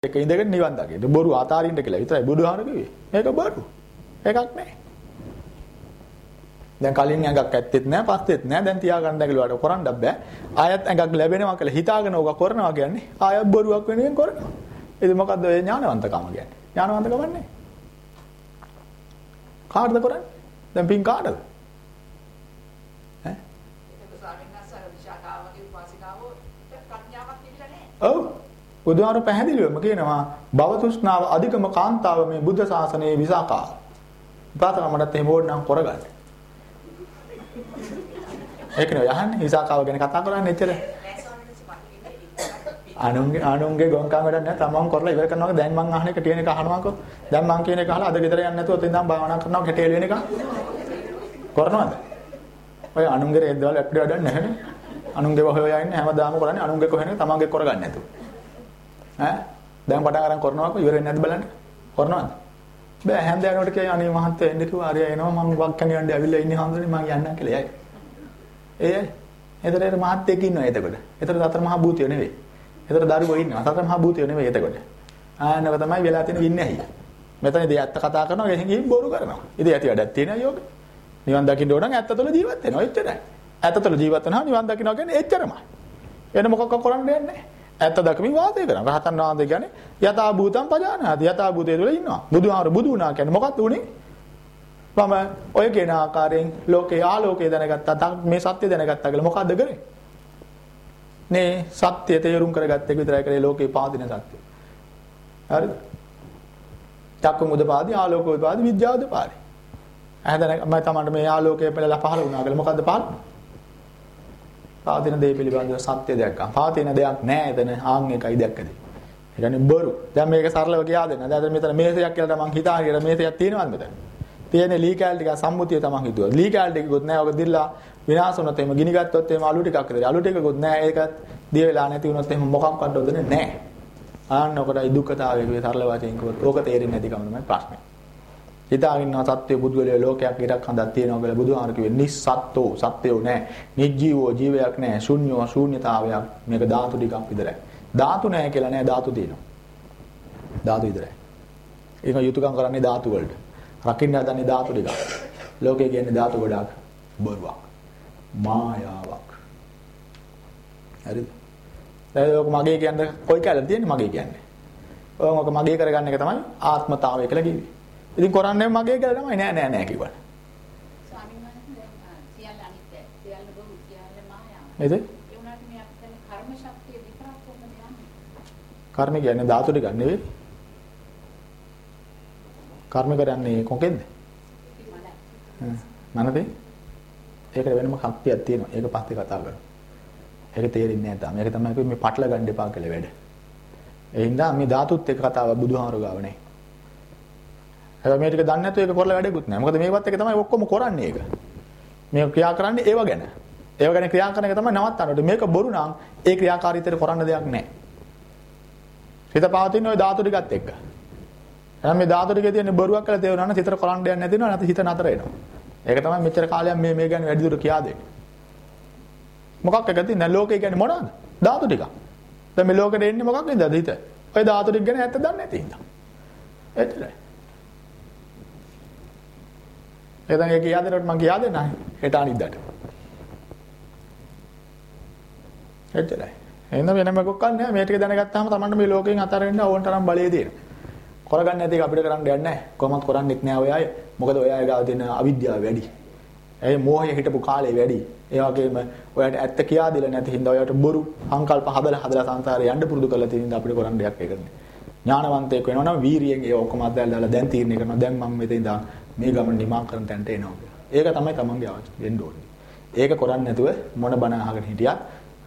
එක ඉඳගෙන නිවන් දකින්න. බොරු අතාරින්න කියලා විතරයි බුදුහාර කිව්වේ. මේක බොරු. එකක් නැහැ. දැන් කලින් ඇඟක් ඇත්තෙත් නැහැ, පස්සෙත් නැහැ. දැන් තියාගන්න දැකලුවාට කරන්න බෑ. ආයත් ඇඟක් ලැබෙනවා කියලා හිතාගෙන ඕක කරනවා කියන්නේ ආයත් බොරුවක් වෙනුවෙන් කරනවා. ඉතින් මොකද්ද ඒ ඥානවන්තකම කියන්නේ? ඥානවන්තකම නැහැ. කාටද කරන්නේ? දැන් පින් කාටද? ඈ? ඔව්. බුදුහාරු පැහැදිලිවම කියනවා භව තෘෂ්ණාව අධිකම කාන්තාව මේ බුද්ධ ශාසනයේ විසාකා. ප්‍රාතනමඩත් එහෙම ඕනනම් කරගන්න. ඒක නේ යහන්නේ විසාකාව ගැන කතා කරන්නේ එච්චර. අනුන්ගේ අනුන්ගේ ගොංකම් වැඩක් නැහැ. තමන් කරලා ඉවර කරනවා. දැන් මං අහන එක තියෙන එක අහනවාකෝ. දැන් මං කියන එක අහලා අද ගෙදර යන්නේ නැතුව ඔතෙන් ඉඳන් භාවනා කරනවා කැටේල වෙන එක. කරනවද? ඔය අනුන්ගේ රේද්දවල ඇප්ඩි වැඩක් නැහැ අනුන්ගේ වහය යන්නේ හැමදාම කරන්නේ අනුන්ගේ කොහෙනේ තමන්ගේ කරගන්න නැතුව. ඈ දැන් පටන් අරන් කරනවාකෝ ඉවර වෙන්නේ නැද්ද බලන්න කරනවද බෑ හැන්දෑනකට කියයි අනේ මහත්තයා එන්න කිව්වා ආරියා එනවා මම වක්කන් යන්න ඇවිල්ලා ඉන්නේ හාමුදුරනේ මං යන්නම් කියලා එයයි ඒ එතන මහත්තයෙක් ඉන්නවා එතකොට එතකොට සතර මහා භූතිය නෙවෙයි එතකොට දරුවෝ ඉන්නවා. සතර මහා භූතයෝ නෙවෙයි එතකොට. ආන්නක තමයි වෙලා තියෙන ඉන්නේ ඇයි. මෙතනදී ඇත්ත කතා කරනවා එහෙන් ගිහින් බොරු කරනවා. ඉතින් ඇති වැඩක් තියෙනවා යෝග. නිවන් දකින්න ඕන නම් ඇත්ත තුළ ජීවත් වෙනවා. එච්චරයි. ඇත්ත තුළ ජීවත් වෙනවා නිවන් දකින්නවා කියන්නේ එච්චරමයි. වෙන මොකක්ක කරන්න දෙයක් නැහැ. ඇත්ත දකමින් වාසය කරනවා. රහතන් වහන්සේ කියන්නේ යථා භූතං පජානාති. යථා භූතය තුළ ඉන්නවා. බුදුහාර බුදු වුණා කියන්නේ මොකක්ද උනේ? මම ඔය කියන ආකාරයෙන් ලෝකේ ආලෝකය දැනගත්තා. මේ සත්‍ය දැනගත්තා කියලා මොකද්ද කරේ? නේ සත්‍ය තේරුම් කරගත්ත එක විතරයි කරේ ලෝකේ පාදින සත්‍ය. හරිද? චක්කු මුදපාදි ආලෝක උදපාදි විද්‍යාව උදපාදි. ඇහැදන මම තමයි මේ ආලෝකය පෙළලා පහළ වුණා කියලා මොකද්ද පහළ? පාදින දේ පිළිබඳව සත්‍ය දැක්කා. පාදින දෙයක් නැහැ එතන ආන් එකයි දැක්කද? ඒ කියන්නේ බොරු. දැන් මේක සරලව කියා දෙන්න. දැන් මෙතන මේසයක් කියලා තමන් හිතාගෙන මේසයක් තියෙනවද මෙතන? තියෙන ලී කැල් ටික සම්මුතිය තමන් හිතුවා. ලී කැල් ටිකකුත් නැහැ. ඔක දිල්ලා විනාශ වුණොත් එහෙම ගිනි ගත්තොත් එහෙම අලු ටිකක් විතර. අලු ටිකකුත් නැහැ. ඒකත් දිය වෙලා නැති වුණොත් එහෙම මොකක්වත් ඔදන්නේ නැහැ. ආන්න ඔකටයි දුක්ඛතාවය කියේ සරල වශයෙන් කිව්වොත් ඕක තේරෙන්නේ නැති කම තමයි ප්‍රශ්නේ. හිතාගන්නවා සත්‍ය බුදුගලේ ලෝකයක් ඉරක් හඳක් තියෙනවා කියලා බුදුහාර කිව්වේ නිස්සත්තෝ සත්‍යෝ නැහැ. නිජ්ජීවෝ ජීවයක් නැහැ. ශුන්‍යෝ ශූන්‍යතාවයක්. මේක ධාතු ටිකක් විතරයි. ධාතු නැහැ කියලා නෑ ධාතු තියෙනවා. ධාතු විතරයි. ඒක යුතුයකම් කරන්නේ ධාතු වලට. රකින්න හදන්නේ ධාතු ටිකක්. ලෝකේ කියන්නේ ධාතු ගොඩක් බොරුවක්. මායාවක්. හරිද? දැන් ඔක මගේ කියන්නේ කොයි කැලේ තියෙන්නේ මගේ කියන්නේ. ඔක මගේ කරගන්න එක තමයි ආත්මතාවය කියලා කිව්වේ. ඉතින් කරන්නේ මගේ කියලා තමයි නෑ නෑ නෑ කිව්වා. ස්වාමීන් වහන්සේ දැන් සියල්ල අනිත්‍ය සියල්ල බොරු සියල්ල මායාව. නේද? ඒ වුණාට මේ අපිට කර්ම ශක්තිය විතරක් කොහොමද යන්නේ? කර්ම කියන්නේ ධාතු ටිකක් නෙවෙයි. කර්ම කරන්නේ කොකෙන්ද? මනසේ? ඒකට වෙනම ශක්තියක් තියෙනවා. ඒක පස්සේ කතා කරමු. ඒක තේරෙන්නේ නැහැ තාම. ඒක තමයි මේ පටල ගන්න එපා කියලා වැඩ. ඒ හින්දා මේ ධාතුත් එක්ක කතාව බුදුහාමුදුරුවෝ ගාව නැහැ. හැබැයි මේ ටික දන්නේ නැතුව ඒක කරලා වැඩකුත් නැහැ. මොකද මේවත් එක තමයි ඔක්කොම කරන්නේ ඒක. මේ ක්‍රියා කරන්නේ ඒව ගැන. ඒව ගැන ක්‍රියා කරන එක තමයි නවත්තන්න. මේක බොරු නම් ඒ ක්‍රියාකාරීත්වයට කරන්න දෙයක් නැහැ. හිත පවතින ওই ධාතු ටිකත් එක්ක. එහෙනම් මේ ධාතු ටිකේ තියෙන බොරුවක් කියලා තේරුණා නම් හිතට කරන්න දෙයක් නැති වෙනවා නැත්නම් හිත නතර වෙනවා. ඒක තමයි මෙච්චර කාලයක් මේ මේ ගැන වැඩිදුර කියා දෙන්නේ. මොකක් එකද තියෙන්නේ? ලෝකේ කියන්නේ මොනවද? ධාතු ටික. දැන් මේ ලෝකෙට එන්නේ මොකක් නින්දාද හිත? ඔය ධාතු ටික ගැන ඇත්ත දන්නේ නැති හින්දා. එච්චරයි. එතන ඒ කියා දෙනකොට මම කියා දෙන්නා. හෙට අනිද්දාට. එච්චරයි. එහෙනම් වෙන මොකක්වත් නැහැ. මේ ටික දැනගත්තාම Tamanne මේ ලෝකයෙන් අතරින්න ඕන තරම් බලය දෙනවා. කරගන්න නැති එක අපිට කරන්න දෙයක් නැහැ. කොහොමත් කරන්නෙත් නැහැ ඔය අය. මොකද ඔය අය ගාව තියෙන අවිද්‍යාව වැඩි. ඒ මෝහය හිටපු කාලේ වැඩි. ඒ වගේම ඔයාලට ඇත්ත කියා දෙල නැති හින්දා ඔයාලට බොරු සංකල්ප හදලා හදලා සංසාරේ යන්න පුරුදු කරලා තියෙන අපිට කරන්න දෙයක් ඒකනේ. ඥානවන්තයෙක් වෙනවා නම් වීරියෙන් ඒ ඔක්කොම අත්දැකලා දැන් තීරණය කරනවා. දැන් මම මෙතෙන් ඉඳන් මේ ගමන නිමා කරන තැනට එනවා ඒක තමයි තමන්ගේ අවශ්‍ය වෙන්න ඕනේ. ඒක කරන්නේ නැතුව මොන බණ අහගෙන හිටියත්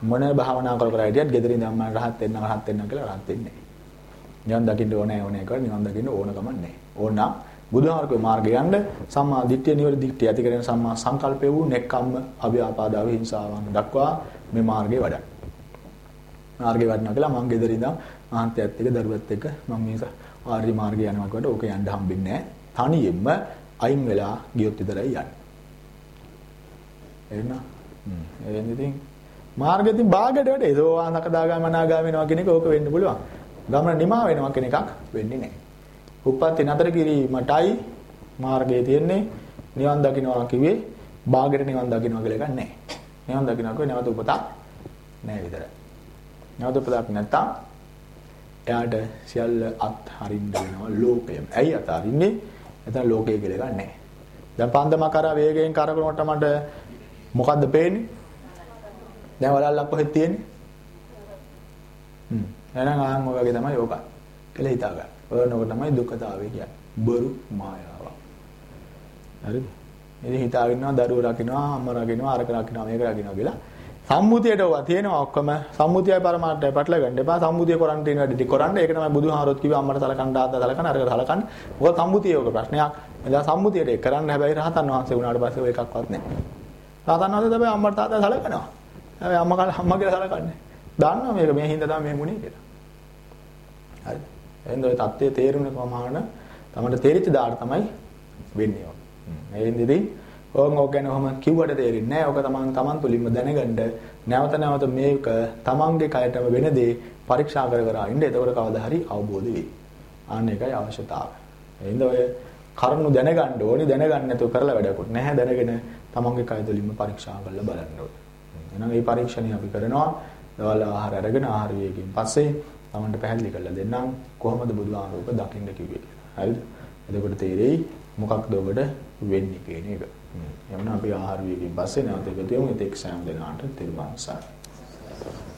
මොන භාවනා කර කර හිටියත් ගෙදර ඉඳන් මම රහත් වෙන්න රහත් වෙන්න කියලා රහත් වෙන්නේ නැහැ. නිවන් දකින්න ඕනේ ඕනේ කියලා නිවන් දකින්න ඕන ගමන් නැහැ. ඕනනම් බුදුහාරකේ මාර්ගය යන්න සම්මා දිට්ඨිය නිවැරදි දිට්ඨිය ඇති කරගෙන සම්මා සංකල්පය වූ නෙක්ඛම්ම අභ්‍යාපාදාව හිංසාවන් දක්වා මේ මාර්ගේ වඩන්න. මාර්ගේ වඩනවා කියලා මම ගෙදර ඉඳන් මහන්තයත් එක්ක දරුවත් එක්ක මම මේ ආර්ය මාර්ගය යනවා කියවට ඕක යන්න හම්බෙන්නේ නැහැ. තනියෙන්ම අයින් වෙලා ගියොත් විතරයි යන්නේ. එහෙනම් එහෙනම් ඉතින් මාර්ගෙදින් භාගයට වැඩේ සෝවාන් සකදාගාම අනාගාම වෙනවා කියන එක ඕක වෙන්න පුළුවන්. ගමන නිමා වෙනවා කියන එකක් වෙන්නේ නැහැ. උප්පත්ති නතර කිරීමටයි මාර්ගයේ තියෙන්නේ නිවන් දකින්නවා කිව්වේ බාගෙට නිවන් දකින්නවා කියලා එකක් නැහැ. නිවන් දකින්නවා කිව්වේ නැවත උපතක් නැහැ විතරයි. නැවත උපතක් නැත්තම් එයාට සියල්ල අත්හරින්න වෙනවා ලෝකයම. ඇයි අත්හරින්නේ? නැත්නම් ලෝකය කියලා එකක් නැහැ. දැන් පන්දම කරා වේගයෙන් කරකවනකොට මට මොකද්ද පේන්නේ? දැන් වලල්ලක් කොහෙද තියෙන්නේ? හ්ම්. එහෙනම් ආන් ඔය වගේ තමයි යෝග කියලා හිතා ගන්න. ඔයනකොට තමයි දුක්ඛතාවය කියන්නේ. බරු මායාවක්. හරිද? ඉතින් හිතාගෙන ඉන්නවා දරුවෝ රකින්නවා, අම්මා රකින්නවා, අරක රකින්නවා, මේක රකින්නවා කියලා. සම්මුතියට ඔවා තියෙනවා ඔක්කොම. සම්මුතියයි පරමාර්ථයයි පැටල ගන්න එපා. සම්මුතිය කරන් තියෙන වැඩ ටික කරන්න. ඒක තමයි බුදුහාරොත් කිව්වේ අම්මට සලකන්න දාද්දා සලකන්න අරකට සලකන්න. මොකද සම්මුතිය යෝග ප්‍රශ්නයක්. එදා සම්මුතියට ඒක කරන්න. හැබැයි රහතන් වහන්සේ වුණාට පස්සේ ඔය එකක්වත් නැහැ. රහතන් වහන්සේ තමයි අම්මට තාත්තා සලකනවා. හැබැයි අම්මා කාල අම්මා කියලා සලකන්නේ. දන්නවා මේක මේ හින්දා තමයි මේ මුණේ කියලා. හරි. එහෙනම් ඔය தත්ත්වයේ තේරුණ ප්‍රමාණ තමයි තේරිච්ච දාට තමයි වෙන්නේ ඔය මේ හින්දේදී ඕන් ඕක ගැන ඔහම කිව්වට තේරෙන්නේ නැහැ. ඕක තමන් තමන් තුලින්ම දැනගන්න නැවත නැවත මේක තමන්ගේ කයටම වෙන දේ පරීක්ෂා කර කර ඉන්න. එතකොට කවදා හරි අවබෝධ වෙයි. අන්න ඒකයි අවශ්‍යතාවය. එහෙනම් ඔය කරුණු දැනගන්න ඕනි දැනගන්න නැතුව කරලා වැඩකුත් නැහැ දැනගෙන තමන්ගේ කය තුලින්ම පරීක්ෂා කරලා බලන්න ඕනේ. එහෙනම් මේ පරීක්ෂණය අපි කරනවා. දවල් ආහාර අරගෙන ආහාර වේගයෙන් පස්සේ තමන්ට පැහැදිලි කරලා දෙන්නම් කොහොමද බුදු ආරෝප දකින්න කිව්වේ. හරිද? එතකොට තේරෙයි මොකක්ද ඔබට වෙන්නේ කියන එක. එවනම් අපි ආහාර වේගයෙන් පස්සේ නැවත එකතු වෙමු. ඒත් එක්සෑම් දෙනාට තිරුවන් සරණයි.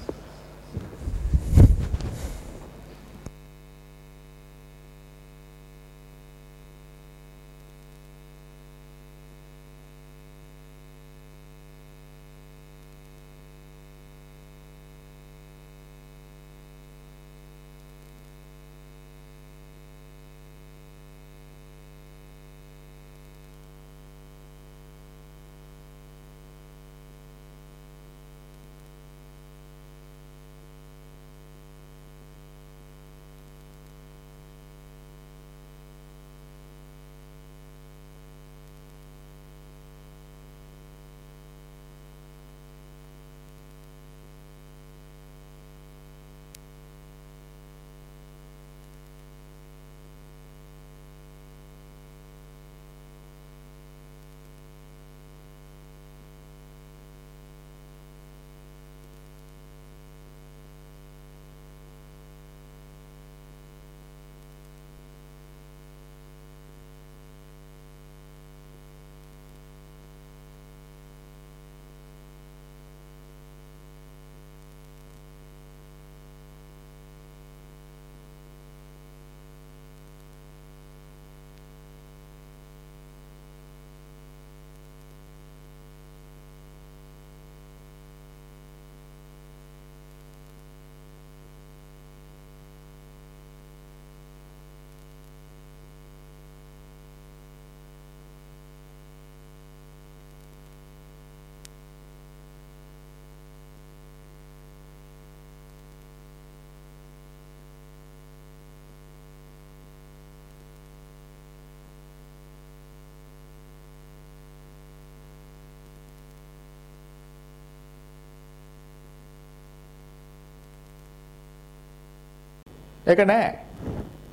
ඒක නෑ.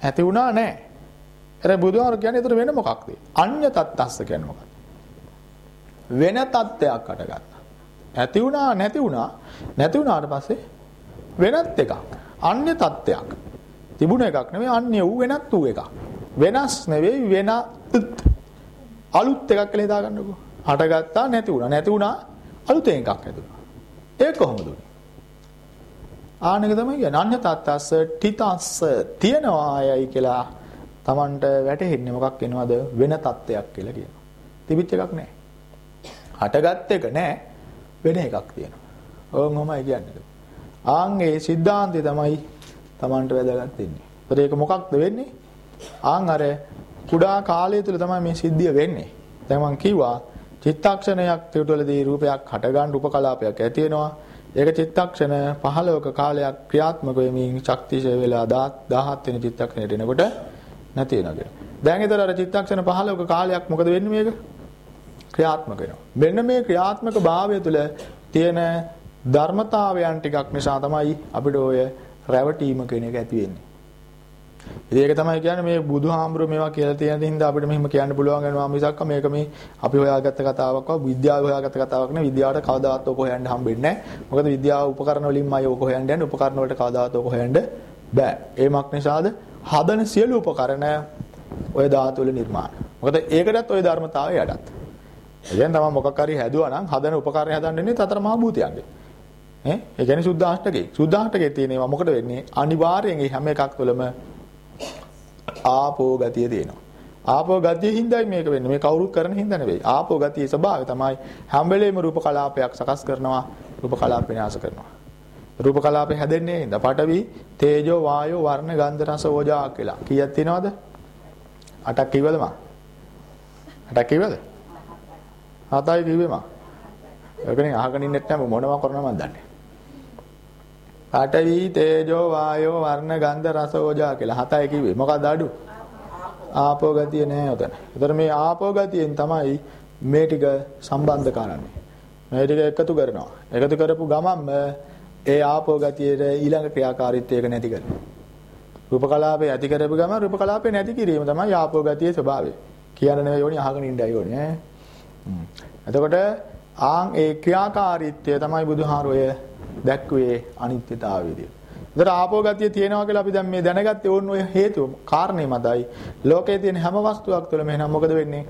ඇති වුණා නෑ. එර බුදුහාර කියන්නේ ඒතර වෙන මොකක්ද? අඤ්‍ය තත්ත්ස්ස කියන්නේ මොකක්ද? වෙන තත්ත්වයක් අටගත්තා. ඇති වුණා නැති වුණා නැති වුණාට පස්සේ වෙනත් එකක්. අන්‍ය තත්ත්වයක්. තිබුණ එකක් නෙවෙයි අන්‍ය වූ වෙනත් වූ එකක්. වෙනස් නෙවෙයි වෙනත් අලුත් එකක් කියලා හිතා ගන්නකෝ. හටගත්තා නැති වුණා. නැති වුණා අලුතෙන් එකක් හැදුණා. ඒක කොහොමද උනේ? ආනෙක තමයි කියන්නේ අඤ්ඤතත්තස්ස තිතස්ස තියනවා අයයි කියලා Tamanට වැටහෙන්නේ මොකක් වෙනවද වෙන තත්ත්වයක් කියලා කියනවා. තිබිච්ච එකක් නැහැ. හටගත් එක නැහැ වෙන එකක් තියෙනවා. ඕන් ඔමයි කියන්නේ. ආන් ඒ સિદ્ધාන්තය තමයි Tamanට වැදගත් වෙන්නේ. ඒතර ඒක මොකක්ද වෙන්නේ? ආන් අර කුඩා කාලය තුල තමයි මේ සිද්ධිය වෙන්නේ. දැන් මම කිව්වා චිත්තක්ෂණයක් තුළදී රූපයක් හටගන්න රූප කලාපයක් ඇති වෙනවා. ඒක චිත්තක්ෂණ 15ක කාලයක් ක්‍රියාත්මක වෙමින් ශක්තිශය වෙලා 17 වෙනි චිත්තක්ෂණයට එනකොට නැති වෙනවා කියලා. දැන් ඒතර අර චිත්තක්ෂණ 15ක කාලයක් මොකද වෙන්නේ මේක? ක්‍රියාත්මක වෙනවා. මෙන්න මේ ක්‍රියාත්මක භාවය තුළ තියෙන ධර්මතාවයන් ටිකක් නිසා තමයි අපිට ඔය රැවටීම කියන එක ඇති වෙන්නේ. ඉතින් ඒක තමයි කියන්නේ මේ බුදුහාමුදුරුවෝ මේවා කියලා තියෙන හින්දා අපිට මෙහෙම කියන්න පුළුවන් වෙනවා මිසක් මේක මේ අපි හොයාගත්ත කතාවක් වා විද්‍යාව හොයාගත්ත කතාවක් නෙවෙයි විද්‍යාවට කවදාවත් ඔක හොයන්න හම්බෙන්නේ නැහැ. මොකද විද්‍යාව උපකරණ වලින්මයි ඔක හොයන්න යන්නේ. උපකරණ වලට කවදාවත් ඔක හොයන්න බෑ. ඒමක් නිසාද හදන සියලු උපකරණ ඔය ධාතු වල නිර්මාණ. මොකද ඒකටත් ඔය ධර්මතාවය යටත්. එදෙන් තමයි මොකක් හරි හැදුවා නම් හදන උපකරණ හදන්නේ තතර මහ භූතයන්ගේ. ඈ ඒ කියන්නේ සුද්ධාෂ්ටකේ. සුද්ධාෂ්ටකේ තියෙන ඒවා මොකද වෙන්නේ? අනිවාර්යෙන් මේ හැම එකක් තුළම ආපෝ ගතිය තියෙනවා. ආපෝ ගතිය හින්දායි මේක වෙන්නේ. මේ කවුරුත් කරන හින්දා නෙවෙයි. ආපෝ ගතියේ ස්වභාවය තමයි හැම වෙලේම රූප කලාපයක් සකස් කරනවා, රූප කලාප විනාශ කරනවා. රූප කලාපේ හැදෙන්නේ හින්දා පඨවි, තේජෝ, වායෝ, වර්ණ, ගන්ධ, රස, ඕජා කියලා. කීයක් තියෙනවද? අටක් කිව්වද මා? අටක් කිව්වද? හතයි කිව්වේ මා. ඒකනේ අහගෙන ඉන්නෙත් නැම මොනවා කරනවද මන් දන්නේ. පඨවි තේජෝ වායෝ වර්ණ ගන්ධ රස ඕජා කියලා හතයි කිව්වේ. මොකක්ද අඩු? ආපෝ ගතිය නෑ උතන. ඒතර මේ ආපෝ ගතියෙන් තමයි මේ ටික සම්බන්ධ කරන්නේ. මේ ටික එකතු කරනවා. එකතු කරපු ගමන්ම ඒ ආපෝ ගතියේ ඊළඟ ක්‍රියාකාරීත්වයක නැති කරනවා. රූප කලාපේ ඇති කරපු ගමන් රූප කලාපේ නැති කිරීම තමයි ආපෝ ගතියේ ස්වභාවය. කියන්න නෙවෙයි ඕනි අහගෙන ඉන්නයි ඕනේ ඈ. එතකොට ආන් ඒ ක්‍රියාකාරීත්වය තමයි බුදුහාරෝය දැක්ුවේ අනිත්‍යතාවයේදී. ඒතර ආපෝ ගතිය තියෙනවා කියලා අපි දැන් මේ දැනගත්තේ ඕන ඔය හේතුව කාරණේ මතයි. ලෝකයේ තියෙන හැම වස්තුවක් තුළ මෙහෙනම් මොකද වෙන්නේ?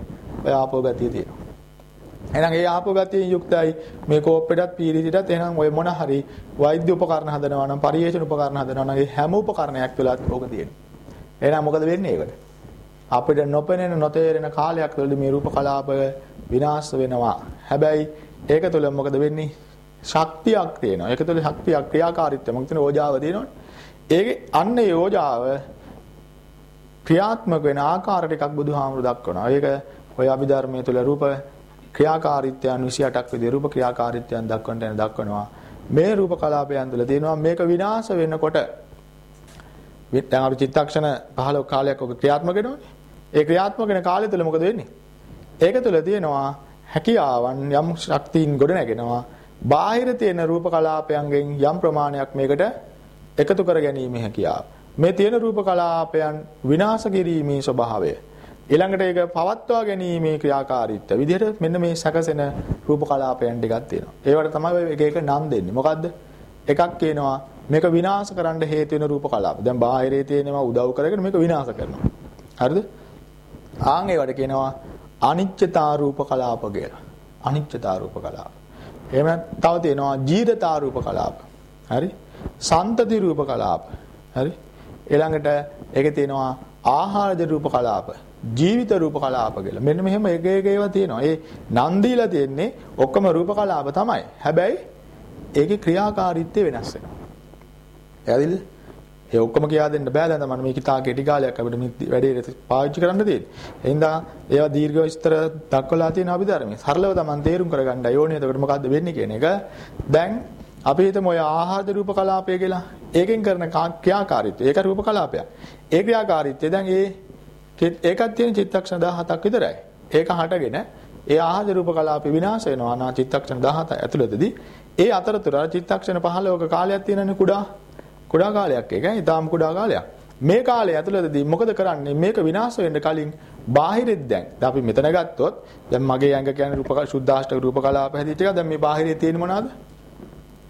ඔය ආපෝ ගතිය තියෙනවා. එහෙනම් ඒ ආපෝ ගතියෙන් යුක්තයි මේ කෝප්පෙටත් පීරිතිටත් එහෙනම් ඔය මොන හරි වෛද්‍ය උපකරණ හදනවා නම් පරිේෂණ උපකරණ හදනවා නම් ඒ හැම උපකරණයක් තුළත් ඕක තියෙනවා. එහෙනම් මොකද වෙන්නේ ඒකට? අපිට නොපෙනෙන නොතේරෙන කාලයක් තුළදී මේ රූප කලාප විනාශ වෙනවා. හැබැයි ඒක තුළ මොකද වෙන්නේ? ශක්තියක් තියෙනවා. ඒක තුළ ශක්තියක් ක්‍රියාකාරීත්වය මොකද තියෙන ඕජාව තියෙනවනේ. ඒකේ අන්න ඒ ඕජාව ක්‍රියාත්මක වෙන ආකාර ටිකක් බුදුහාමුදුරු දක්වනවා. ඒක ඔය අභිධර්මයේ තුළ රූප ක්‍රියාකාරීත්වයන් 28ක් විදිහේ රූප ක්‍රියාකාරීත්වයන් දක්වන්නට යන දක්වනවා. මේ රූප කලාපයන් තුළ තියෙනවා මේක විනාශ වෙනකොට දැන් අපි චිත්තක්ෂණ 15 කාලයක් ඔක ක්‍රියාත්මක වෙනවනේ. ඒ ක්‍රියාත්මක වෙන කාලය තුළ මොකද වෙන්නේ? ඒක තුළ තියෙනවා හැකියාවන් යම් ශක්තියින් ගොඩ නැගෙනවා. බාහිර තියෙන රූප කලාපයන්ගෙන් යම් ප්‍රමාණයක් මේකට එකතු කර ගැනීම හැකියාව. මේ තියෙන රූප කලාපයන් විනාශ කිරීමේ ස්වභාවය. ඊළඟට ඒක පවත්වා ගැනීමේ ක්‍රියාකාරීත්වය. විදිහට මෙන්න මේ සැකසෙන රූප කලාපයන් ටිකක් තියෙනවා. ඒවට තමයි එක එක නම් දෙන්නේ. මොකද්ද? එකක් කියනවා මේක විනාශ කරන්න හේතු වෙන රූප කලාප. දැන් බාහිරේ තියෙනවා උදව් කරගෙන මේක විනාශ කරනවා. හරිද? ආන් ඒවට කියනවා අනිච්චතා රූප කලාප කියලා. අනිච්චතා රූප කලාප. එහෙම තව තියෙනවා ජීරතා රූප කලාප. හරි? සන්තති රූප කලාප. හරි? ඊළඟට ඒකේ තියෙනවා ආහාරජ රූප කලාප. ජීවිත රූප කලාප කියලා. මෙන්න මෙහෙම එක එක ඒවා තියෙනවා. ඒ නම් දීලා තියෙන්නේ ඔක්කොම රූප කලාප තමයි. හැබැයි ඒකේ ක්‍රියාකාරීත්වය වෙනස් වෙනවා. එයාදිල්ල ඒ ඔක්කොම කියා දෙන්න බෑ දැන් මම මේ කිතා කෙටි කාලයක් අපිට මේ වැඩේ පාවිච්චි කරන්න තියෙන්නේ. එහෙනම් ඒවා දීර්ඝ විස්තර දක්වලා තියෙන අභිධර්මයේ. සරලව තමන් තේරුම් කරගන්න ඕනේ. එතකොට මොකද්ද වෙන්නේ කියන එක. දැන් අපි හිතමු ඔය ආහාර රූප කලාපය කියලා. ඒකෙන් කරන ක්‍රියාකාරීත්වය. ඒක රූප කලාපයක්. ඒ ක්‍රියාකාරීත්වය දැන් ඒ ඒකත් තියෙන චිත්තක්ෂණ 17ක් විතරයි. ඒක හටගෙන ඒ ආහාර රූප කලාපය විනාශ වෙනවා නා චිත්තක්ෂණ 17 ඇතුළතදී ඒ අතරතුර චිත්තක්ෂණ 15ක කාලයක් තියෙනනේ කුඩා කුඩා කාලයක් ඒක ඊටාම් කුඩා කාලයක්. මේ කාලය ඇතුළතදී මොකද කරන්නේ මේක විනාශ වෙන්න කලින් බාහිරෙත් දැන් අපි මෙතන ගත්තොත් දැන් මගේ ඇඟ කියන්නේ රූප සුද්ධාෂ්ටක රූප කලාප හැදිච්ච එක දැන් මේ බාහිරේ තියෙන මොනවාද?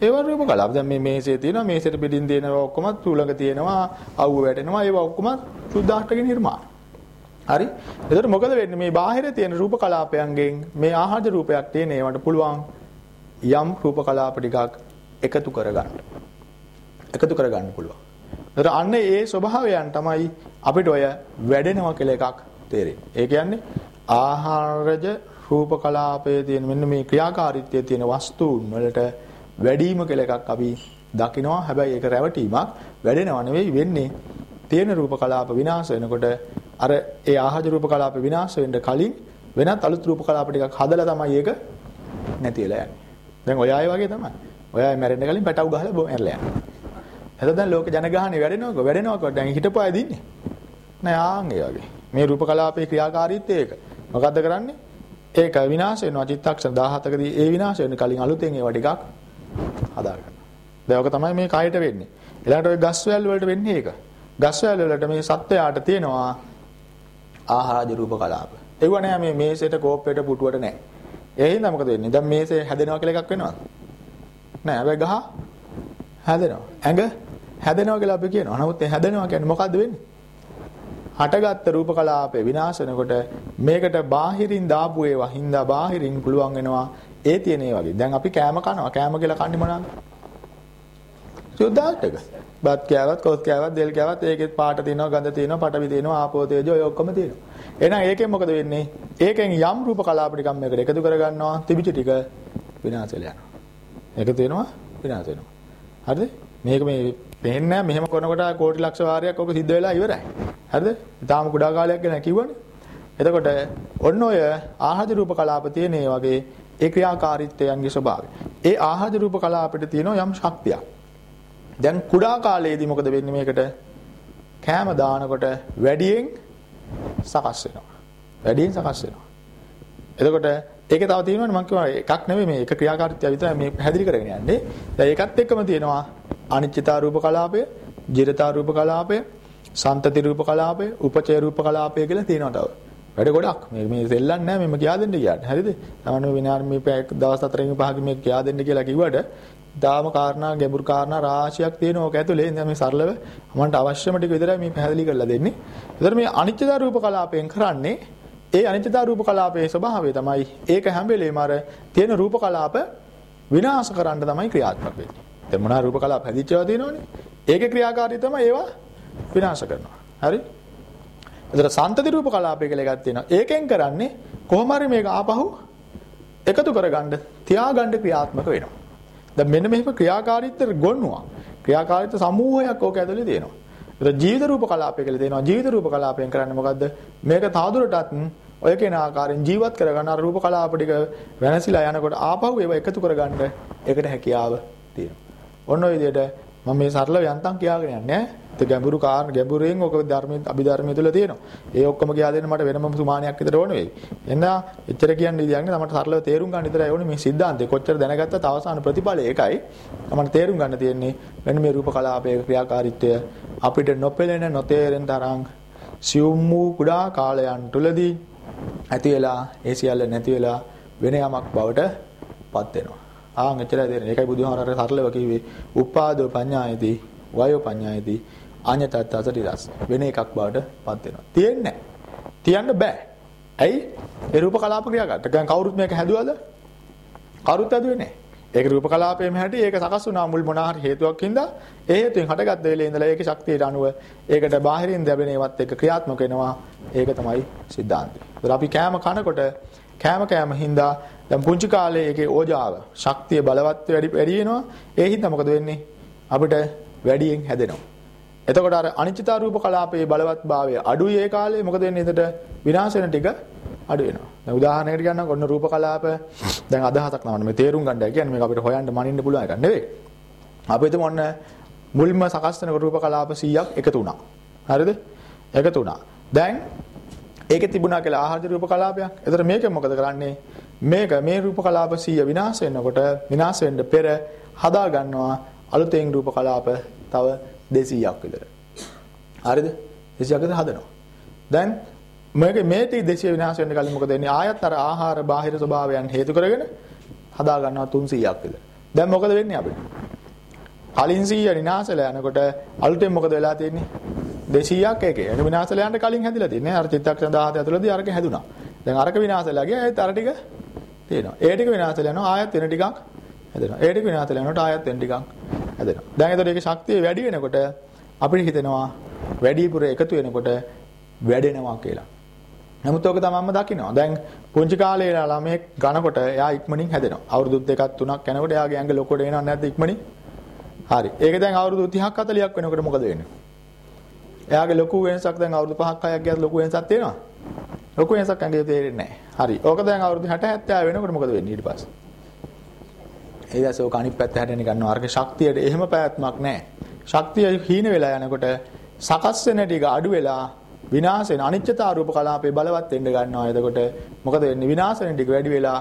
ඒවා රූප කලාප. දැන් මේ මේසේ තියෙනවා මේසෙට පිටින් තියෙනවා ඔක්කොම තුලඟ තියෙනවා අවුව වැටෙනවා ඒවා ඔක්කොම සුද්ධාෂ්ටක නිර්මාණ. හරි? එතකොට මොකද වෙන්නේ මේ බාහිරේ තියෙන රූප කලාපයන්ගෙන් මේ ආහාර රූපයක් තියෙන ඒවට පුළුවන් යම් රූප කලාප ටිකක් එකතු කරගන්න. එකතු කරගන්න පුළුවන්. ඒතර අන්න ඒ ස්වභාවයන් තමයි අපිට ඔය වැඩෙනවා කියලා එකක් තේරෙන්නේ. ඒ කියන්නේ ආහාරජ රූප කලාපයේ තියෙන මෙන්න මේ ක්‍රියාකාරීත්වයේ තියෙන වස්තුන් වලට වැඩිම කියලා එකක් අපි දකිනවා. හැබැයි ඒක රැවටීමක් වැඩෙනව නෙවෙයි වෙන්නේ. තියෙන රූප කලාප විනාශ වෙනකොට අර ඒ ආහාර රූප කලාප විනාශ වෙන්න කලින් වෙනත් අලුත් රූප කලාප ටිකක් හදලා තමයි ඒක නැති වෙලා යන්නේ. දැන් ඔය අය වගේ තමයි. ඔය අය මැරෙන්න කලින් පැටව ගහලා මැරලා යනවා. එතකොට දැන් ලෝක ජනගහනේ වැඩෙනවකෝ වැඩෙනවකෝ දැන් හිටපු අය දින්නේ. නෑ ආන් ඒ වගේ. මේ රූප කලාපේ ක්‍රියාකාරීත්වය ඒක. මොකද්ද කරන්නේ? ඒක විනාශ වෙනවා චිත්තක්ෂණ 17කදී ඒ විනාශ වෙන කලින් අලුතෙන් ඒවා ටිකක් හදා ගන්නවා. දැන් ඔක තමයි මේ කයට වෙන්නේ. ඊළඟට ওই ගස් වැල් වලට වෙන්නේ ඒක. ගස්වැල් වලට මේ සත්වයාට තියෙනවා ආහාරජ රූප කලාප. ඒව නෑ මේ මේසෙට කෝප්පෙට පුටුවට නෑ. ඒ හින්දා මොකද වෙන්නේ? දැන් මේසේ හැදෙනවා කියලා එකක් වෙනවද? නෑ. හැබැයි ගහ හැදෙනවා. ඇඟ හැදෙනවා කියලා අපි කියනවා. නමුත් ඒ හැදෙනවා කියන්නේ මොකද්ද වෙන්නේ? හටගත්ත රූප කලාපේ විනාශ වෙනකොට මේකට බාහිරින් දාපු ඒවා හින්දා බාහිරින් පුළුවන් වෙනවා ඒ තියෙන ඒ වගේ. දැන් අපි කෑම කනවා. කෑම කියලා කන්නේ මොනවාද? සුද්ධාටක. බත් කෑවත්, කොස් කෑවත්, දෙල් කෑවත් ඒකෙත් පාට තියෙනවා, ගඳ තියෙනවා, පටවි තියෙනවා, ආපෝ තේජෝ ඔය ඔක්කොම තියෙනවා. එහෙනම් ඒකෙන් මොකද වෙන්නේ? ඒකෙන් යම් රූප කලාප ටිකක් මේකට එකතු කරගන්නවා, තිබිච්ච ටික විනාශ වෙලා යනවා. එකතු වෙනවා, විනාශ වෙනවා. හරිද? මේක මේ පේන්නේ මෙහෙම කරනකොට කෝටි ලක්ෂ වාරයක් ඔක සිද්ධ වෙලා ඉවරයි. හරිද? ඊටාම කුඩා කාලයක් ගැන කිව්වනේ. එතකොට ඔන්න ඔය ආහාර රූප කලාප තියෙන වගේ ඒ ක්‍රියාකාරීත්වයන්ගේ ස්වභාවය. ඒ ආහාර රූප කලාපෙට තියෙන යම් ශක්තියක්. දැන් කුඩා කාලයේදී මොකද වෙන්නේ මේකට? කෑම දානකොට වැඩියෙන් සකස් වෙනවා. වැඩියෙන් සකස් වෙනවා. එතකොට ඒකේ තව තියෙනවනේ මම කියනවා එකක් නෙමෙයි මේ එක ක්‍රියාකාරීත්වය විතරයි මේ පැහැදිලි කරගෙන යන්නේ. දැන් ඒකත් එක්කම තියෙනවා අනිච්චතා රූප කලාපය, ජිරතා රූප කලාපය, සන්තති රූප කලාපය, උපචය රූප කලාපය කියලා තියෙනවා තව. වැඩ ගොඩක් මේ මේ සෙල්ලම් නැහැ මෙම කියා දෙන්න කියන්න. හරිද? තමන්න විනාඩි මේ පැය දවස් 4කින් 5කින් මේක කියා දෙන්න කියලා කිව්වට දාම කාරණා ගැඹුරු කාරණා රාශියක් තියෙනවා ඕක ඇතුලේ. ඉතින් මේ සරලව මමන්ට අවශ්‍යම ටික විතරයි මේ පැහැදිලි කරලා දෙන්නේ. ඒතර මේ අනිත්‍යදා රූප කලාපයෙන් කරන්නේ ඒ අනිත්‍යදා රූප කලාපයේ ස්වභාවය තමයි ඒක හැම වෙලේම අර තියෙන රූප කලාප විනාශ කරන්න තමයි ක්‍රියාත්මක වෙන්නේ. දැන් මොනවා රූප කලාප හැදිච්චවා තියෙනවනේ. ඒකේ ක්‍රියාකාරීත්වය තමයි ඒවා විනාශ කරනවා. හරි? එතන සන්තති රූප කලාපය කියලා එකක් තියෙනවා. ඒකෙන් කරන්නේ කොහොම හරි මේක ආපහු එකතු කරගන්න තියාගන්න ක්‍රියාත්මක වෙනවා. දැන් මෙන්න මෙහෙම ක්‍රියාකාරීත්වයට ගොන්නවා. ක්‍රියාකාරීත්ව සමූහයක් ඕක ඇතුලේ තියෙනවා. ඒතර ජීවිත රූප කලාපය කියලා තියෙනවා. ජීවිත රූප කලාපයෙන් කරන්නේ මොකද්ද? මේක තවදුරටත් ඔය කියන ආකාරයෙන් ජීවත් කරගන්න අර රූප කලාප ටික වෙනසිලා යනකොට ආපහු ඒවා එකතු කරගන්න ඒකට හැකියාව තියෙනවා. ඔන්න ඔය විදිහට මම මේ සරලව යන්තම් කියාගෙන යන්නේ ඈ. ගැඹුරු කාරණ ගැඹුරෙන් ඔක ධර්මයේ අභිධර්මයේ තුල තියෙනවා. ඒ ඔක්කොම කියා දෙන්න මට වෙනම සුමානියක් විතර ඕන වෙයි. එන්න එච්චර කියන්නේ විදියක් නෑ. මට සරලව තේරුම් ගන්න විතරයි ඕනේ මේ સિદ્ધාන්තේ. කොච්චර දැනගත්තත් අවසාන ප්‍රතිඵලය ඒකයි. මට තේරුම් ගන්න තියෙන්නේ මෙන්න මේ රූප කලාපයේ ක්‍රියාකාරීත්වය අපිට නොපෙළෙන නොතේරෙන තරම් සියුම් වූ කුඩා කාලයන් තුලදී ඇති වෙලා ඒ සියල්ල නැති වෙලා වෙන යමක් බවට පත් වෙනවා. ආන් එච්චරයි තේරෙන්නේ. ඒකයි බුදුහාමරරේ සරලව කිව්වේ. උපාදෝ පඤ්ඤායති වයෝ පඤ්ඤායති අඤ්ඤතත්තස දිරස්. වෙන එකක් බවට පත් වෙනවා. තියෙන්නේ තියන්න බෑ. ඇයි? ඒ රූප කලාප ක්‍රියාකට. දැන් කවුරුත් මේක හැදුවද? කවුරුත් හැදුවේ නෑ. ඒක රූප කලාපයේම හැටි ඒක සකස් වුණා මුල් මොන හරි හේතුවක් හින්දා ඒ හේතුවෙන් හටගත් වෙලේ ඉඳලා ඒකේ ශක්තියට අනුව ඒකට බාහිරින් ලැබෙන ඒවත් එක්ක ක්‍රියාත්මක වෙනවා ඒක තමයි සිද්ධාන්තය. ඒතර අපි කෑම කනකොට කෑම කෑම හින්දා දැන් පුංචි කාලේ ඒකේ ඕජාව ශක්තිය බලවත් වැඩි වැඩි වෙනවා. ඒ හින්දා මොකද වෙන්නේ? අපිට වැඩියෙන් හැදෙනවා. එතකොට අර අනිත්‍යතා රූප කලාපයේ බලවත්භාවය අඩුයි ඒ කාලේ. මොකද වෙන්නේ? එතට විනාශ වෙන ටික අඩු වෙනවා. දැන් උදාහරණයකට ගන්නම් ඔන්න රූප කලාප දැන් අදහසක් නවන්න මේ තේරුම් ගන්නයි කියන්නේ මේක අපිට හොයන්න මනින්න පුළුවන් එකක් නෙවෙයි. අපි හිතමු ඔන්න මුල්ම සකස් වෙන රූප කලාප 100ක් එකතු වුණා. හරිද? එකතු වුණා. දැන් ඒකේ තිබුණා කියලා ආහාර රූප කලාපයක්. ඒතර මේකෙන් මොකද කරන්නේ? මේක මේ රූප කලාප 100 විනාශ වෙනකොට විනාශ වෙන්න පෙර හදා ගන්නවා අලුතෙන් රූප කලාප තව 200ක් විතර. හරිද? 200ක් විතර හදනවා. දැන් මේක මේ ටි 200 විනාශ වෙන්න කලින් මොකද වෙන්නේ? ආයත් අර ආහාර බාහිර ස්වභාවයන් හේතු කරගෙන හදා ගන්නවා 300ක් විතර. දැන් මොකද වෙන්නේ අපිට? කලින් 100 විනාශලා යනකොට අලුතෙන් මොකද වෙලා තියෙන්නේ? 200ක් එකේ. ඒක විනාශලා යන්න කලින් හැදිලා තියෙන්නේ. අර චිත්තක්ෂණ 17 ඇතුළතදී අරක හැදුනා. දැන් අරක විනාශලා ගියා. ඒත් අර ටික තියෙනවා. ඒ ටික විනාශලා යනවා. ආයෙත් වෙන ටිකක් හැදෙනවා. ඒ ටික විනාශලා යනකොට ආයෙත් වෙන ටිකක් හැදෙනවා. දැන් ඒතර ඒකේ ශක්තිය වැඩි වෙනකොට අපිට හිතෙනවා වැඩිපුර එකතු වෙනකොට වැඩෙනවා කියලා. නමුත් ඔක තමන්ම දකිනවා. දැන් පුංචි කාලේ ළමයෙක් ඝනකොට එයා ඉක්මනින් හැදෙනවා. අවුරුදු දෙකක් තුනක් යනකොට එයාගේ ඇඟ ලොකුට එනව නැද්ද ඉක්මනින්? හරි. ඒක දැන් අවුරුදු 30ක් 40ක් වෙනකොට මොකද වෙන්නේ? එයාගේ ලොකු වෙනසක් දැන් අවුරුදු 5ක් 6ක් ගියත් ලොකු වෙනසක් තියෙනවා. ලොකු වෙනසක් ඇඟේ තේරෙන්නේ නැහැ. හරි. ඕක දැන් අවුරුදු 60 70 වෙනකොට මොකද වෙන්නේ ඊට පස්සේ? ඒ දැස ඕක අනිත් පැත්ත හැදෙන ගන්නවා. අරක ශක්තියට එහෙම පැවැත්මක් නැහැ. ශක්තිය හීන වෙලා යනකොට සකස් වෙන ටික අඩු වෙලා විනාශ වෙන අනිත්‍යතා රූප කලාපේ බලවත් වෙන්න ගන්නවා. එතකොට මොකද වෙන්නේ? විනාශ වෙන ටික වැඩි වෙලා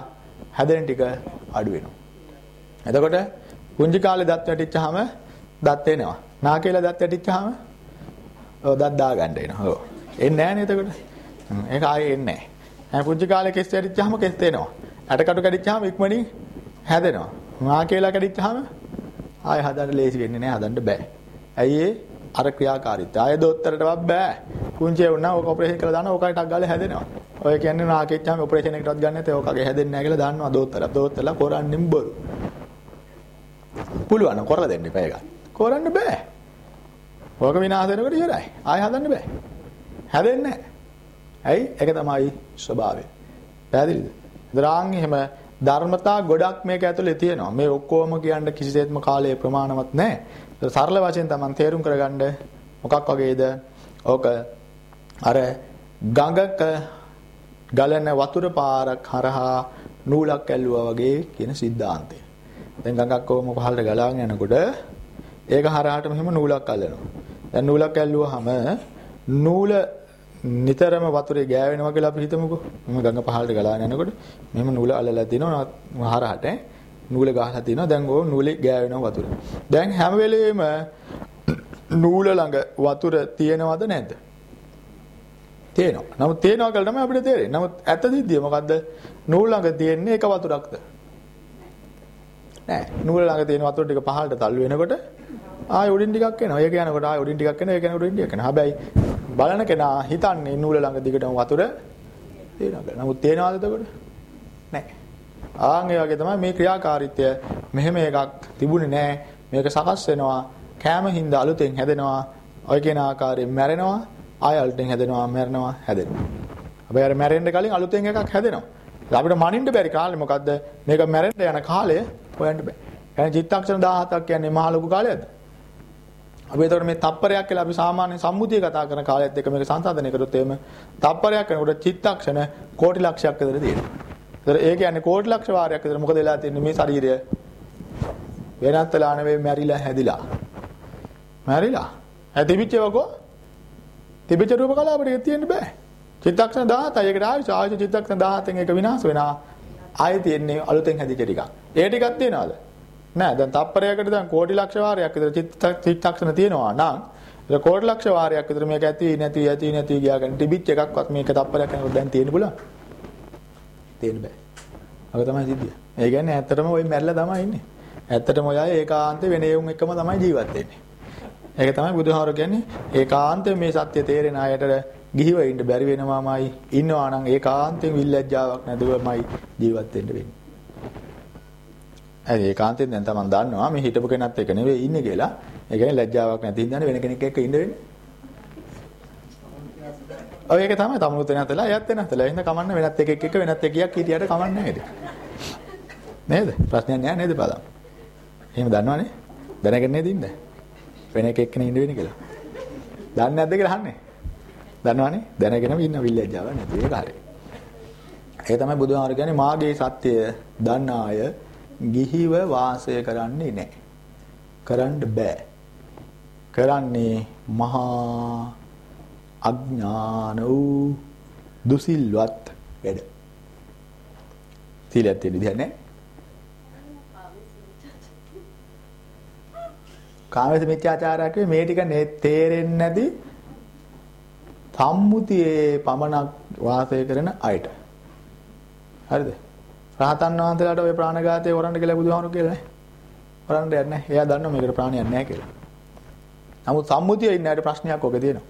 හැදෙන ටික අඩු වෙනවා. එතකොට පුංචි කාලේ දත් වැටිච්චාම දත් එනවා. නා කියලා දත් වැටිච්චාම ඔව් දත් දා ගන්න එනවා. ඔව්. එන්නේ නැහැ නේද එතකොට? ඒක ආයේ එන්නේ නැහැ. පුංචි කාලේ කෙස් ඇරිච්චාම කෙස් තේනවා. ඇටකටු කැඩිච්චාම ඉක්මනින් හැදෙනවා. මා කියලා කැඩිච්චාම ආයෙ හදන්න ලේසි වෙන්නේ නැහැ හදන්න බෑ. ඇයි ඒ අර ක්‍රියාකාරීත්වය. ආයෙ දොස්තරටවත් බෑ. කුංචි වුණා ඕක ඔපරේෂන් කරලා දානවා ඕකයි ටක් ගාලා හැදෙනවා. ඔය කියන්නේ නාකෙච්චාම ඔපරේෂන් එකටවත් ගන්න නැතේ ඕකගේ හැදෙන්නේ නැහැ කියලා දාන්නවා දොස්තර. දොස්තරලා කරන්නේ බොරු. පුළුවන් කරලා දෙන්න එපා ඒක. කරන්න බෑ. ඕක විනාශ වෙනකොට ඉවරයි. ආයෙ හදන්න බෑ. හැදෙන්නේ නැහැ. ඇයි? ඒක තමයි ස්වභාවය. පැහැදිලිද? දරාන් එහෙම ධර්මතා ගොඩක් මේක ඇතුලේ තියෙනවා. මේ ඔක්කොම කියන්න කිසිසේත්ම කාලයේ ප්‍රමාණවත් නැහැ. සරල වශයෙන් Taman තේරුම් කරගන්න මොකක් වගේද? ඕක අර ගඟක ගලන වතුර පාරක් හරහා නූලක් ඇල්ලුවා වගේ කියන સિદ્ધාන්තය. දැන් ගඟක් කොහොම පහළට ගලාගෙන යනකොට ඒක හරහාට මෙහෙම නූලක් අල්ලනවා. දැන් නූලක් ඇල්ලුවාම නූල නිතරම වතුරේ ගෑවෙනවා කියලා අපි හිතමුකෝ. මම ගඟ පහළට ගලාගෙන යනකොට මෙහෙම නූල අල්ලලා දිනවා හරහට නූල ගහලා තිනවා. දැන් ඕ නූලේ ගෑවෙනවා වතුර. දැන් හැම වෙලෙම නූල ළඟ වතුර තියෙනවද නැද්ද? තියෙනවා. නමුත් තියෙනවා කියලා තමයි අපිට තේරෙන්නේ. නමුත් ඇත්ත දිද්දිය මොකද්ද? නූල් ළඟ තියෙන්නේ එක වතුරක්ද? නෑ. නූල ළඟ තියෙන වතුර ටික පහළට තල්ලු වෙනකොට ආයෙ උඩින් ටිකක් එනවා. ඒක යනකොට ආයෙ උඩින් ටිකක් එනවා. ඒක යනකොට උඩින් ටිකක් එනවා. හැබැයි බලන කෙනා හිතන්නේ නූල ළඟ දිගටම වතුර තියෙනවා කියලා. නමුත් තේනවද එතකොට? නෑ. ආන් ඒ වගේ තමයි මේ ක්‍රියාකාරීත්වය මෙහෙම එකක් තිබුණේ නෑ. මේක සකස් වෙනවා. කෑම හින්දා අලුතෙන් හැදෙනවා. ඔය කියන ආකාරයෙන් මැරෙනවා. ආය අලුතෙන් හැදෙනවා, මැරෙනවා, හැදෙනවා. හැබැයි අර මැරෙන්න කලින් අලුතෙන් එකක් හැදෙනවා. අපිට මනින්න බැරි කාලේ මොකද්ද? මේක මැරෙන්න යන කාලය හොයන්න බෑ. يعني චිත්තක්ෂණ 17ක් කියන්නේ මහා ලොකු කාලයක්ද? අපි ඒතකොට මේ තප්පරයක් කියලා අපි සාමාන්‍ය සම්මුතිය කතා කරන කාලයත් එක්ක මේක සංසන්දනය කරොත් එහෙම තප්පරයක් කරනකොට චිත්තක්ෂණ කෝටි ලක්ෂයක් විතර තියෙනවා. ඒතර ඒ කියන්නේ කෝටි ලක්ෂ වාරයක් විතර මොකද වෙලා තියෙන්නේ මේ ශරීරය වෙනත් වෙලා නෙවෙයි මැරිලා හැදිලා. මැරිලා. හැදිවිච්චවකෝ තිබෙච්ච රූප කලාපට තියෙන්න බෑ. චිත්තක්ෂණ 17යි ඒකට ආවිස ආවිස චිත්තක්ෂණ 17න් ඒක විනාශ වෙනවා. ආයෙ තියෙන්නේ අලුතෙන් හැදිච්ච ටිකක්. ඒ ටිකක් තියනවාද? නෑ දැන් තප්පරයකට දැන් කෝටි ලක්ෂ වාරයක් විතර චිත්තක්ෂණ තියෙනවා නම් ඒක කෝටි ලක්ෂ වාරයක් විතර මේක ඇති නැති ඇති නැති ගියාගෙන තිබිච්ච එකක්වත් මේක තප්පරයක් යනකොට දැන් තියෙන්න පුළුවන්. තියෙන්න බෑ. අර තමයි සිද්ධිය. ඒ කියන්නේ ඇත්තටම ওই මැරලා තමයි ඉන්නේ. ඇත්තටම ඔය අය ඒකාන්තේ වෙන ඒුම් එකම තමයි ජීවත් වෙන්නේ. ඒක තමයි බුදුහාර කියන්නේ ඒකාන්තයෙන් මේ සත්‍ය තේරෙන අයට ගිහිව ඉන්න බැරි වෙනවාමයි ඉන්නවා නම් ඒකාන්තයෙන් විල්ලැජ්ජාවක් නැතුවමයි ජීවත් වෙන්න වෙන්නේ. ඒ ඒකාන්තයෙන් දැන් තමන් දන්නවා මේ හිටපු කෙනත් එක නෙවෙයි ඉන්නේ කියලා. ඒ කියන්නේ ලැජ්ජාවක් නැති හින්දානේ වෙන කෙනෙක් එක්ක ඉන්න වෙන්නේ. ඔය ඒක තමයි තමුත් වෙනතලා එයත් වෙනතලා. එහෙනම් කමන්න වෙනත් එකෙක් එක්ක වෙනත් එකකියක් හිටියට කමන්නේ නැහැ නේද? ප්‍රශ්නයක් නෑ නේද බලන්න. එහෙම දන්නවනේ. දැනගෙන නේද ඉන්නේ? වෙන එකෙක් කෙනෙක් ඉන්න වෙන්නේ කියලා. දන්නේ නැද්ද කියලා අහන්නේ. දන්නවනේ? දැනගෙනම ඉන්න විල්ලැජ්ජාව නැති ඒක හරියි. ඒ තමයි බුදුහාමර කියන්නේ මාගේ සත්‍යය දන්න අය ගිහිව වාසය කරන්නේ නැහැ. කරන්න බෑ. කරන්නේ මහා අඥාන වූ දුසිල්වත් වැඩ. සීලයක් තියෙන විදිහ නැහැ. කාමයේ මිත්‍යාචාරයක් මේ ටික තේරෙන්නේ නැති සම්මුතියේ පමණක් වාසය කරන අයට. හරිද? රහතන් වහන්සේලාට ওই ප්‍රාණඝාතය කරන්න කියලා බුදුහාමුදුරු කියලා නෑ. කරන්න දෙයක් නෑ. එයා දන්නවා මේකට ප්‍රාණයක් නෑ කියලා. නමුත් සම්මුතියේ ඉන්න අයට ප්‍රශ්නයක් ඔගේ තියෙනවා.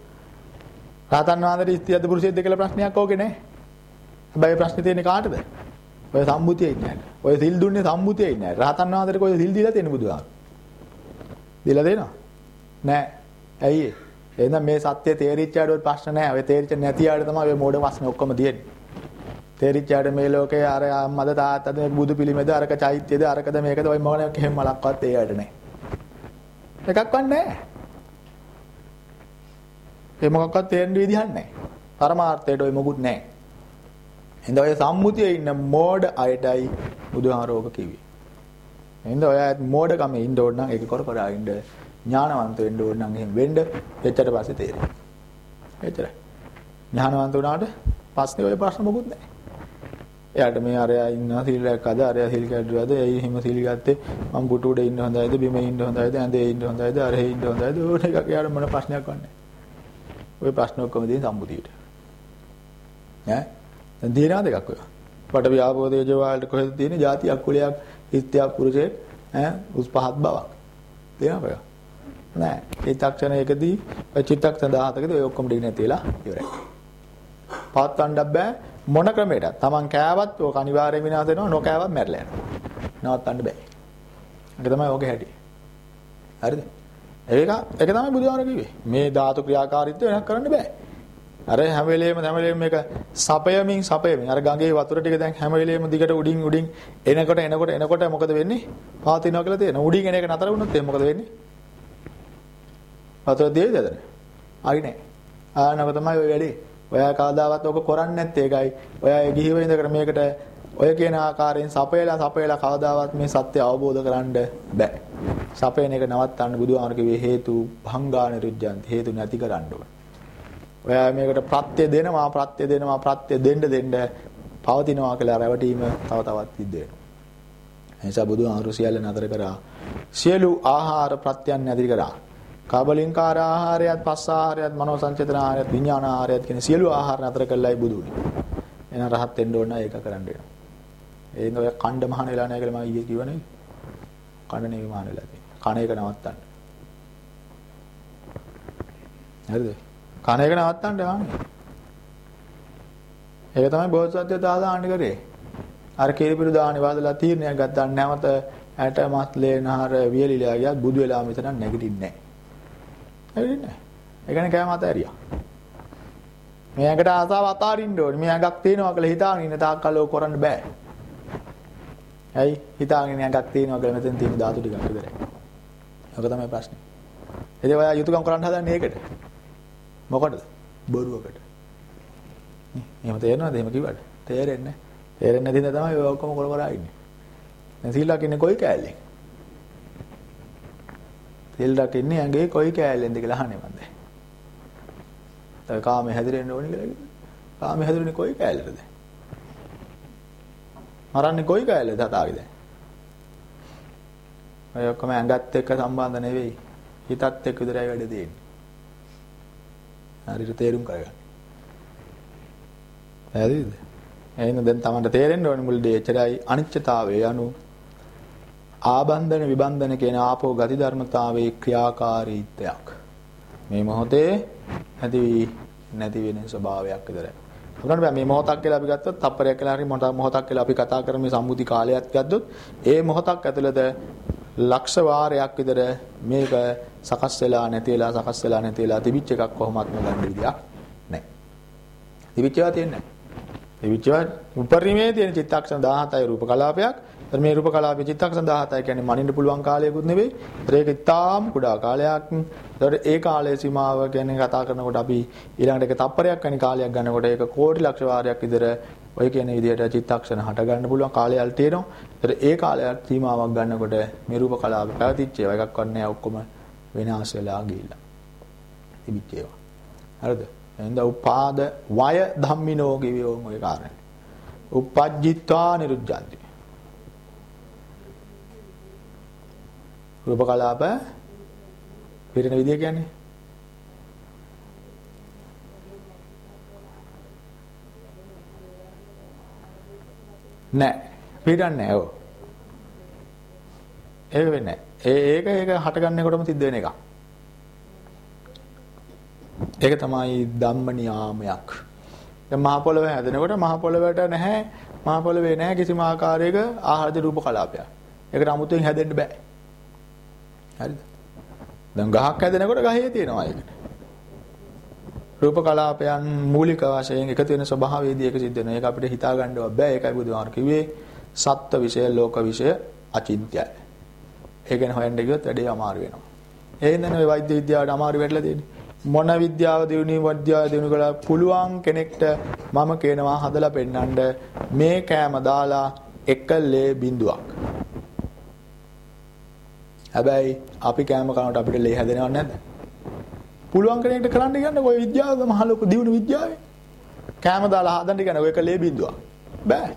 රහතන් වහන්සේට ස්ත්‍රියද පුරුෂයද කියලා ප්‍රශ්නයක් ඕකේ නෑ. හැබැයි ප්‍රශ්නේ තියෙන්නේ කාටද? ඔය සම්මුතියේ ඉන්න අයට. ඔය සිල් දුන්නේ සම්මුතියේ ඉන්න අයට. රහතන් වහන්සේට කොයි සිල් දීලා තියෙන්නේ බුදුහාමුදුරු? දීලා දෙනවා? නෑ. ඇයි ඒ? එහෙනම් මේ සත්‍ය තේරිච්ච ආඩ ඔය ප්‍රශ්න නෑ. ඔය තේරිච්ච නැති ආඩ තමයි ඔය මෝඩ ප්‍රශ්න ඔක්කොම තියෙන්නේ. තේරිච්ච ආඩ මේ ලෝකේ අර අම්මද තාත්තද බුදු පිළිමේද අරක චෛත්‍යද අරකද මේකද ඔය මොනක් එහෙම මලක්වත් ඒ ආඩ නෑ. එකක්වත් නෑ. ඒ මොකක්වත් තේරෙන්න විදිහක් නෑ. පරමාර්ථයට ඔය මොකුත් නෑ. එහෙනම් ඔය සම්මුතියේ ඉන්න මෝඩ අයටයි බුදුහාරෝග කිව්වේ. එහෙනම් ඔය මෝඩකම ඉන්න ඕන නම් ඒක කර කර ඉන්න ඥානවන්ත වෙන්න ඕන නම් එහෙම වෙන්න එච්චර පස්සේ තේරෙයි. එච්චරයි. ඥානවන්ත වුණාට පස්සේ ඔය ප්‍රශ්න මොකුත් නැහැ. එයාට මේ අරයා ඉන්නවා සීල් රැක්කද අරයා සීල් කැඩුවද? එයි එහෙම සීල් ගත්තේ. මම බුටු උඩ ඉන්න හොඳයිද? බිමේ ඉන්න හොඳයිද? ඇඳේ ඉන්න හොඳයිද? අරහේ ඉන්න හොඳයිද? ඕන එකක් එයාට මොන ප්‍රශ්නයක් වන්නේ? ඔය ප්‍රශ්න ඔක්කොම දෙන සම්මුතියට ඈ? දැන් දිනා දෙකක් ඔය? වට ව්‍යාපෝ තේජෝ වලට කොහෙද තියෙන්නේ? ಜಾතියක් කුලයක් හිත්‍යා පුරුෂේ ඈ? උස් පහත් බවක්. දෙනවා ඔය? නෑ. චිත්තක්ෂණයකදී චිත්තක්ෂණ 17කදී ඔය ඔක්කොම ඩිග් නැතිලා ඉවරයි. පාත් වණ්ඩක් බෑ. මොන ක්‍රමයකට. Taman කෑවත් ඕක අනිවාර්යයෙන් විනාශ වෙනවා නොකෑවත් මැරලා යනවා. නවත්තන්න බෑ. ඒක තමයි ඕකේ හැටි. හරිද? ඒක ඒක තමයි බුදුහාම කිව්වේ. මේ ධාතු ක්‍රියාකාරීත්වය වෙනස් කරන්න බෑ. අර හැම වෙලේම හැම වෙලේම මේක සපයමින් සපයමින් අර ගඟේ වතුර ටික දැන් හැම වෙලේම දිගට උඩින් උඩින් එනකොට එනකොට එනකොට මොකද වෙන්නේ? පවතිනවා කියලා තියෙනවා. උඩින් එන එක නතර වුණොත් එහෙනම් මොකද වෙන්නේ? වතුර දියේද එතන? ආයි නෑ. ආනක තමයි ඔය වැඩේ. ඔයා කවදාවත් ඔක කරන්නේ නැත්තේ ඒකයි. ඔයා ගිහිව ඉඳකට මේකට ඔය කියන ආකාරයෙන් සපයලා සපයලා කවදාවත් මේ සත්‍ය අවබෝධ කරන්න බෑ. සපයන එක නවත්තන්න බුදුහාමර කිව්වේ හේතු භංගා නිරුද්ධන්ති හේතු නැති කරන්න ඕන. ඔයා මේකට ප්‍රත්‍ය දෙනවා ප්‍රත්‍ය දෙනවා ප්‍රත්‍ය දෙන්න දෙන්න පවතිනවා කියලා රැවටීම තව තවත් සිද්ධ වෙනවා. එනිසා බුදුහාමර සියල්ල නතර කරා සියලු ආහාර ප්‍රත්‍යයන් නැති කරා. කාබලින්කාර ආහාරයත් පස්ස ආහාරයත් මනෝ සංචේතන ආහාරයත් විඥාන ආහාරයත් කියන සියලු ආහාර නතර කළායි බුදුනේ. එහෙනම් රහත් වෙන්න ඕන ඒක කරන්න වෙනවා. එහෙනම් ඔය කණ්ඩ මහාන වෙලා නැහැ කියලා මම ඊයේ කිව්වනේ. කණ්ඩ නෙවෙයි මහාන වෙලා තියෙන්නේ. කණ එක නවත්තන්න. හරිද? කණ එක නවත්තන්න යන්නේ. ඒක තමයි බෝසත්ත්වය දාදාන්න කරේ. අර කීරිපිරු දාන්නේ වාදලා තීරණයක් ගත්තා නැවත ඇට මත් ලේනහර වියලිලා ගියත් බුදු වෙලා මෙතන නැගිටින්නේ නැහැ. ඇවිල්ලා නැහැ. ඒ කියන්නේ කෑම අතෑරියා. මේ ඇඟට ආසාව අතාරින්න ඕනේ. මේ ඇඟක් තියෙනවා කියලා හිතාගෙන ඉන්න තාක් කල් ඕක කරන්න බෑ. ඇයි? හිතාගෙන ඇඟක් තියෙනවා කියලා මෙතෙන් තියෙන ධාතු ටිකක් විතරයි. ඔක තමයි ප්‍රශ්නේ. ඉතින් ඔයා යුතුයකම් කරන්න හදන්නේ ඒකට. මොකටද? බොරුවකට. එහෙම තේරෙනවද? එහෙම කිව්වට? තේරෙන්නේ නැහැ. තේරෙන්නේ නැති නිසා තමයි ඔය ඔක්කොම කර කර ඉන්නේ. දැන් සීලක් ඉන්නේ කොයි කෑල්ලෙන්? තෙල් රකින්නේ ඇඟේ කොයි කෑල්ලෙන්ද කියලා අහන්නේ මම දැන්. තව කාමේ හැදිරෙන්න ඕනි කියලා කිව්වා. කාමේ හැදිරෙන්නේ කොයි කෑල්ලටද? මරන්නේ කොයි කෑල්ලද හදාගේ දැන්? ඔය ඔක්කොම ඇඟත් එක්ක සම්බන්ධ නෙවෙයි. හිතත් එක්ක විතරයි වැඩ තියෙන්නේ. හරියට තේරුම් කරගන්න. හරිද? එහෙනම් දැන් Tamanට තේරෙන්න ඕනේ මුලදී එච්චරයි අනිත්‍යතාවය යනු ආබන්ධන විබන්ධන කියන ආපෝ ගති ධර්මතාවයේ ක්‍රියාකාරීත්වයක්. මේ මොහොතේ නැති නැති වෙන ස්වභාවයක් විතරයි. අපිට බෑ මේ මොහොතක් කියලා අපි ගත්තොත් තප්පරයක් කියලා හරි මොහොතක් කියලා අපි කතා කරමු මේ සම්මුති කාලයක් ගත්තොත් ඒ මොහොතක් ඇතුළත ලක්ෂ වාරයක් විතර මේක සකස් වෙලා නැති වෙලා සකස් වෙලා නැති වෙලා තිබිච්ච එකක් කොහොමත් නොගන්න විදියක් නැහැ. තිබිච්චවා තියෙන්නේ නැහැ. තිබිච්චවා උපරිමයේ තියෙන චිත්තක්ෂණ 17යි රූප කලාපයක් ඒතර මේ රූප කලාපේ චිත්තක්ෂණ 17 කියන්නේ මනින්න පුළුවන් කාලයකුත් නෙවෙයි. ඒතර ඒක ඉතාම කුඩා කාලයක්. ඒතර ඒ කාලයේ සීමාව ගැන කතා කරනකොට අපි ඊළඟට ඒක තප්පරයක් වැනි කාලයක් ගන්නකොට ඒක කෝටි ලක්ෂ වාරයක් විතර ඔය කියන විදිහට චිත්තක්ෂණ හට ගන්න පුළුවන් කාලයල් තියෙනවා. ඒතර ඒ කාලයක් සීමාවක් ගන්නකොට මේ රූප කලාප පැවතිච්ච ඒවා එකක්වත් නැහැ ඔක්කොම විනාශ වෙලා ගිහිල්ලා. තිබිච්ච ඒවා. හරිද? එහෙනම් උපාද වය ධම්මිනෝ කිවියෝ ඔය කාරණේ. උපජ්ජිත්වා නිරුද්ධಂತಿ. රූප කලාප පිරෙන විදිය කියන්නේ? නෑ. පිරන්නේ නෑ ඔව්. ඒක වෙන්නේ නෑ. ඒක ඒක හටගන්නකොටම සිද්ධ වෙන එකක්. ඒක තමයි ධම්ම නියාමයක් දැන් මහ පොළව හැදෙනකොට මහ පොළවට නැහැ මහ පොළවේ නැහැ කිසිම ආකාරයක ආහාරද රූප කලාපයක් ඒකට 아무තෙන් හැදෙන්න බෑ. හරිද? දැන් ගහක් හැදෙනකොට ගහේ තියෙනවා ඒකට. රූප කලාපයන් මූලික වශයෙන් එකතු වෙන ස්වභාවයේදී ඒක සිද්ධ වෙනවා. ඒක අපිට හිතා ගන්නව බෑ. ඒකයි බුදුහාමර කිව්වේ සත්ත්ව විෂය ලෝක විෂය අචින්ත්‍යයි. ඒක ගැන හොයන්න ගියොත් වැඩේ අමාරු වෙනවා. එහෙනම් ඔය වෛද්‍ය විද්‍යාවට අමාරු වෙట్లా තියෙන්නේ. මොන විද්‍යාව දිනුනේ විද්‍යාව දිනු කළා පුළුවන් කෙනෙක්ට මම කියනවා හදලා පෙන්නන්න මේ කෑම දාලා එකලේ බිඳුවක්. හැබැයි අපි කෑම කනකොට අපිට ලේ හැදෙනව නැද්ද? පුළුවන් කෙනෙක්ට කරන්න කියන්නේ ඔය විද්‍යාව මහ ලොකු දියුණු විද්‍යාවේ. කෑම දාලා හදන්න කියන්නේ ඔයක ලේ බින්දුවක්. බෑ.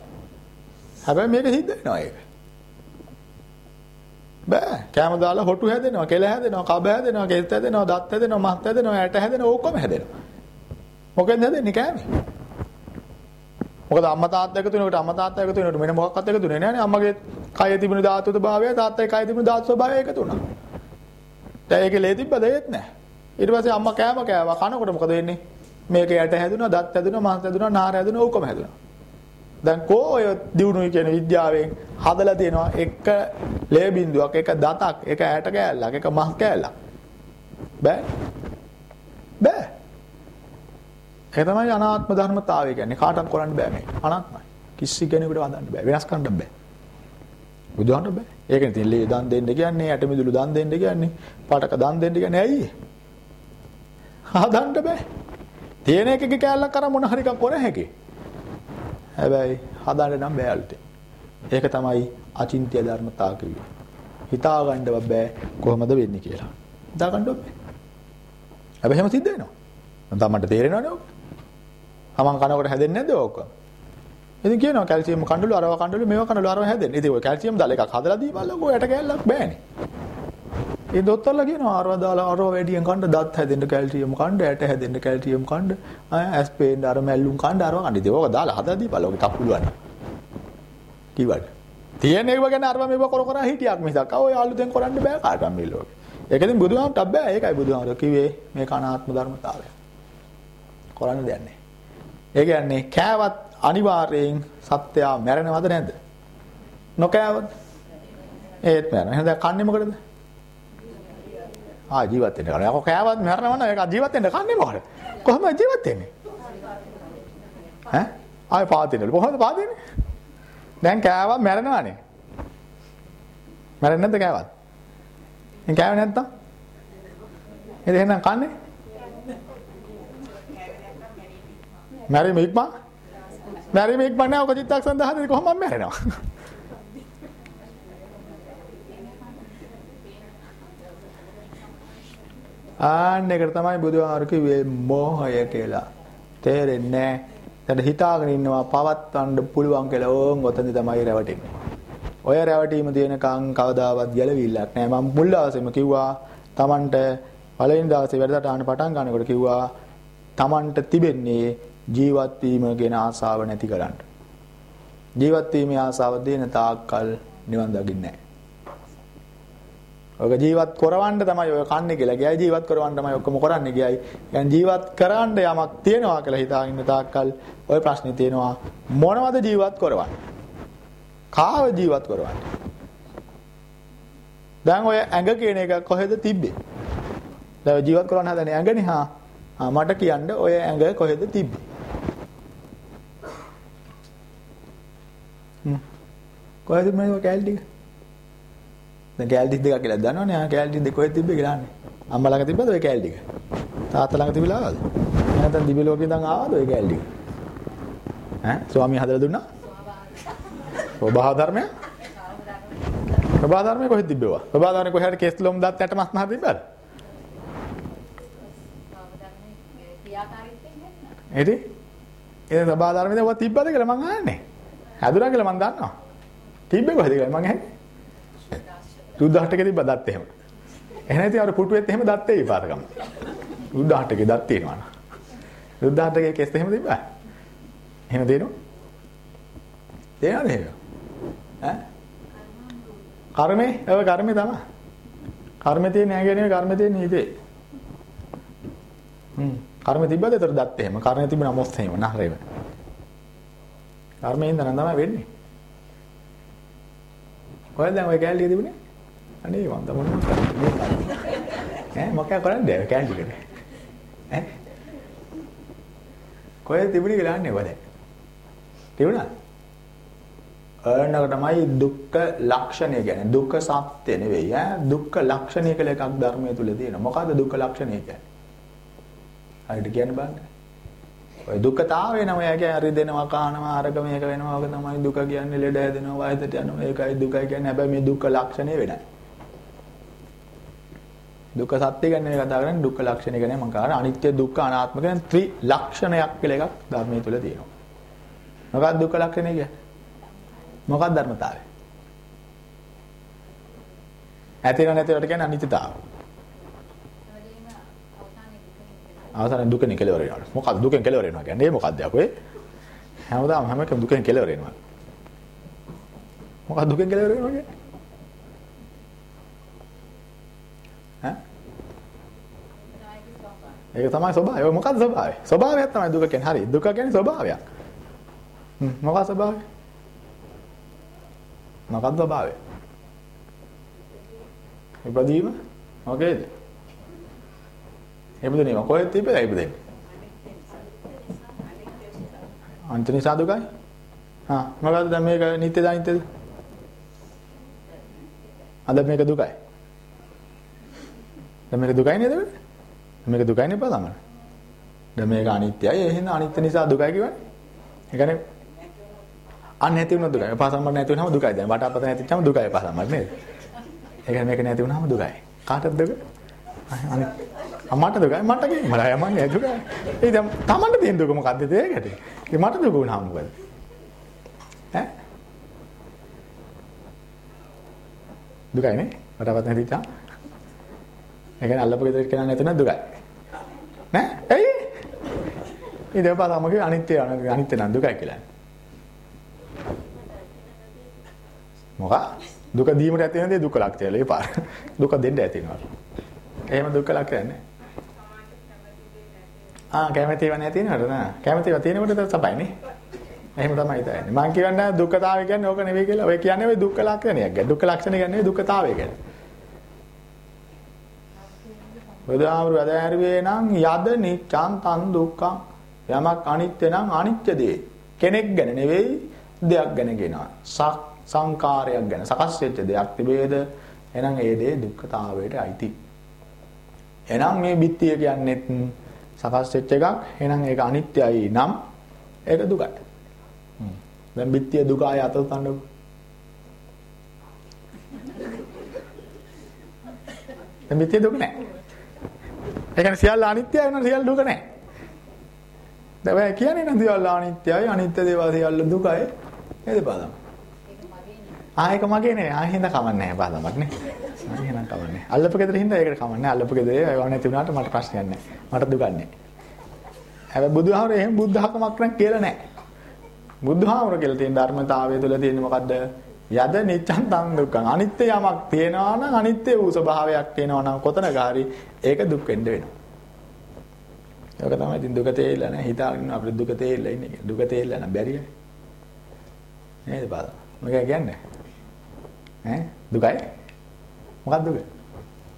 හැබැයි මේක සිද්ධ වෙනවා ඒක. බෑ. කෑම දාලා හොටු හැදෙනවා, කෙල හැදෙනවා, කබ හැදෙනවා, කෙස් හැදෙනවා, දත් හැදෙනවා, මස් හැදෙනවා, ඇට හැදෙනවා, ඔක්කොම හැදෙනවා. මොකෙන්ද හැදෙන්නේ කෑමේ? මොකද අම්මා තාත්තා එකතු වෙනකොට අම්මා තාත්තා එකතු වෙනකොට මෙන්න මොකක්වත් එකතු වෙන්නේ නැහැ නේ. අම්මගේ කයේ තිබුණු ධාතු ස්වභාවය තාත්තගේ කයේ තිබුණු ධාතු ස්වභාවය එකතු වුණා. දැන් ඒකේ ලේ තිබ්බද ඒත් නැහැ. ඊට පස්සේ අම්මා කෑම කෑවා කනකොට මොකද වෙන්නේ? මේක යට හැදුනා, දත් හැදුනා, මාංශ හැදුනා, නාර හැදුනා, ඔක්කොම හැදුනා. දැන් කෝ ඔය දිනුනුයි කියන විද්‍යාවෙන් හදලා තියෙනවා එක ලේ බිඳුවක්, එක දතක්, එක ඇට කෑල්ලක්, එක මස් කෑල්ලක්. බෑ. බෑ. ඒ තමයි අනාත්ම ධර්මතාවය කියන්නේ. කාටවත් කරන්න බෑ මේක. අනාත්මයි. කිසි කෙනෙකුට වදන්න බෑ. වෙනස් කරන්න බෑ. බුදුහාමර බෑ. ඒකනේ තියෙන ලේ දන් දෙන්න කියන්නේ, ඇට මිදුළු දන් දෙන්න කියන්නේ, පාටක දන් දෙන්න කියන්නේ ඇයි? හදන්න බෑ. තියෙන එකක කැලලක් අර මොන හරි එකක් කර හැකි. හැබැයි හදන්න නම් බෑ අලුතෙන්. ඒක තමයි අචින්ත්‍ය ධර්මතාව කිව්වේ. හිතා ගන්නව බෑ කොහොමද වෙන්නේ කියලා. හිතා ගන්න බෑ. හැබැයි එහෙම සිද්ධ වෙනවා. නැත්නම් මට තේරෙනවනේ ඔක. තමන් කනකොට හැදෙන්නේ නැද්ද ඕක? ඉතින් කියනවා කැල්සියම් කඳුළු අරව කඳුළු මේව කඳුළු අරව හැදෙන්නේ. ඉතින් ඔය කැල්සියම් දාලා එකක් හදලා දීපල්ලකෝ යට කැල්ලක් බෑනේ. ඒ දොස්තරලා කියනවා අරව දාලා අරව වැඩියෙන් කන්න දත් හැදෙන්න කැල්සියම් කන්න ඇට හැදෙන්න කැල්සියම් කන්න ඇස් පේන්න අර මැල්ලුම් කන්න අරව කන්න. ඉතින් ඕක දාලා හදලා දීපල්ලකෝ ටක් පුළුවන්. කිව්වද? තියෙන ඒවා ගැන අරව මේව කර කර හිටියක් මිසක් ඔය අලුතෙන් කරන්න බෑ කාටවත් මේ ලෝකේ. ඒකෙන් බුදුහාමට බෑ ඒකයි බුදුහාමර කිව්වේ මේක අනාත්ම ධර්මතාවය. කරන්න දෙයක් නැහැ. ඒ කියන්නේ කෑවත් අනිවාර්යයෙන් සත්‍යය මැරෙනවද නැද්ද? නොකෑවොත් ඒත් මැරෙනවා. එහෙනම් දැන් කන්නේ මොකටද? ආ ජීවත් වෙන්න කරනවා. යකෝ කෑවත් මැරෙනවා නම් ඒක ජීවත් වෙන්න කන්නේ මොකටද? කොහොමද ජීවත් වෙන්නේ? ඈ? ආයෙ පාදිනවලු. කොහොමද පාදින්නේ? දැන් කෑවත් මැරෙනවානේ. මැරෙන්නේ නැද්ද කෑවත්? දැන් කෑවේ නැත්තම්? එහෙනම් එහෙනම් කන්නේ? මැරීම ඉක්මන්? මැරීම ඉක්මන් නෑ ඔක චිත්තක්ෂණ 10 කොහොමද මැරෙනවා? ආන්න එකට තමයි බුදුහාර කිව්වේ මෝහය කියලා. තේරෙන්නේ නැහැ. දැන් හිතාගෙන ඉන්නවා පවත්වන්න පුළුවන් කියලා ඕන් ඔතනදි තමයි රැවටෙන්නේ. ඔය රැවටීම තියෙනකන් කවදාවත් ගැලවිල්ලක් නැහැ. මම මුල් දවසේම කිව්වා Tamanට පළවෙනි දවසේ වැඩසටහන පටන් ගන්නකොට කිව්වා Tamanට තිබෙන්නේ ජීවත් වීම ගැන ආසාව නැති කරන්න. ජීවත් වීමේ ආසාව දෙන තාක්කල් නිවන් දකින්නේ නැහැ. ඔක ජීවත් කරවන්න තමයි ඔය කන්නේ කියලා. ගියයි ජීවත් කරවන්න තමයි ඔක්කොම කරන්නේ ගියයි. يعني ජීවත් කරන්න යමක් තියෙනවා කියලා හිතාගෙන ඉන්න තාක්කල් ඔය ප්‍රශ්නේ තියෙනවා මොනවද ජීවත් කරවන්නේ? කාව ජීවත් කරවන්නේ? දැන් ඔය ඇඟ කියන එක කොහෙද තිබ්බේ? දැන් ජීවත් කරවන්න හදන්නේ ඇඟනේ හා. මට කියන්න ඔය ඇඟ කොහෙද තිබ්බේ? කොහෙද මේ කැලේ ටික? දැන් කැලේ දෙකක් කියලා දන්නවනේ. ආ කැලේ දෙක කොහෙද තිබ්බේ කියලා අහන්නේ. අම්මා ළඟ තිබ්බද ඔය කැලේ ටික? තාත්තා ළඟ තිබිලා ආවද? නැත්නම් දිවි ලෝකේ ඉඳන් ආවද ඔය කැලේ ටික? ඈ ස්වාමී හදලා දුන්නා? ස්වභාව ධර්මය? ස්වභාව ධර්මය කොහෙද තිබ්බේවා? ස්වභාව ධර්මය කොහෙද කෙස් ලොම් දත් ඇට මස් නහර තිබ්බද? එදී ඒ ස්වභාව ධර්මයේ ඔබ තිබ්බද කියලා මං අහන්නේ. හැදුනා කියලා මං දන්නවා. තිබ්බේ කොහෙද කියලා මං අහන්නේ. සුද්ධාටකේ තිබ්බ දත් එහෙම. එහෙනම් ඉතින් අර පුටුවෙත් එහෙම දත් ඒ විපාතකම. සුද්ධාටකේ දත් තියෙනවා නා. සුද්ධාටකේ කෙස් එහෙම තිබ්බා. එහෙම දෙනවා. තේරෙනවද එහෙම? ඈ? කර්මේ, ඔය කර්මේ තමයි. කර්මේ තියෙන ඇගේ නෙවෙයි කර්මේ තියෙන හිතේ. හ්ම්. කර්මේ තිබ්බද ඒතර දත් එහෙම. කර්මේ තිබුණා මොස් එහෙම නහරේම. කර්මයෙන් දන තමයි වෙන්නේ. කොහෙන්ද ඔය කැලිය තිබුණේ? අනේ මන්ද මොනවද කරන්නේ? ඈ මොකක් කරන්නේ කැන්ටි එකේ? ඈ කොහෙද තිබුණේ කියලා අහන්නේ ඔබ දැන්? තිබුණා? අනකට තමයි දුක්ඛ ලක්ෂණය කියන්නේ. දුක්ඛ සත්‍ය නෙවෙයි ඈ දුක්ඛ ලක්ෂණය කියලා එකක් ධර්මයේ තුල තියෙනවා. මොකද්ද දුක්ඛ ලක්ෂණය කියන්නේ? හරියට කියන්න බෑ. ඔය දුක්ඛතාවය නම යගේ හරි දෙනවා කහනවා අරක මේක වෙනවා ඔක තමයි දුක කියන්නේ ලෙඩ හැදෙනවා වයසට යනවා ඒකයි දුකයි කියන්නේ හැබැයි මේ දුක්ඛ ලක්ෂණය වෙනයි. දුක්ඛ සත්‍ය ගැන මේ කතා කරන්නේ දුක්ඛ ලක්ෂණය ගැන මම කරා අනිත්‍ය දුක්ඛ අනාත්ම කියන ත්‍රි ලක්ෂණයක් කියලා එකක් ධර්මයේ තුල තියෙනවා. මොකක්ද දුක්ඛ ලක්ෂණය කියන්නේ? මොකක්ද ධර්මතාවය? ඇතිව නැතිවට කියන්නේ අනිත්‍යතාවය. අවසානයේ දුකෙන් කෙලවර වෙනවා. මොකක්ද දුකෙන් කෙලවර වෙනවා කියන්නේ? ඒ මොකක්ද යකෝ? හැමදාම හැම එකම දුකෙන් කෙලවර වෙනවා. මොකක්ද දුකෙන් කෙලවර වෙනවා කියන්නේ? ඈ? ඒක තමයි ස්වභාවය. ඔය මොකක්ද ස්වභාවය? ස්වභාවයක් තමයි දුක කියන්නේ. හරි. දුක කියන්නේ ස්වභාවයක්. හ්ම් මොකක්ද ස්වභාවය? මොකක්ද ස්වභාවය? ඉපදීම මොකේද? ඉපදෙන්නේ කොහෙද ඉපදෙන්නේ? ඉපදෙන්නේ. අන්ත නිසා දුකයි. හා මොකද්ද දැන් මේක නිත්‍යද අනිත්‍යද? අද මේක දුකයි. දැන් මේක දුකයි නේද? මේක දුකයි නේ බලන්න. දැන් මේක අනිත්‍යයි. එහෙනම් අනිත්‍ය නිසා දුකයි කියවනේ. ඒ කියන්නේ අන්න නැති වුණොත් දුකයි. පාසම්බර නැති වුණාම දුකයි. දැන් වටාපත නැතිවම දුකයි පාසම්බර නේද? ඒ කියන්නේ මේක නැති වුණාම දුකයි. කාටද දුක? අනිත් මට දුකයි මට කිය මට යමන්නේ දුකයි. ඒ දැන් තමන්ට තියෙන දුක මොකද්ද ඒකට? ඒ මට දුක වුණාම මොකද? ඈ? දුකයි නේ? වටාපත නැතිචා. ඒ කියන්නේ අල්ලපු ගෙදර කෙනා නැතුණ දුකයි. නෑ? ඇයි? ඉතින් පාසම්බරගේ අනිත්‍ය අනිත්‍ය නම් දුකයි කියලා. මොකක්? දුක දීමට ඇති වෙන දේ දුක ලක්ෂය. ඒ පාර. දුක දෙන්න ඇති වෙනවා. එහෙම දුක ලක්ෂය නැහැ. ආ කැමැතිව නැති වෙනවද නෑ? කැමැතිව තියෙනකොට තමයි නේ. එහෙම තමයි තන්නේ. මම කියන්නේ දුක්ඛතාවය කියන්නේ ඕක නෙවෙයි කියලා. ඔය කියන්නේ ඔය දුක්ඛ ලක්ෂණයක් ගැන. දුක්ඛ ලක්ෂණ කියන්නේ දුක්ඛතාවය ගැන. බුදුහාමුදුරු අධෑරුවේ නම් යද නිච්ඡං තන් දුක්ඛං යමක් අනිත්‍ය නම් අනිත්‍ය දේ. කෙනෙක් ගැන නෙවෙයි දෙයක් ගැන කියනවා. සක් සංකාරයක් ගැන සකස් වෙච්ච දෙයක් තිබේද එහෙනම් ඒ දේ දුක්ඛතාවයට අයිති. එහෙනම් මේ බිත්තිය කියන්නේත් සකස් වෙච්ච එකක්. එහෙනම් ඒක අනිත්‍යයි නම් ඒක දුකයි. දැන් බිත්තිය දුක ආය අත උතන්නකො. දැන් බිත්තිය දුක නැහැ. ඒ කියන්නේ සියල්ල අනිත්‍යයි වෙන සියල්ල දුක නැහැ. දැන් ඔය කියන්නේ නම් සියල්ල අනිත්‍යයි අනිත්‍ය දේවල් සියල්ල දුකයි. නේද බලන්න. ආයෙක මගේ නේ. ආයෙ හින්දා කමන්නේ නැහැ බාදමක් නේ. ආයෙ එහෙනම් කමන්නේ. අල්ලපු ගෙදර හින්දා ඒකට කමන්නේ. අල්ලපු ගෙදර ඒව නැති වුණාට මට ප්‍රශ්නයක් නැහැ. මට දුකක් නැහැ. හැබැයි බුදුහාමර එහෙම බුද්ධහකමක් නම් කියලා නැහැ. බුදුහාමර කියලා තියෙන ධර්මතාවය තුළ තියෙන්නේ මොකද්ද? යද නිච්ඡන් තන් දුක්ඛං. අනිත්‍ය යමක් තියෙනවා නම් අනිත්‍ය වූ ස්වභාවයක් තියෙනවා නම් කොතනක හරි ඒක දුක් වෙන්න වෙනවා. ඒක තමයි ඉතින් දුක තේරිලා නැහැ. හිතාගෙන අපිට දුක තේරිලා ඉන්නේ. දුක තේරිලා නම් බැරියනේ. නේද බාලා? මොකද කියන්නේ? ඈ? දුකයි? මොකක්ද දුක?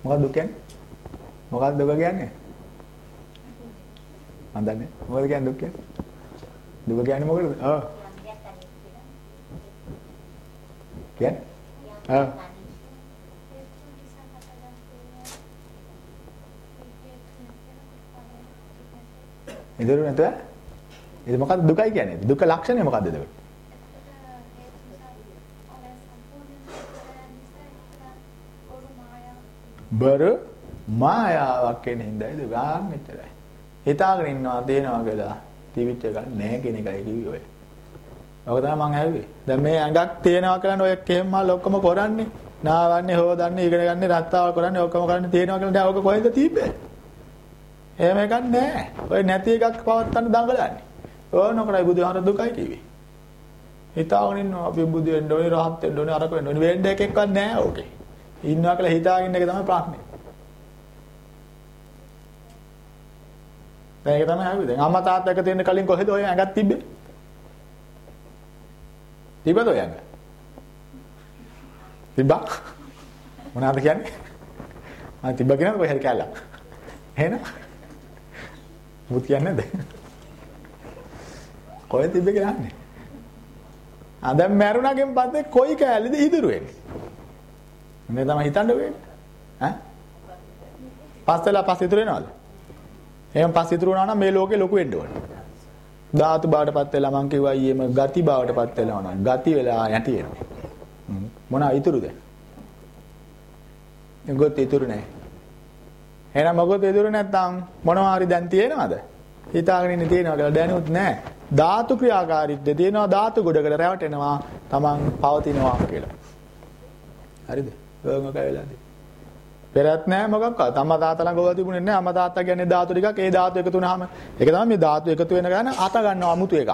මොකක්ද දුක කියන්නේ? මොකක්ද දුක කියන්නේ? මන් දන්නේ. මොකද කියන්නේ දුක කියන්නේ? දුක කියන්නේ මොකද? ආ කියන්නේ? ආ ඉදිරි නැතුව? ඒක මොකක්ද දුකයි කියන්නේ? දුක ලක්ෂණය මොකක්ද? ඒක බර මායාවක් කියන හින්දායි දුගාන් මෙච්චරයි. හිතාගෙන ඉන්නවා දේනවා කියලා තිවිච් එක නැහැ කියන එකයි කිව්වේ ඔය. ඔක තමයි මං ඇහුවේ. දැන් මේ ඇඟක් තේනවා කියලා ඔය කෙම්මල් ඔක්කොම කරන්නේ. නාවන්නේ හොදන්නේ ඉගෙන ගන්න රත්තාවල් කරන්නේ ඔක්කොම කරන්නේ තේනවා කියලා දැන් ඔක කොහෙද තිබ්බේ? එහෙම එකක් නැහැ. ඔය නැති එකක් පවත්තන්න දඟලන්නේ. ඕන කරයි බුදුහාර දුකයි කිව්වේ. හිතාගෙන ඉන්නවා අපි බුදු වෙන්න ඕනේ රහත් වෙන්න ඕනේ අරක වෙන්න ඕනේ වෙන්න එකෙක්වත් නැහැ ඕකේ. ඉන්නවා කියලා හිතාගෙන එක තමයි ප්‍රශ්නේ. දැන් ඒක තමයි ආවේ. දැන් අම්මා තාත්තා එක තියෙන කලින් කොහෙද ඔය ඇඟක් තිබ්බේ? තිබ්බද ඔය ඇඟ? තිබ්බා? මොනවද කියන්නේ? ආ තිබ්බ කියනද කොහෙද කැලලා? එහෙනම් මුත් කියන්නේ නැද්ද? කොහෙද තිබ්බේ කියලා අහන්නේ? ආ දැන් මැරුණාගෙන් පස්සේ කොයි කැලේද ඉදිරි වෙන්නේ? මේ තමයි හිතන්න වෙන්නේ. ඈ? පස් වෙලා පස් ඉතුරු වෙනවද? එහෙනම් පස් ඉතුරු වුණා නම් මේ ලෝකේ ලොකු වෙන්න ඕනේ. ධාතු බාටපත් වෙලා මං කිව්වා ඊයේම ගති බාටපත් වෙලා වුණා. ගති වෙලා යටි වෙනවා. මොනවා ඉතුරුද? මොකද ඉතුරු නැහැ. එහෙනම් මොකද ඉතුරු නැත්නම් මොනවා හරි දැන් තියෙනවද? හිතාගෙන ඉන්නේ තියෙනවා කියලා දැනුත් නැහැ. ධාතු ක්‍රියාකාරීත්වය තියෙනවා ධාතු ගොඩකට රැවටෙනවා. Taman පවතිනවා කියලා. හරිද? ඔයම කැවිලාද? පෙරත් නැහැ මොකක්වත්. අම්මා තාත්තා ළඟ ඕවා තිබුණේ නැහැ. අම්මා තාත්තා කියන්නේ ධාතු ටිකක්. ඒ ධාතු එකතු වුණාම ඒක තමයි මේ ධාතු එකතු වෙන ගාන අත ගන්නවා අමුතු එකක්.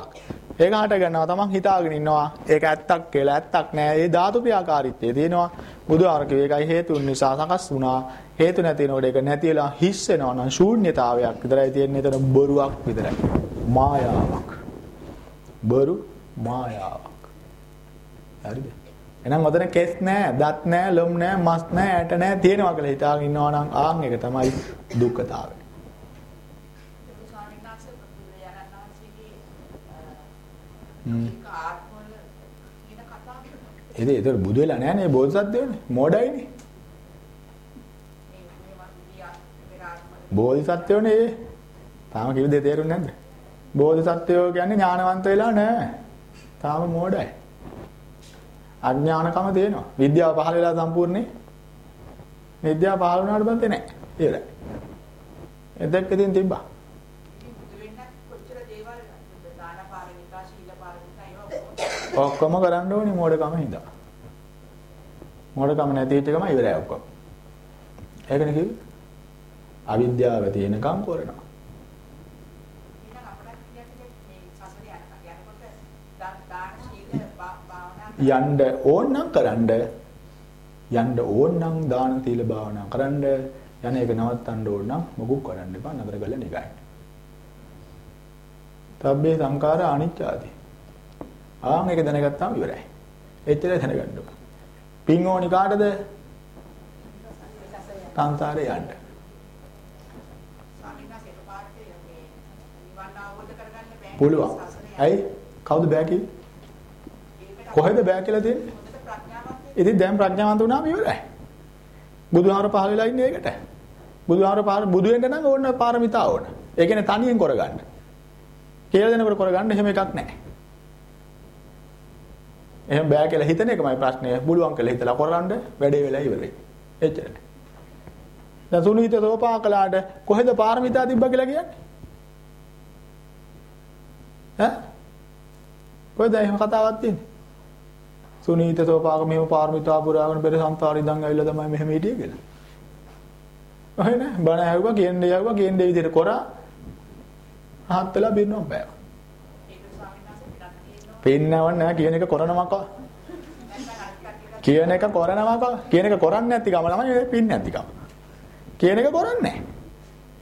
ඒක හට ගන්නවා තමන් හිතාගෙන ඉන්නවා. ඒක ඇත්තක් කියලා ඇත්තක් නෑ. ඒ ධාතු ක්‍රියාකාරීත්වය තියෙනවා. බුදුහාර කිව්වේ ඒකයි හේතුන් නිසා සකස් වුණා. හේතු නැති වෙනකොට ඒක නැතිලා හිස් වෙනවා නම් ශූන්‍යතාවයක් විතරයි තියෙන්නේ. එතන බොරුවක් විතරයි. මායාවක්. බොරු මායාවක්. හරිද? එහෙනම් ඔතන කෙස් නැහැ, දත් නැහැ, ලොම් නැහැ, මස් නැහැ, ඇට නැහැ තියෙනවා කියලා හිතාගෙන ඉන්නවා නම් ආන් එක තමයි දුක්ඛතාවය. එදේ ඒතර බුදු වෙලා නැහැ නේ බෝධිසත්වයෝනේ මොඩයිනේ. බෝධිසත්වයෝනේ ඒ. තාම කිව්ව දේ තේරුන්නේ නැද්ද? බෝධිසත්වයෝ කියන්නේ ඥානවන්ත වෙලා නැහැ. තාම මොඩයි. අඥානකම තියෙනවා. විද්‍යාව පහළ වෙලා සම්පූර්ණේ. විද්‍යාව පහළ වුණාට පස්සේ නැහැ. ඉවරයි. එදෙක් ඉතින් තිබ්බා. ඔක්කොම කරන්න ඕනේ මෝඩකම හින්දා. මෝඩකම නැති වෙච්ච ගම ඉවරයි ඔක්කොම. ඒකනේ කිව්වේ. අවිද්‍යාව තියෙනකම් කරනවා. යන්න ඕන නම් කරන්න යන්න ඕන නම් දාන තීල භාවනා කරන්න යන එක නවත්තන්න ඕන නම් මොකුත් කරන්න එපා නතර කරලා නිකයි. තබ්බේ සංඛාර අනිච්චාදී. ආන් එක දැනගත්තාම ඉවරයි. එච්චරයි දැනගන්න ඕන. පින් ඕනි කාටද? සංසාරේ යන්න. පුළුවන්. ඇයි? කවුද බෑ කිව්වේ? කොහෙද බෑ කියලා තියෙන්නේ? ඉතින් දැන් ප්‍රඥාවන්ත වුණාම ඉවරයි. බුදුහාර පහල වෙලා ඉන්නේ ඒකට. බුදුහාර පාර බුදු වෙන්න නම් ඕන පාරමිතා ඕන. ඒ කියන්නේ තනියෙන් කරගන්න. කියලා දෙනකොට කරගන්න එහෙම එකක් නැහැ. එහෙම බෑ කියලා හිතන එකමයි ප්‍රශ්නය. බුලුවන් කියලා හිතලා කරගන්න වැඩේ වෙලා ඉවරයි. එච්චරයි. දැන් සුනීත සෝපාකලාට කොහෙද පාරමිතා තිබ්බ කියලා කියන්නේ? ඈ? කොහෙද එහෙම කතාවක් තියෙන්නේ? සුනීත සෝපාක මෙහෙම පාරමිතා පුරාගෙන බෙර සංසාරي ඉඳන් ඇවිල්ලා තමයි මෙහෙම හිටියේ කියලා. ඔය නේ බණ ඇහුවා කියන්නේ ඇහුවා කියන්නේ විදිහට කරා හත් වෙලා බින්නවා බෑ. පින්නවන්නේ නැහැ කියන එක කරනවක. කියන එක කරනවක. කියන එක කරන්නේ නැති ගම තමයි පින්නේ නැති ගම. කියන එක කරන්නේ නැහැ.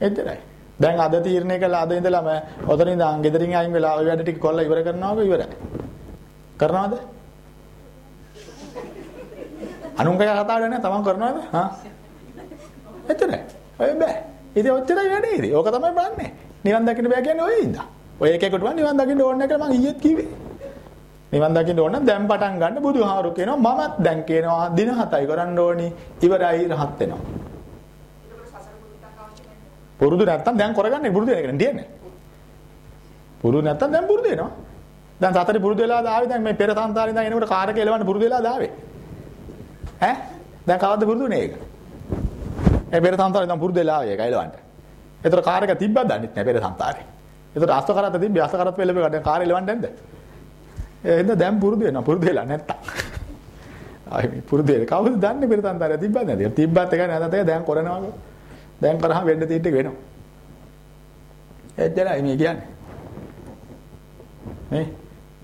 එච්චරයි. දැන් අද තීරණය කළා අද ඉඳලම ඔතන ඉඳන් ගෙදරින් අයින් වෙලා ඔය වැඩ ටික කරලා ඉවර කරනවක ඉවරයි. කරනවද? අනුන්ගේ කතා කරන්නේ තමන් කරනවද? හා. එච්චරයි. ඔය බෑ. ඉතින් ඔච්චරයි වැඩේ ඉතින්. ඕක තමයි බලන්නේ. නිවන් දකින්න බෑ කියන්නේ ඔය ඉඳා. ඔය එකෙකුට වන් නිවන් දකින්න ඕනේ නැහැ කියලා මං ඊයේත් කිව්වේ. නිවන් දකින්න ඕන නම් දැන් පටන් ගන්න බුදුහාරු කියනවා මමත් දැන් කියනවා දින 7යි කරන්න ඕනි ඉවරයි රහත් වෙනවා. පුරුදු නැත්තම් දැන් කරගන්නේ පුරුදු වෙන එක නෙන්නේ. පුරුදු නැත්තම් දැන් පුරුදු වෙනවා. දැන් සතරේ පුරුදු වෙලා ආවේ දැන් මේ පෙර සංසාරේ ඉඳන් එනකොට කාරක එලවන්න පුරුදු වෙලා ආවේ. ඈ දැන් කවද්ද පුරුදුනේ ඒක? ඒ පෙර සංසාරේ ඉඳන් පුරුදු වෙලා ආවේ ඒක එලවන්න. ඒතර කාරක තිබ්බද දන්නේ නැහැ පෙර සංසාරේ. ඒතර අස්ත කරත් තිබ්බේ අස්ත කරත් වෙලෙ කාරේ එලවන්න නැද්ද? එහෙනම් දැන් පුරුදු වෙනවා පුරුදු වෙලා නැත්තම්. ආයි මේ පුරුදු වෙලා කවුද දන්නේ පෙර සංසාරේ තිබ්බද නැද්ද? තිබ්බත් එක නැතත් එක දැන් කරනවා. දැන් කරාම වෙන්න තියෙට වෙනවා. එච්චරයි මේ කියන්නේ. නේ?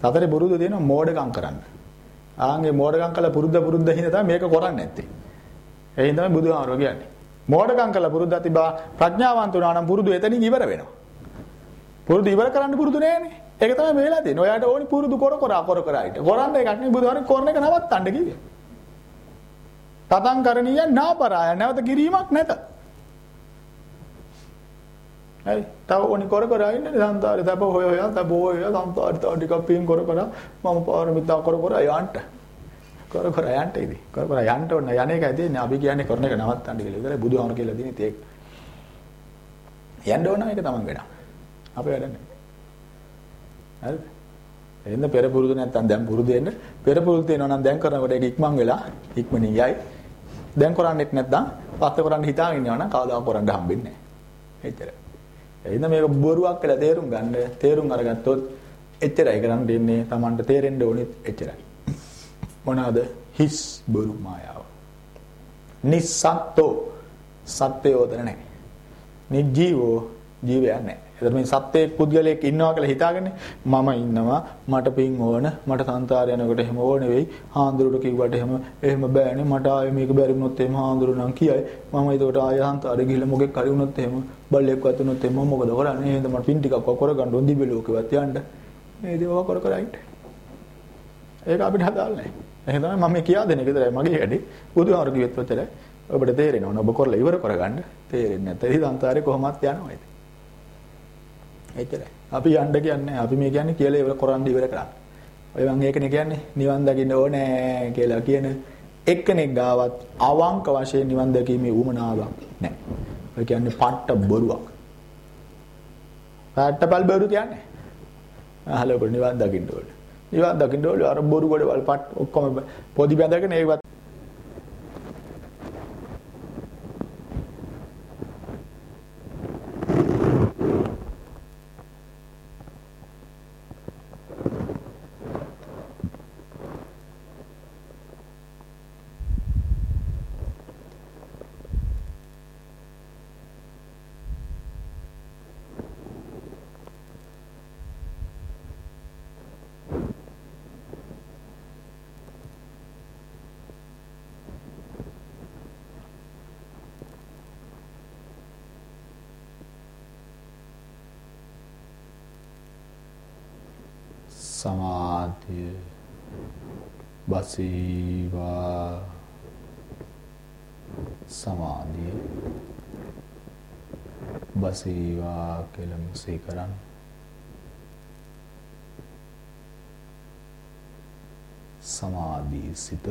සතරේ පුරුදු දෙනවා මෝඩකම් කරන්න. ආන්ගේ මෝඩකම් කළ පුරුද්ද පුරුද්ද හින්දා තමයි මේක කරන්නේ නැත්තේ. ඒ හින්දා බුදුහාමරෝ කියන්නේ. මෝඩකම් කළ පුරුද්ද තිබා ප්‍රඥාවන්ත වුණා නම් පුරුදු එතනින් ඉවර වෙනවා. පුරුදු ඉවර කරන්න පුරුදු නෑනේ. ඒක තමයි මේ වෙලා තියෙන්නේ. ඔයාට ඕනි පුරුදු කර කර කර කර හිට. කරන්න එකක් නේ බුදුහාමරෝ කරන එක නවත්තන්න කිව්වේ. තතං කරණීය නාපරාය නැවත කිරීමක් නැත. හරි. තව ඕනි කර කර ඉන්නේ සංසාරේ තප හොය හොය තප හොය සංසාරේ තව ටිකක් පින් කර කර මම පාරමිතා කර කර යන්න. කර කර යන්න ඉතින්. කර කර යන්න ඕන යන එකයි දෙන්නේ. අපි කියන්නේ කරන එක නවත්තන්න කියලා. ඉතින් බුදුහාමර කියලා දිනේ ඒක. යන්න ඕන එක තමයි වෙනවා. අපේ වැඩ නැහැ. හරිද? එහෙනම් පෙර පුරුදු නැත්තම් දැන් පුරුදු වෙන්න. පෙර පුරුදු තියෙනවා නම් දැන් කරනකොට ඒක ඉක්මන් වෙලා ඉක්මනින් යයි. දැන් කරන්නේත් නැත්නම් පස්සේ කරන්න හිතාගෙන ඉන්නවා නම් කවදාවත් කරන්න හම්බෙන්නේ නැහැ. එච්චරයි. එහෙනම් මේක බොරුවක් කියලා තේරුම් ගන්න තේරුම් අරගත්තොත් එච්චරයි කරන්න දෙන්නේ. Tamanට තේරෙන්න ඕනෙත් එච්චරයි. මොනවාද? හිස් බොරු මායාව. නිස්සත්තු. සත්‍යය උතන නැහැ. නිජීවෝ ජීවයක් නැහැ. එතකොට මේ සත්‍යයේ පුද්ගලයෙක් ඉන්නවා කියලා හිතාගන්නේ මම ඉන්නවා මට පින් ඕන මට සංසාර යනකොට එහෙම ඕනේ වෙයි. හාඳුරුට කිව්වට එහෙම එහෙම බෑනේ මට ආයේ මේක බැරි වුණොත් එහෙම හාඳුරු නම් කියයි. මම ඒකට ආයෙ සංසාරේ ගිහිල්ලා මොකෙක් හරි වුණොත් එහෙම බල්ලෙක් වතුනොත් එහෙම මොකද කරන්නේ? එහෙනම් මට පින් ටිකක් කරගන්න ඕන දිව්‍ය ලෝකෙවත් යන්න. මේ දේව කර කර ඉන්න. ඒක අපිට හදාල් නැහැ. එහෙනම් තමයි මම කියා දෙන එක විතරයි මගේ වැඩි. බුදුහාමර කිව්වෙත් ඔච්චරයි ඔබට තේරෙනවනේ ඔබ කරලා ඉවර කරගන්න. තේරෙන්නේ නැත්නම් ඉතින් සංසාරේ කොහොමත් යනවා ඉතින්. එච්චරයි. අපි යන්න කියන්නේ අපි මේ කියන්නේ කියලා ඉවර කරන් ඉවර කරා. ඔය මම ඒකනේ කියන්නේ නිවන් දකින්න ඕනේ කියලා කියන එක්කෙනෙක් ගාවත් අවංක වශයෙන් නිවන් දැකීමේ උමනාවක් නැහැ. ඔය කියන්නේ පට්ට බොරුවක්. පට්ටපල් බොරු කියන්නේ. අහලා ඔබ නිවන් දකින්න ඕනේ. නිවන් දකින්න ඕනේ අර බොරු ගොඩවල් පට් ඔක්කොම පොඩි බැඳගෙන ඒවත් සමාධිය බසීවා සමාධිය. බසීවා කියලා මුසේ කරන් සමාධී සිත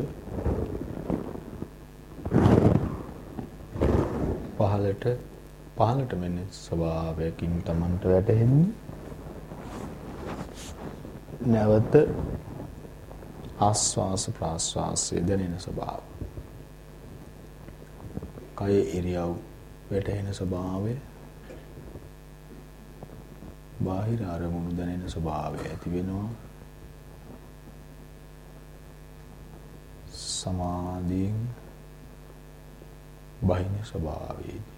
පහලට පහලට මෙන්න ස්වභාවයකින් Tamanට වැටෙන්නේ නැවත ආස්වාස ප්‍රාස්වාසයේ දැනෙන ස්වභාව. කය ඉරියව් වැටෙන ස්වභාවය බාහිර අරමුණු දැනෙන ස්වභාවය ඇති වෙනවා. සමාධියෙන් බහින ස්වභාවයේදී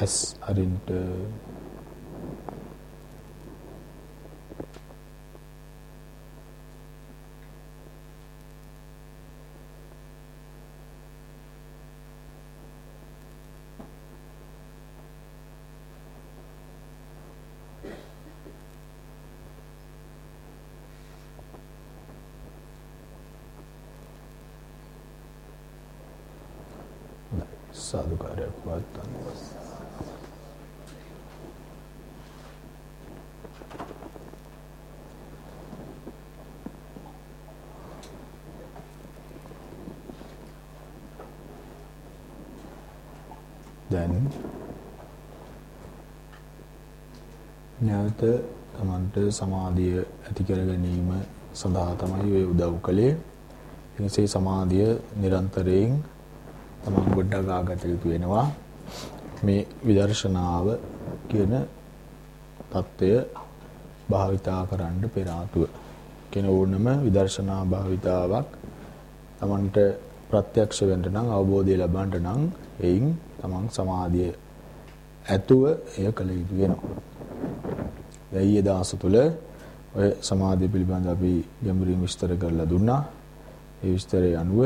as are in the uh, Sadhu Gaurav Bhattan was. නැවත තමන්ට සමාධිය ඇති කර ගැනීම සඳහා තමයි මේ උදව් කළේ. එනිසේ සමාධිය නිරන්තරයෙන් තමන් ගොඩනගාගත යුතු වෙනවා. මේ විදර්ශනාව කියන தত্ত্বය භාවිතා කරන්න පෙර ආතුව කියන ඕනම විදර්ශනා භාවිතාවක් තමන්ට ප්‍රත්‍යක්ෂ වෙන්න නම් අවබෝධය ලබන්න නම් එයින් තමන් සමාධිය ඇතුව එය කළ යුතු වෙනවා. ඊයේ දාස තුල ඔය සමාධිය පිළිබඳ අපි ගැඹුරින් විස්තර කරලා දුන්නා. ඒ විස්තරය අනුව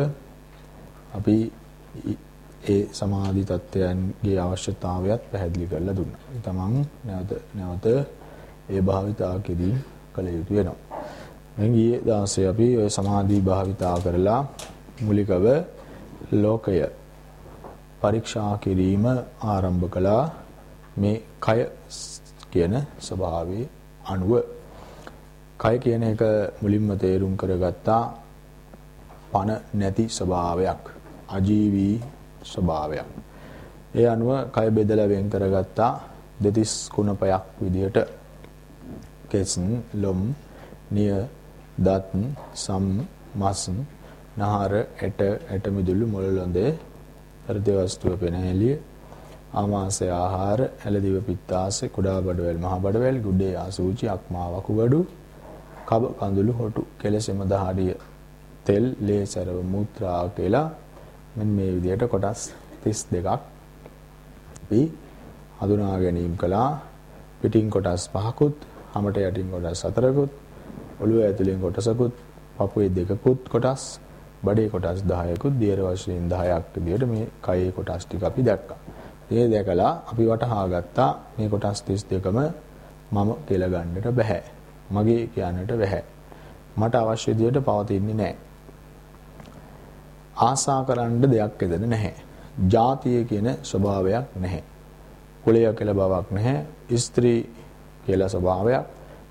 අපි ඒ සමාධි තත්ත්වයන්ගේ අවශ්‍යතාවයත් පැහැදිලි කරලා දුන්නා. තමන් නැවත නැවත ඒ භාවිතා කිරීම කළ යුතු වෙනවා. මම ඊයේ දාසේ අපි ඔය සමාධි භාවිතා කරලා මුලිකව ලෝකය පරීක්ෂා කිරීම ආරම්භ කළා මේ කය කියන ස්වභාවයේ අනුව. කය කියන එක මුලින්ම තේරුම් කරගත්තා පණ නැති ස්වභාවයක් අජීවී ස්වභාවයක්. ඒ අනුව කය බෙදලා වෙන් කරගත්තා දෙතිස් කුණපයක් විදිහට කෙස්න් ලොම් නිය දත් සම් මස් නහර ඇට ඇට මිදුළු මොළොළඳේ හෘද වස්තුව පෙනහැලිය ආමාශය ආහාර ඇලදිව පිත්තාශය කුඩා බඩවැල් මහ බඩවැල් ගුඩේ ආසූචි අක්මා වකුගඩු කබ කඳුළු හොටු කෙලසෙම දහඩිය තෙල් ලේ සරව මුත්‍රා කියලා මෙන්න මේ විදිහට කොටස් 32ක් අපි හඳුනා ගැනීම කළා පිටින් කොටස් පහකුත් හැමට යටින් කොටස් හතරකුත් ඔළුව ඇතුලෙන් කොටසකුත් පපුවේ දෙකකුත් කොටස් බඩේ කොටස් 10කුත් දියර වශයෙන් 10ක් විදිහට මේ කයේ කොටස් ටික අපි දැක්කා. ඒ දැකලා අපි වටහා ගත්තා මේ කොටස් 32ම මම කියලා ගන්නට බෑ. මගේ කියන්නට බෑ. මට අවශ්‍ය විදිහට පවතින්නේ නැහැ. ආසා කරන්න දෙයක් එතන නැහැ. ජාතිය කියන ස්වභාවයක් නැහැ. කුලය කියලා බවක් නැහැ. ස්ත්‍රී කියලා ස්වභාවයක්,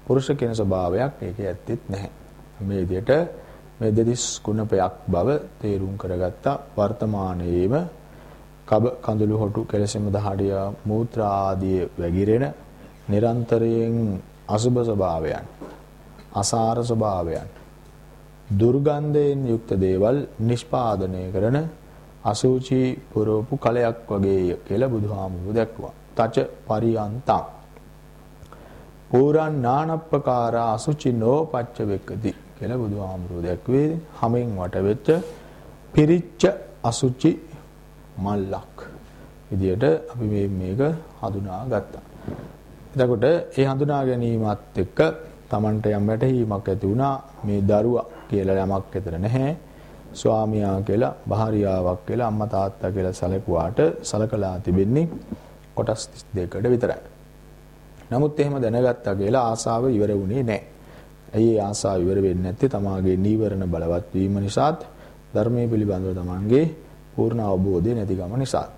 පුරුෂ කියන ස්වභාවයක් ඒකේ ඇත්තෙත් නැහැ. මේ විදිහට මේ දෙදිස් ගුණපයක් බව තේරුම් කරගත්තා වර්තමානයේම කබ කඳුළු හොටු කෙලසෙම දහඩිය මූත්‍රා ආදී වැగిරෙන නිරන්තරයෙන් අසුබ ස්වභාවයන් අසාර ස්වභාවයන් දුර්ගන්ධයෙන් යුක්ත දේවල් නිෂ්පාදනය කරන අසූචි පුරෝපු කලයක් වගේය කියලා බුදුහාමුදුරුවෝ දැක්වුවා. තච පරියන්තං පූරන් නානප්පකාර අසුචිනෝ පච්ච වෙක්කති කියලා බුදුහාමුදුරුවෝ දැක්වේ හැමෙන් වට වෙච්ච පිරිච්ච අසුචි මල්ලක් විදියට අපි මේ මේක හඳුනා ගත්තා. එතකොට ඒ හඳුනා ගැනීමත් එක්ක Tamanට යම් වැටහීමක් ඇති වුණා මේ දරුවා කියලා යමක් ඇතර නැහැ. ස්වාමියා කියලා, භාර්යාවක් කියලා, අම්මා තාත්තා කියලා සැලකුවාට සලකලා තිබෙන්නේ කොටස් 32කට විතරයි. නමුත් එහෙම දැනගත්තා කියලා ආසාව ඉවර වුණේ නැහැ. ඇයි ඒ ආසාව ඉවර වෙන්නේ නැත්තේ? තමාගේ නීවරණ බලවත් වීම නිසාත් ධර්මයේ පිළිබඳව තමන්ගේ පූර්ණ අවබෝධය නැතිකම නිසාත්.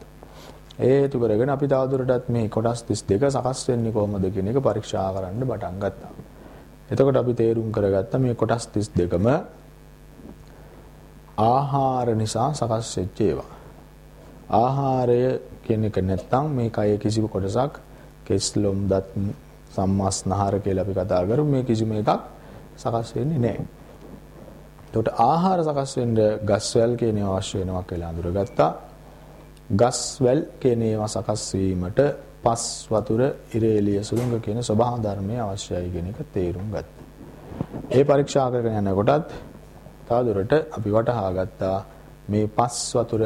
ඒ හේතු කරගෙන අපි තවදුරටත් මේ කොටස් 32 සකස් වෙන්නේ කොහොමද කියන එක පරීක්ෂා කරන්න පටන් ගත්තා. එතකොට අපි තේරුම් කරගත්තා මේ කොටස් 32ම ආහාර නිසා සකස් වෙච්ච ඒවා. ආහාරය කියන එක නැත්තම් මේ කයේ කිසිම කොටසක් කෙස්ලොම් දත් සම්මස්නහර කියලා අපි කතා කරමු මේ කිසිම එකක් සකස් වෙන්නේ නැහැ. එතකොට ආහාර සකස් වෙන්න ගස්වැල් කියන ඒවා අවශ්‍ය වෙනවා කියලා අඳුරගත්තා. ගස්වැල් කියන ඒවා සකස් වීමට පස් වතුර ඉරේලිය සුළඟ කියන ස්වභාව ධර්මයේ අවශ්‍යයි කියන එක තේරුම් ගත්තා. ඒ පරීක්ෂා කරගෙන යනකොටත් තවදුරට අපි වටහා ගත්තා මේ පස් වතුර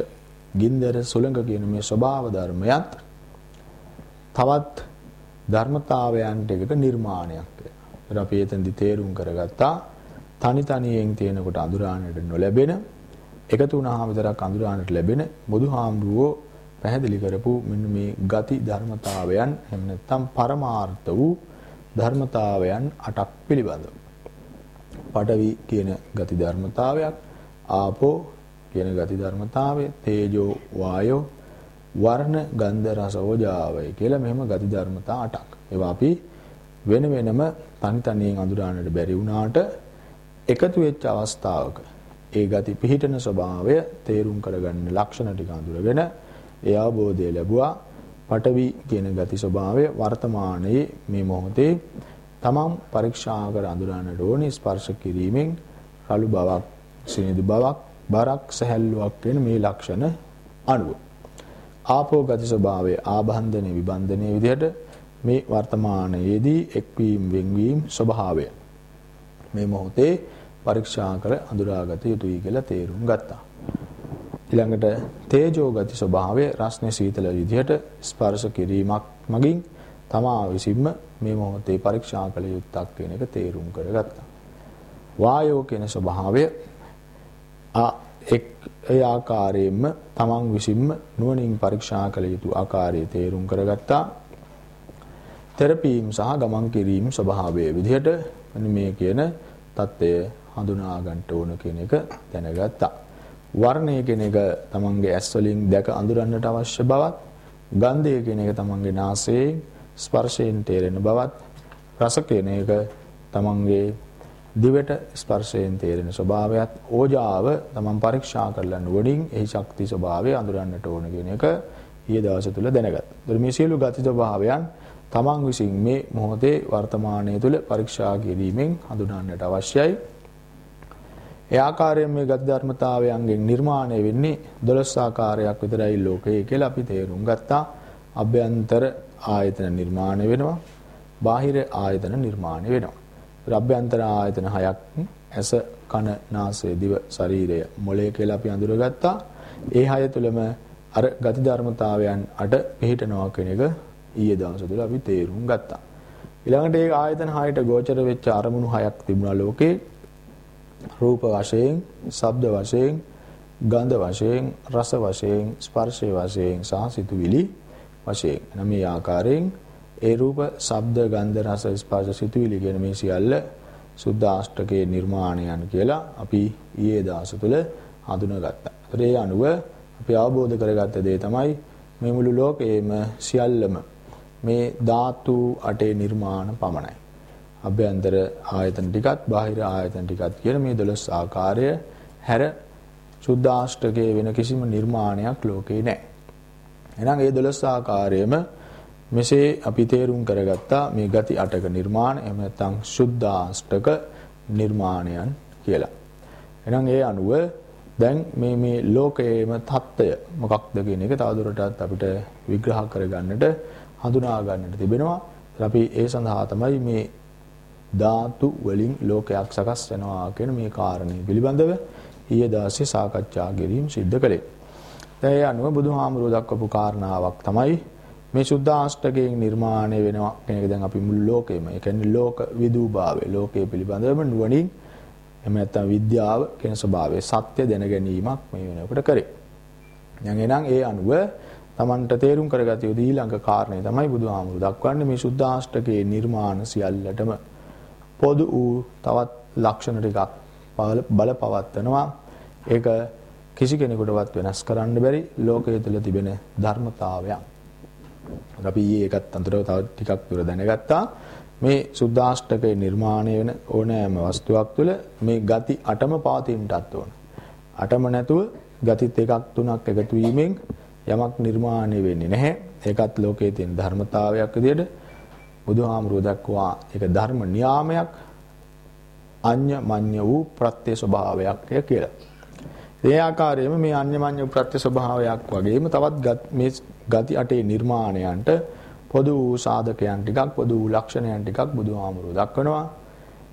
ගින්දර සුළඟ කියන මේ ස්වභාව ධර්මයත් තවත් ධර්මතාවයන්ට එකක නිර්මාණයක් කියලා. අපි එතෙන්දි තේරුම් කරගත්තා තනි තනියෙන් තියෙනකොට අඳුරාණයට නොලැබෙන එකතු වුණාම විතරක් අඳුරාණයට ලැබෙන බුදුහාමුදුරුවෝ පැහැදිලි කරපු මෙන්න මේ ගති ධර්මතාවයන් එහෙම නැත්නම් පරමාර්ථ වූ ධර්මතාවයන් අටක් පිළිබඳව. පඨවි කියන ගති ධර්මතාවයක්, ආපෝ කියන ගති ධර්මතාවය, තේජෝ වායෝ වර්ණ ගන්ධ රස ඕජාවයි කියලා මෙහෙම ගති ධර්මතා අටක්. ඒවා අපි වෙන වෙනම තනි තනියෙන් අඳුරන්නට බැරි වුණාට එකතු වෙච්ච අවස්ථාවක ඒ ගති පිහිටන ස්වභාවය තේරුම් කරගන්න ලක්ෂණ ටික අඳුරගෙන ඒ අවබෝධය ලැබුවා. පටවි කියන ගති ස්වභාවය වර්තමානයේ මේ මොහොතේ තමන් පරීක්ෂා කර අඳුරන්නට ඕනේ. ස්පර්ශ කිරීමෙන් කළු බවක්, සිනිඳු බවක්, බරක්, සැහැල්ලුවක් වෙන මේ ලක්ෂණ අනුව. ආපෝ ගති ස්වභාවය ආබන්ධනේ විබන්ධනේ විදිහට මේ වර්තමානයේදී එක්වීම වෙන්වීම ස්වභාවය. මේ මොහොතේ පරීක්ෂා කර අඳුරාගත යුතුයි කියලා තේරුම් ගත්තා. ඊළඟට තේජෝ ගති ස්වභාවය රස්නේ සීතල විදිහට ස්පර්ශ කිරීමක් මගින් තමා විසින්ම මේ මොහොතේ පරීක්ෂා කළ යුත්තක් කියන එක තේරුම් කරගත්තා. වායෝ කියන ස්වභාවය ආ එක් ඒ ආකාරයෙන්ම තමන් විසින්ම නුවණින් පරීක්ෂා කළ යුතු ආකාරය තේරුම් කරගත්තා. තෙරපීම් සහ ගමන් කිරීම ස්වභාවයේ විදිහට මේ කියන தත්ත්වය හඳුනා ගන්නට ඕන කියන එක දැනගත්තා. වර්ණය කියන එක තමන්ගේ ඇස් වලින් දැක අඳුරන්නට අවශ්‍ය බවත්, ගන්ධය කියන එක තමන්ගේ නාසයෙන් ස්පර්ශයෙන් තේරෙන බවත්, රස කියන එක තමන්ගේ දිවට ස්පර්ශයෙන් තේරෙන ස්වභාවයත් ඕජාව තමන් පරීක්ෂා කරලා නුවණින් එහි ශක්ති ස්වභාවය අඳුරන්නට ඕන කියන එක ඊයේ දවස තුල දැනගත්තා. ඒතර මේ සියලු ගති ස්වභාවයන් තමන් විසින් මේ මොහොතේ වර්තමානයේ තුල පරීක්ෂා කිරීමෙන් හඳුනන්නට අවශ්‍යයි. ඒ ආකාරයෙන් මේ ගති ධර්මතාවයන්ගෙන් නිර්මාණය වෙන්නේ 12 ආකාරයක් විතරයි ලෝකයේ කියලා අපි තේරුම් ගත්තා. අභ්‍යන්තර ආයතන නිර්මාණය වෙනවා. බාහිර ආයතන නිර්මාණය වෙනවා. අභ්‍යන්තර ආයතන හයක් ඇස, කන, නාසය, දිව, ශරීරය, මොළය කියලා අපි අඳුරගත්තා. ඒ හය තුළම අර ගති ධර්මතාවයන් අට පිළිටනවා කියන එක ඊයේ දවස් තුළ අපි තේරුම් ගත්තා. ඊළඟට ඒ ආයතන හයට ගෝචර වෙච්ච අරමුණු හයක් තිබුණා ලෝකේ. රූප වශයෙන්, ශබ්ද වශයෙන්, ගන්ධ වශයෙන්, රස වශයෙන්, ස්පර්ශ වශයෙන් සහ සිතුවිලි වශයෙන්. එනම් මේ ආකාරයෙන් ඒ රූප, ශබ්ද, ගන්ධ, රස, ස්පර්ශ, සිතුවිලි කියන මේ සියල්ල සුද්ධාෂ්ටකයේ නිර්මාණයන් කියලා අපි ඊයේ දවස් තුළ හඳුනාගත්තා. ඒ අනුව අපි අවබෝධ කරගත්ත දේ තමයි මේ මුළු ලෝකයේම සියල්ලම මේ ධාතු අටේ නිර්මාණ පමණයි. අභ්‍යන්තර ආයතන ටිකත් බාහිර ආයතන ටිකත් කියන මේ 12 ආකාරය හැර සුද්දාෂ්ටකයේ වෙන කිසිම නිර්මාණයක් ලෝකේ නැහැ. එහෙනම් ඒ 12 ආකාරයේම මෙසේ අපි තේරුම් කරගත්තා මේ ගති අටක නිර්මාණ එහෙම නැත්නම් සුද්දාෂ්ටක නිර්මාණයන් කියලා. එහෙනම් ඒ අනුව දැන් මේ මේ ලෝකයේම தত্ত্বය මොකක්ද කියන එක තවදුරටත් අපිට විග්‍රහ කරගන්නට හඳුනා ගන්නට තිබෙනවා. අපි ඒ සඳහා තමයි මේ ධාතු වලින් ලෝකයක් සකස් වෙනවා කියන මේ කාරණේ පිළිබඳව ඊයේ දවසේ සාකච්ඡා කිරීම සිද්ධ කළේ. දැන් ඒ අනුව බුදුහාමුදුරුවෝ දක්වපු කාරණාවක් තමයි මේ සුද්ධාෂ්ටකයෙන් නිර්මාණය වෙනවා කියන එක දැන් අපි මුළු ලෝකෙම ඒ කියන්නේ ලෝක විදූභාවය ලෝකයේ පිළිබඳවම නුවණින් එහෙම නැත්නම් විද්‍යාව කියන ස්වභාවය සත්‍ය දැන ගැනීමක් මේ වෙනකොට කරේ. දැන් එනං ඒ අනුව Tamanට තේරුම් කරගත යුතු ඊළඟ කාරණේ තමයි බුදුහාමුදුරු දක්වන්නේ මේ සුද්ධාෂ්ටකයේ නිර්මාණ සියල්ලටම පොදු වූ තවත් ලක්ෂණ ටිකක් බලපවත්වනවා. ඒක කිසි කෙනෙකුටවත් වෙනස් කරන්න බැරි ලෝකයේ තුල තිබෙන ධර්මතාවයක්. අපි ඊයේ ඒකත් අන්තරව තව ටිකක් දුර දැනගත්තා. මේ සුද්ධාෂ්ටකයේ නිර්මාණය වෙන ඕනෑම වස්තුවක් තුළ මේ ගති අටම පවතින්නටත් ඕන. අටම නැතුව ගති දෙකක් තුනක් එකතු වීමෙන් යමක් නිර්මාණය වෙන්නේ නැහැ. ඒකත් ලෝකයේ තියෙන ධර්මතාවයක් විදිහට බුදුහාමුදුරුවෝ දක්වා ඒක ධර්ම නියාමයක් අඤ්ඤ මඤ්ඤ වූ ප්‍රත්‍ය ස්වභාවයක් කියලා. ඒ ආකාරයෙන්ම මේ අඤ්ඤ මඤ්ඤ ප්‍රත්‍ය ස්වභාවයක් වගේම තවත් මේ ගති අටේ නිර්මාණයන්ට පොදු වූ සාධකයන් ටිකක් පොදු වූ ලක්ෂණයන් ටිකක් බුදුහාමුදුරුවෝ දක්වනවා.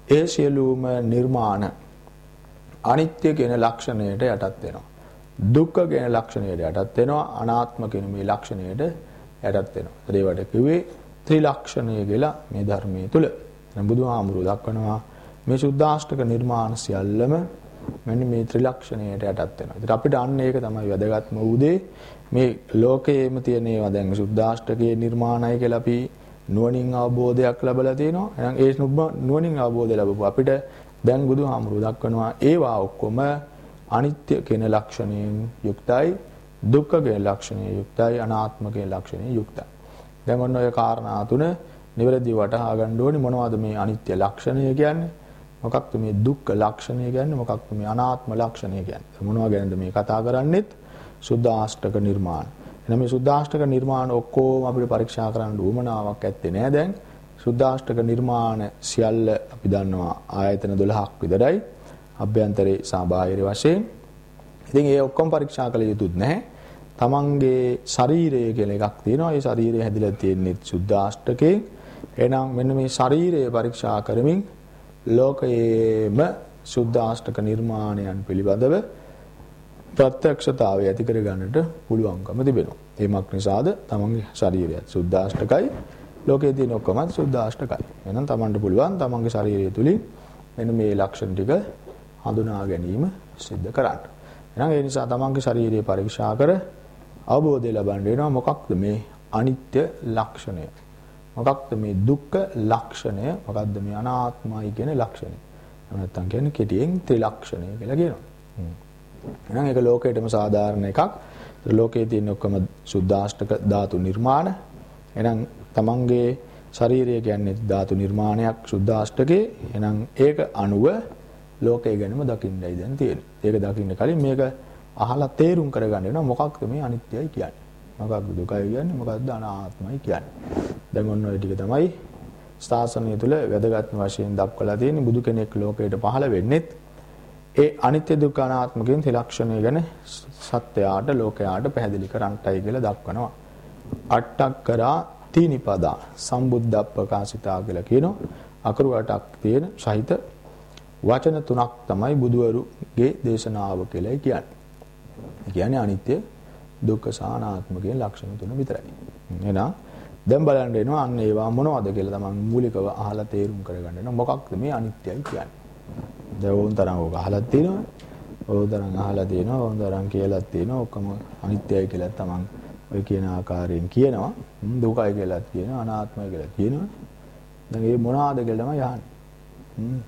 ඒ සියලුම නිර්මාණ අනිත්‍ය කියන ලක්ෂණයට යටත් වෙනවා. දුක්ඛ කියන ලක්ෂණයට යටත් වෙනවා. අනාත්ම කියන මේ ලක්ෂණයට යටත් වෙනවා. ඒවට කිව්වේ ත්‍රිලක්ෂණය කියලා මේ ධර්මයේ තුල. දැන් බුදුහාමුදුරුවෝ දක්වනවා මේ සුද්ධාෂ්ටක නිර්මාණ සියල්ලම මෙන්න මේ ත්‍රිලක්ෂණයට යටත් වෙනවා. ඒත් අපිට අන්න ඒක තමයි වැදගත්ම උදේ මේ ලෝකයේම තියෙන ඒවා දැන් සුද්ධාෂ්ටකයේ නිර්මාණය කියලා අපි නුවණින් අවබෝධයක් ලැබලා තිනවා. එහෙනම් ඒ නුවණින් අවබෝධය ලැබපු අපිට දැන් බුදුහාමුදුරුවෝ දක්වනවා ඒවා ඔක්කොම අනිත්‍ය කියන ලක්ෂණයෙන් යුක්තයි, දුක්ඛ කියන ලක්ෂණයෙන් යුක්තයි, අනාත්ම කියන ලක්ෂණයෙන් යුක්තයි. දැන් ඔන්න ඔය කාරණා තුන නිවැරදිව වටහා ගන්න ඕනි මොනවද මේ අනිත්‍ය ලක්ෂණය කියන්නේ? මොකක්ද මේ දුක්ඛ ලක්ෂණය කියන්නේ? මොකක්ද මේ අනාත්ම ලක්ෂණය කියන්නේ? මොනවා ගැනද මේ කතා කරන්නේත්? සුද්ධාෂ්ටක නිර්මාණ. එහෙනම් මේ සුද්ධාෂ්ටක නිර්මාණ ඔක්කොම අපිට පරීක්ෂා කරන්න උවමනාවක් ඇත්තේ නෑ දැන්. සුද්ධාෂ්ටක නිර්මාණ සියල්ල අපි දන්නවා ආයතන 12ක් විතරයි. අභ්‍යන්තරේ සහ බාහිර වශයෙන්. ඉතින් ඒ ඔක්කොම පරීක්ෂා කළ යුතුත් නැහැ. තමන්ගේ ශරීරය කියලා එකක් තියෙනවා. ඒ ශරීරය හැදිලා තියෙන්නේ සුද්ධාෂ්ටකේ. එහෙනම් මෙන්න මේ ශරීරය පරීක්ෂා කරමින් ලෝකයේම සුද්ධාෂ්ටක නිර්මාණයන් පිළිබඳව ප්‍රත්‍යක්ෂතාවය ඇති කර ගන්නට පුළුවන්කම තිබෙනවා. ඒමක් නිසාද තමන්ගේ ශරීරයත් සුද්ධාෂ්ටකයි ලෝකයේ තියෙන ඔක්කොම සුද්ධාෂ්ටකයි. එහෙනම් තමන්ට පුළුවන් තමන්ගේ ශරීරය තුලින් මෙන්න මේ ලක්ෂණ ටික හඳුනා ගැනීම සිද්ධ කරන්න. එහෙනම් ඒ නිසා තමන්ගේ ශරීරය පරීක්ෂා කර අවබෝධය ලබන්න වෙනවා මොකක්ද මේ අනිත්‍ය ලක්ෂණය. මොකක්ද මේ දුක්ඛ ලක්ෂණය? මොකක්ද මේ අනාත්මයි කියන ලක්ෂණය? නැත්නම් කියන්නේ කෙටියෙන් ත්‍රිලක්ෂණය කියලා කියනවා. එහෙනම් ඒක ලෝකයටම සාධාරණ එකක්. ලෝකයේ තියෙන ඔක්කොම සුද්ධාෂ්ටක ධාතු නිර්මාණ. එහෙනම් තමන්ගේ ශරීරය කියන්නේ ධාතු නිර්මාණයක් සුද්ධාෂ්ටකේ. එහෙනම් ඒක අණුව ලෝකය ගැනම දකින්නයි දැන් තියෙන්නේ. ඒක දකින්න කලින් මේක අහලා තේරුම් කරගන්න වෙනවා මොකක්ද මේ අනිත්‍යයි කියන්නේ. මොකක්ද දුකයි කියන්නේ මොකක්ද අනාත්මයි කියන්නේ. දැන් ඔන්න ඔය ටික තමයි ශාසනය තුල වැදගත් වශයෙන් දක්වලා තියෙන්නේ බුදු කෙනෙක් ලෝකයට පහළ වෙන්නෙත් ඒ අනිත්‍ය දුක්ඛ අනාත්ම කියන ත්‍රිලක්ෂණය ගැන සත්‍යයට ලෝකයාට පැහැදිලි කරන්නටයි කියලා දක්වනවා. අට්ටක් කරා තීනිපදා සම්බුද්ධප්පකාසිතා කියලා කියනවා. අකරු අටක් තියෙන සහිත වචන තුනක් තමයි බුදුවරුගේ දේශනාව කියලා කියන්නේ. ඒ කියන්නේ අනිත්‍ය දුක්ඛ සානාත්ම කියන ලක්ෂණ තුන විතරයි. එහෙනම් දැන් බලන්න එනවා අන්න ඒවා මොනවද කියලා තමන් මූලිකව අහලා තේරුම් කරගන්න වෙනවා. මොකක්ද මේ අනිත්‍යයි කියන්නේ? දැන් ඕන් තරම් ඔක අහලා තියෙනවා. ඕන් තරම් අහලා තියෙනවා. ඕන් තරම් කියලා තියෙනවා. ඔක්කොම අනිත්‍යයි කියලා තමන් ඔය කියන ආකාරයෙන් කියනවා. දුකයි කියලා කියනවා. අනාත්මයි කියලා කියනවා. දැන් මේ මොනවාද කියලා තමයි අහන්නේ.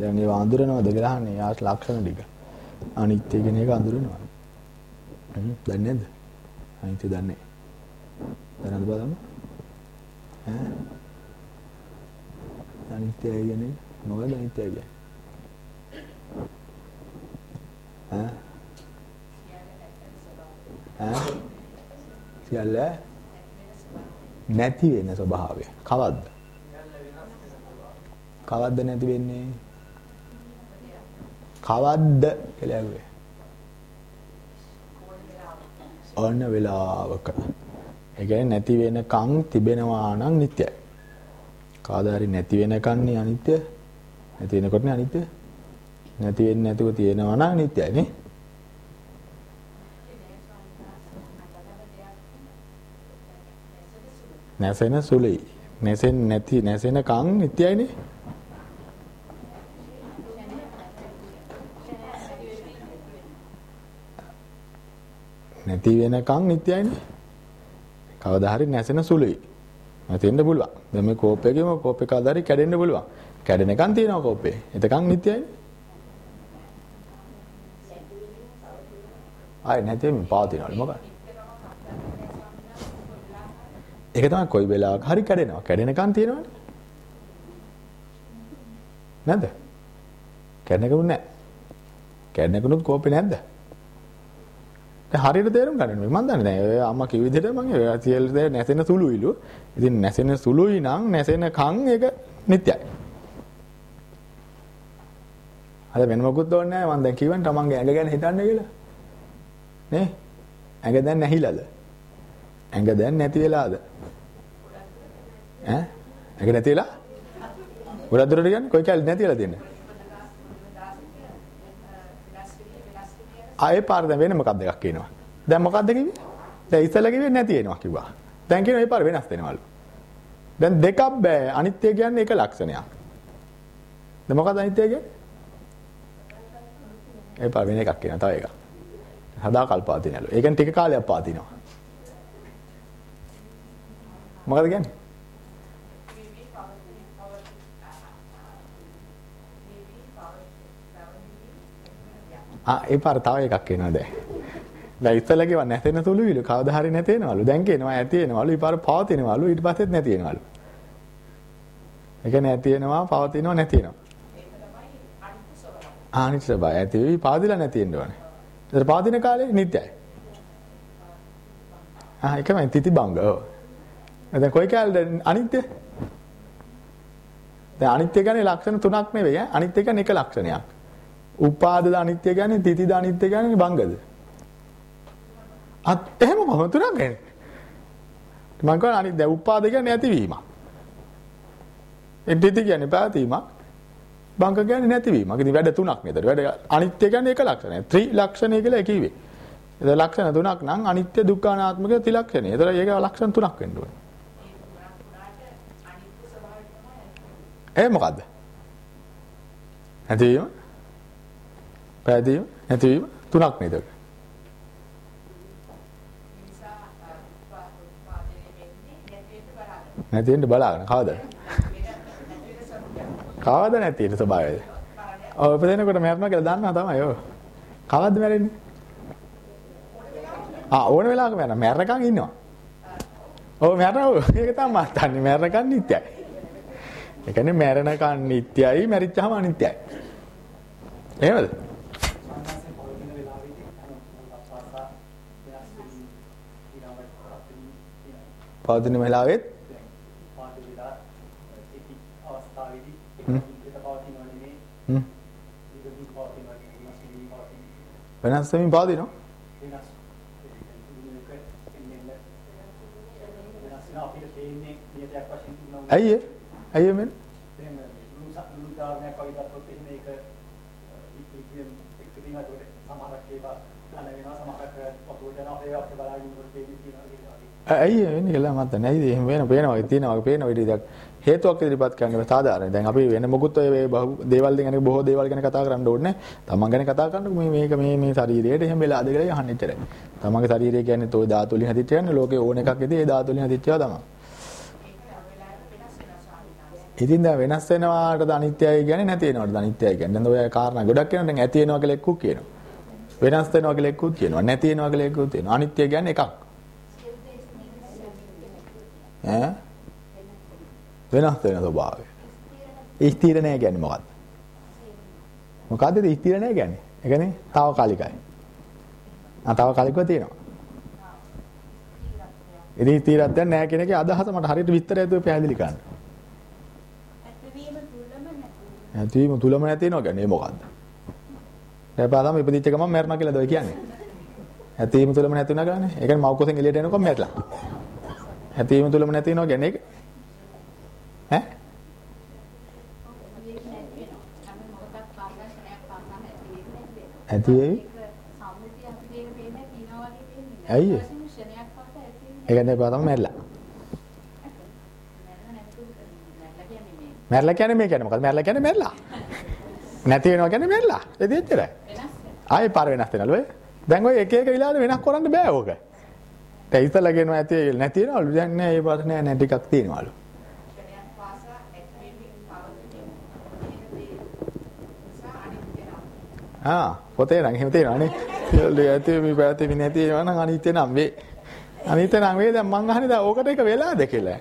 දැන් ඒවා අඳුරනවද කියලා අහන්නේ. යාස් ලක්ෂණ ටික. අනිත්‍ය කියන එක අඳුරනවා. දන්නේ නැද්ද? අනිත්‍ය දන්නේ. දැනද බලන්න. ඈ අනිත්‍යය කියන්නේ මොකද අනිත්‍යය කියන්නේ? ඈ ඈ සියල්ල නැති වෙන ස්වභාවය. කවද්ද? කවද්ද නැති වෙන්නේ? කවද්ද කියලා ඇහුවේ. ඔන්න වෙලාවක. ඒ කියන්නේ නැති වෙනකන් තිබෙනවා නම් නිට්ටයයි. කාදා හරි නැති වෙනකන්නේ අනිත්‍ය. නැති වෙනකොටනේ අනිත්‍ය. නැති වෙන්නේ නැතුව තියෙනවා නම් නිට්ටයයි නේ. නැසෙන සුළුයි. නැසෙන් නැති නැසෙනකන් නිට්ටයයිනේ. නැති වෙනකන් නිට්ටයයිනේ. කවදා හරි නැසෙන සුළුයි. නැතෙන්න පුළුවන්. දැන් මේ කෝපයකම කෝපේ කවදා හරි කැඩෙන්න පුළුවන්. කැඩෙනකන් තියෙනවා කෝපේ. එතකන් නිට්ටයයිනේ. ආයි නැතෙම පාතිනවලු මොකක්ද? ඒක තමයි කොයි වෙලාවක හරි කැඩෙනවා. කැඩෙනකන් තියෙනවනේ. නැද්ද? කැඩෙනකුත් නැහැ. කැඩෙනකුත් කෝපේ නැද්ද? දැන් හරියට තේරුම් ගන්න ඕනේ. මම දන්නේ නැහැ. ඔය අම්මා කිව්ව විදිහට මම ඔය සියලු දේ නැසෙන සුළුයිලු. ඉතින් නැසෙන සුළුයි නම් නැසෙන කන් ඒක නිත්‍යයි. අද වෙන මොකුත් ඕනේ නැහැ. මම දැන් කියවන්නේ තමන්ගේ ඇඟ ගැන හිතන්න කියලා. නේ? ඇඟ දැන් නැහිලාද? ඇඟ දැන් නැති වෙලාද? ඈ? ඇඟ නැති වෙලා? ගොඩක් දුරට කියන්නේ කොයි කැලේ නැති වෙලා තියන්නේ? ආයේ පාර දැන් වෙන මොකක්ද එකක් කියනවා. දැන් මොකක්ද කිව්වේ? දැන් ඉස්සෙල්ලා කිව්වේ නැති වෙනවා කිව්වා. දැන් කියනවා මේ පාර වෙනස් වෙනවලු. දැන් දෙකක් බෑ. අනිත්‍ය කියන්නේ එක ලක්ෂණයක්. දැන් මොකක්ද අනිත්‍ය කියන්නේ? ඒ පාර වෙන එකක් කියනවා තව එකක්. හදා කල්පාතිනලු. ඒ කියන්නේ ටික කාලයක් පාතිනවා. මොකද කියන්නේ? ආ ඒ පාර තව එකක් එනවා දැන්. දැන් ඉස්සෙල්ලා කිව්වා නැතෙන සුළුයිලු කවදා හරි නැතේනවලු. දැන් කියනවා ඇති වෙනවලු ඊපාර පවතිනවලු ඊට පස්සෙත් නැති වෙනවලු. ඒ කියන්නේ ඇති වෙනවා පවතිනවා නැති වෙනවා. ආනිත් ස්වභාවය ඇති වෙවි පාදිලා නැති වෙන්න ඕනේ. ඒතර පාදින කාලේ නිත්‍යයි. ආ ඒකමයි තිති බංග. ඔව්. දැන් කොයි කාලේද අනිත්‍ය? දැන් අනිත්‍ය කියන්නේ ලක්ෂණ තුනක් නෙවෙයි ඈ. අනිත්‍ය කියන්නේ එක ලක්ෂණයක්. උපාදද අනිත්‍ය කියන්නේ තිතිද අනිත්‍ය කියන්නේ බංගද? අත් එහෙම කොහොමද තුනක් ගන්නේ? මම කියන්නේ අනිත් දැන් උපාද කියන්නේ ඇතිවීමක්. තිති කියන්නේ පැවතීමක්. භංග කියන්නේ නැතිවීම. ඉතින් වැඩ තුනක් නේද? වැඩ අනිත්‍ය කියන්නේ එක ලක්ෂණය. ත්‍රි ලක්ෂණය කියලා කිව්වේ. ඒක ලක්ෂණ තුනක් නම් අනිත්‍ය දුක්ඛ අනාත්මක ත්‍රිලක්ෂණය. ඒතර ඒක ලක්ෂණ තුනක් වෙන්න ඕනේ. ඒ මොකද්ද? නැතිවීම පැහැදීම නැතිවීම තුනක් නේද? නැති වෙන්න බලාගෙන කවදාද? කවද නැති වෙන ස්වභාවයද? ඔව් ඉපදෙනකොට මැරෙනවා කියලා දන්නවා තමයි ඔව්. කවද්ද මැරෙන්නේ? ආ ඕන වෙලාවක මැරෙනවා. මැරෙනකන් ඉන්නවා. ඔව් මැරෙනවා. ඒක තමයි මත්තන්නේ. මැරෙනකන් නිත්‍යයි. ඒ කියන්නේ මැරෙනකන් නිත්‍යයි, මැරිච්චාම අනිත්‍යයි. එහෙමද? පවතින වෙලාවෙත් වෙනස් වෙමින් පවතිනවා. ඇයි ඒ? ඇයි එමෙන්න? ඇයි වෙන්නේ කියලා මත නැයිද එහෙම වෙන පේනවා ඒ තියෙනවා පේන විදිහක් හේතුවක් ඉදිරිපත් කරන්න සාධාරණයි. දැන් අපි වෙන මොකුත් ඔය දේවල් ගැන බොහෝ දේවල් ගැන කතා කරන්න ඕනේ තමන් ගැන කතා කරනකොට මේ මේක මේ මේ ශරීරයට එහෙම වෙලාද කියලා අහන්න ඉතරයි. තමන්ගේ ශරීරය කියන්නේ toy ධාතු වලින් හැදිච්ච යන්නේ ලෝකේ ඕන එකක් ඉතින් ඒ ධාතු වලින් හැදිච්ච ඒවා තමයි. ඉතින් දැන් වෙනස් වෙනවාටද අනිත්‍යයි කියන්නේ නැති වෙනවාටද අනිත්‍යයි කියන්නේ. දැන් ඔය කාරණා ගොඩක් කියනවා දැන් ඇති වෙනවා කියලා එක්කුත් කියනවා. වෙනස් වෙනවා කියලා එක්කුත් කියනවා. නැති වෙනවා කියලා එක්කුත් කියනවා. අනිත්‍ය කියන්නේ එකක්. ඈ වෙනස් වෙන ස්වභාවය. ස්ථිර නැහැ කියන්නේ මොකද්ද? මොකද්ද ස්ථිර නැහැ කියන්නේ? ඒ කියන්නේ తాවකාලිකයි. ආ తాවකාලිකව තියෙනවා. ඉතින් ස්ථිරත්වයක් නැහැ කියන එකේ අදහස මට හරියට විස්තරය දුව පැහැදිලි කරන්න. ඇතිවීම තුලම නැති වෙනවා කියන්නේ මොකද්ද? දැන් බලන්න ඉපදිච්ච ගමන් මැරෙනවා කියලාද ඔය කියන්නේ? ඇතිවීම තුලම නැති වෙනවා කියන්නේ. ඒ කියන්නේ මව් කුසෙන් එළියට එනකොට මැරලා. ඇතිවීම තුලම නැති වෙනවා කියන්නේ ඒක? ඈ? ඇති වෙයි ඇයි ඒ? කියන්නේ පාතම මැරිලා. මැරිලා කියන්නේ මේ කියන්නේ. මොකද මැරිලා කියන්නේ මැරිලා. නැති වෙනවා කියන්නේ මැරිලා. ඒ දෙච්චරයි ආයේ පාර වෙනස් වෙනලු ඔය. දැන් ඔය එක එක විලාද වෙනස් කරන්න බෑ ඕක. දැන් ඉතලා කියනවා ඇති නැති වෙනවලු දැන් නෑ ඒ පාර නෑ නෑ ටිකක් තියෙනවලු ආ පොතේ නම් එහෙම තියෙනවානේ. ඒ ඇති මේ පැත්තේ මේ නැති ඒවා නම් අනිත්‍ය නම් වේ. අනිත්‍ය නම් වේ දැන් මං අහන්නේ දැන් ඕකට එක වෙලාද කියලා.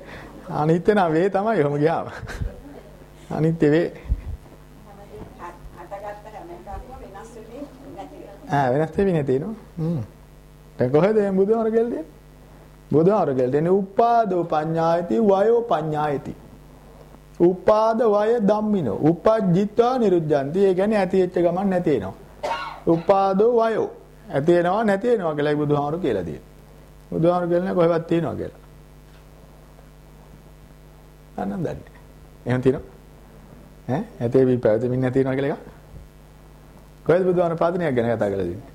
අනිත්‍ය නම් වේ තමයි ඔහම ගියාම. අනිත්‍ය වේ. ආ වෙනස් වෙන්නේ නැති නෝ. හ්ම්. දැන් කොහෙද මේ බුදුහාර ගෙල්ලේ? බුදුහාර ගෙල්ලේ උපාදෝ පඤ්ඤායති වයෝ පඤ්ඤායති. උපාද වය ධම්මිනෝ. උපජ්ජිත්වා නිරුද්ධಂತಿ ඒ කියන්නේ ඇති වෙච්ච ගමන් නැති වෙනවා. උපාදෝ වයෝ. ඇති වෙනවා නැති වෙනවා කියලායි බුදුහාමුදුරු කියලා තියෙන්නේ. බුදුහාමුදුරු කියන්නේ කොහෙවත් තියෙනවා කියලා. අනන්ත දන්නේ එහෙම තියෙනවා? ඈ? ඇතේ වි පැවතෙමින් නැති වෙනවා කියලා එක කොහෙද බුදුහාමුදුරු පාදිනියක් ගැන කතා කරලා තියෙන්නේ?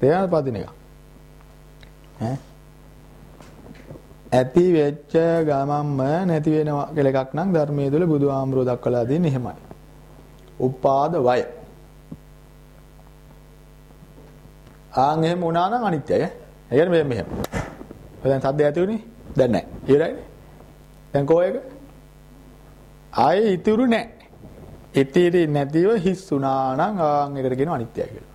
තේරෙනවද පාදිනිය ඈ ඇති වෙච්ච ගමම්ම නැති වෙනවා කියලා එකක් නම් ධර්මයේ තුල බුදු ආමරෝ දක්වලා දෙන්නේ එහෙමයි. උපාද වය. ආන් එහෙම වුණා නම් අනිත්‍යය. ඒ කියන්නේ මෙහෙම මෙහෙම. දැන් සද්ද ඇති උනේ? දැන් නැහැ. ඉවරයිනේ. දැන් කෝ එක? ආයේ ඉතුරු නැහැ. ඉතිරි නැතිව හිස් වුණා නම් ආන් එකට කියනවා අනිත්‍යයි කියලා.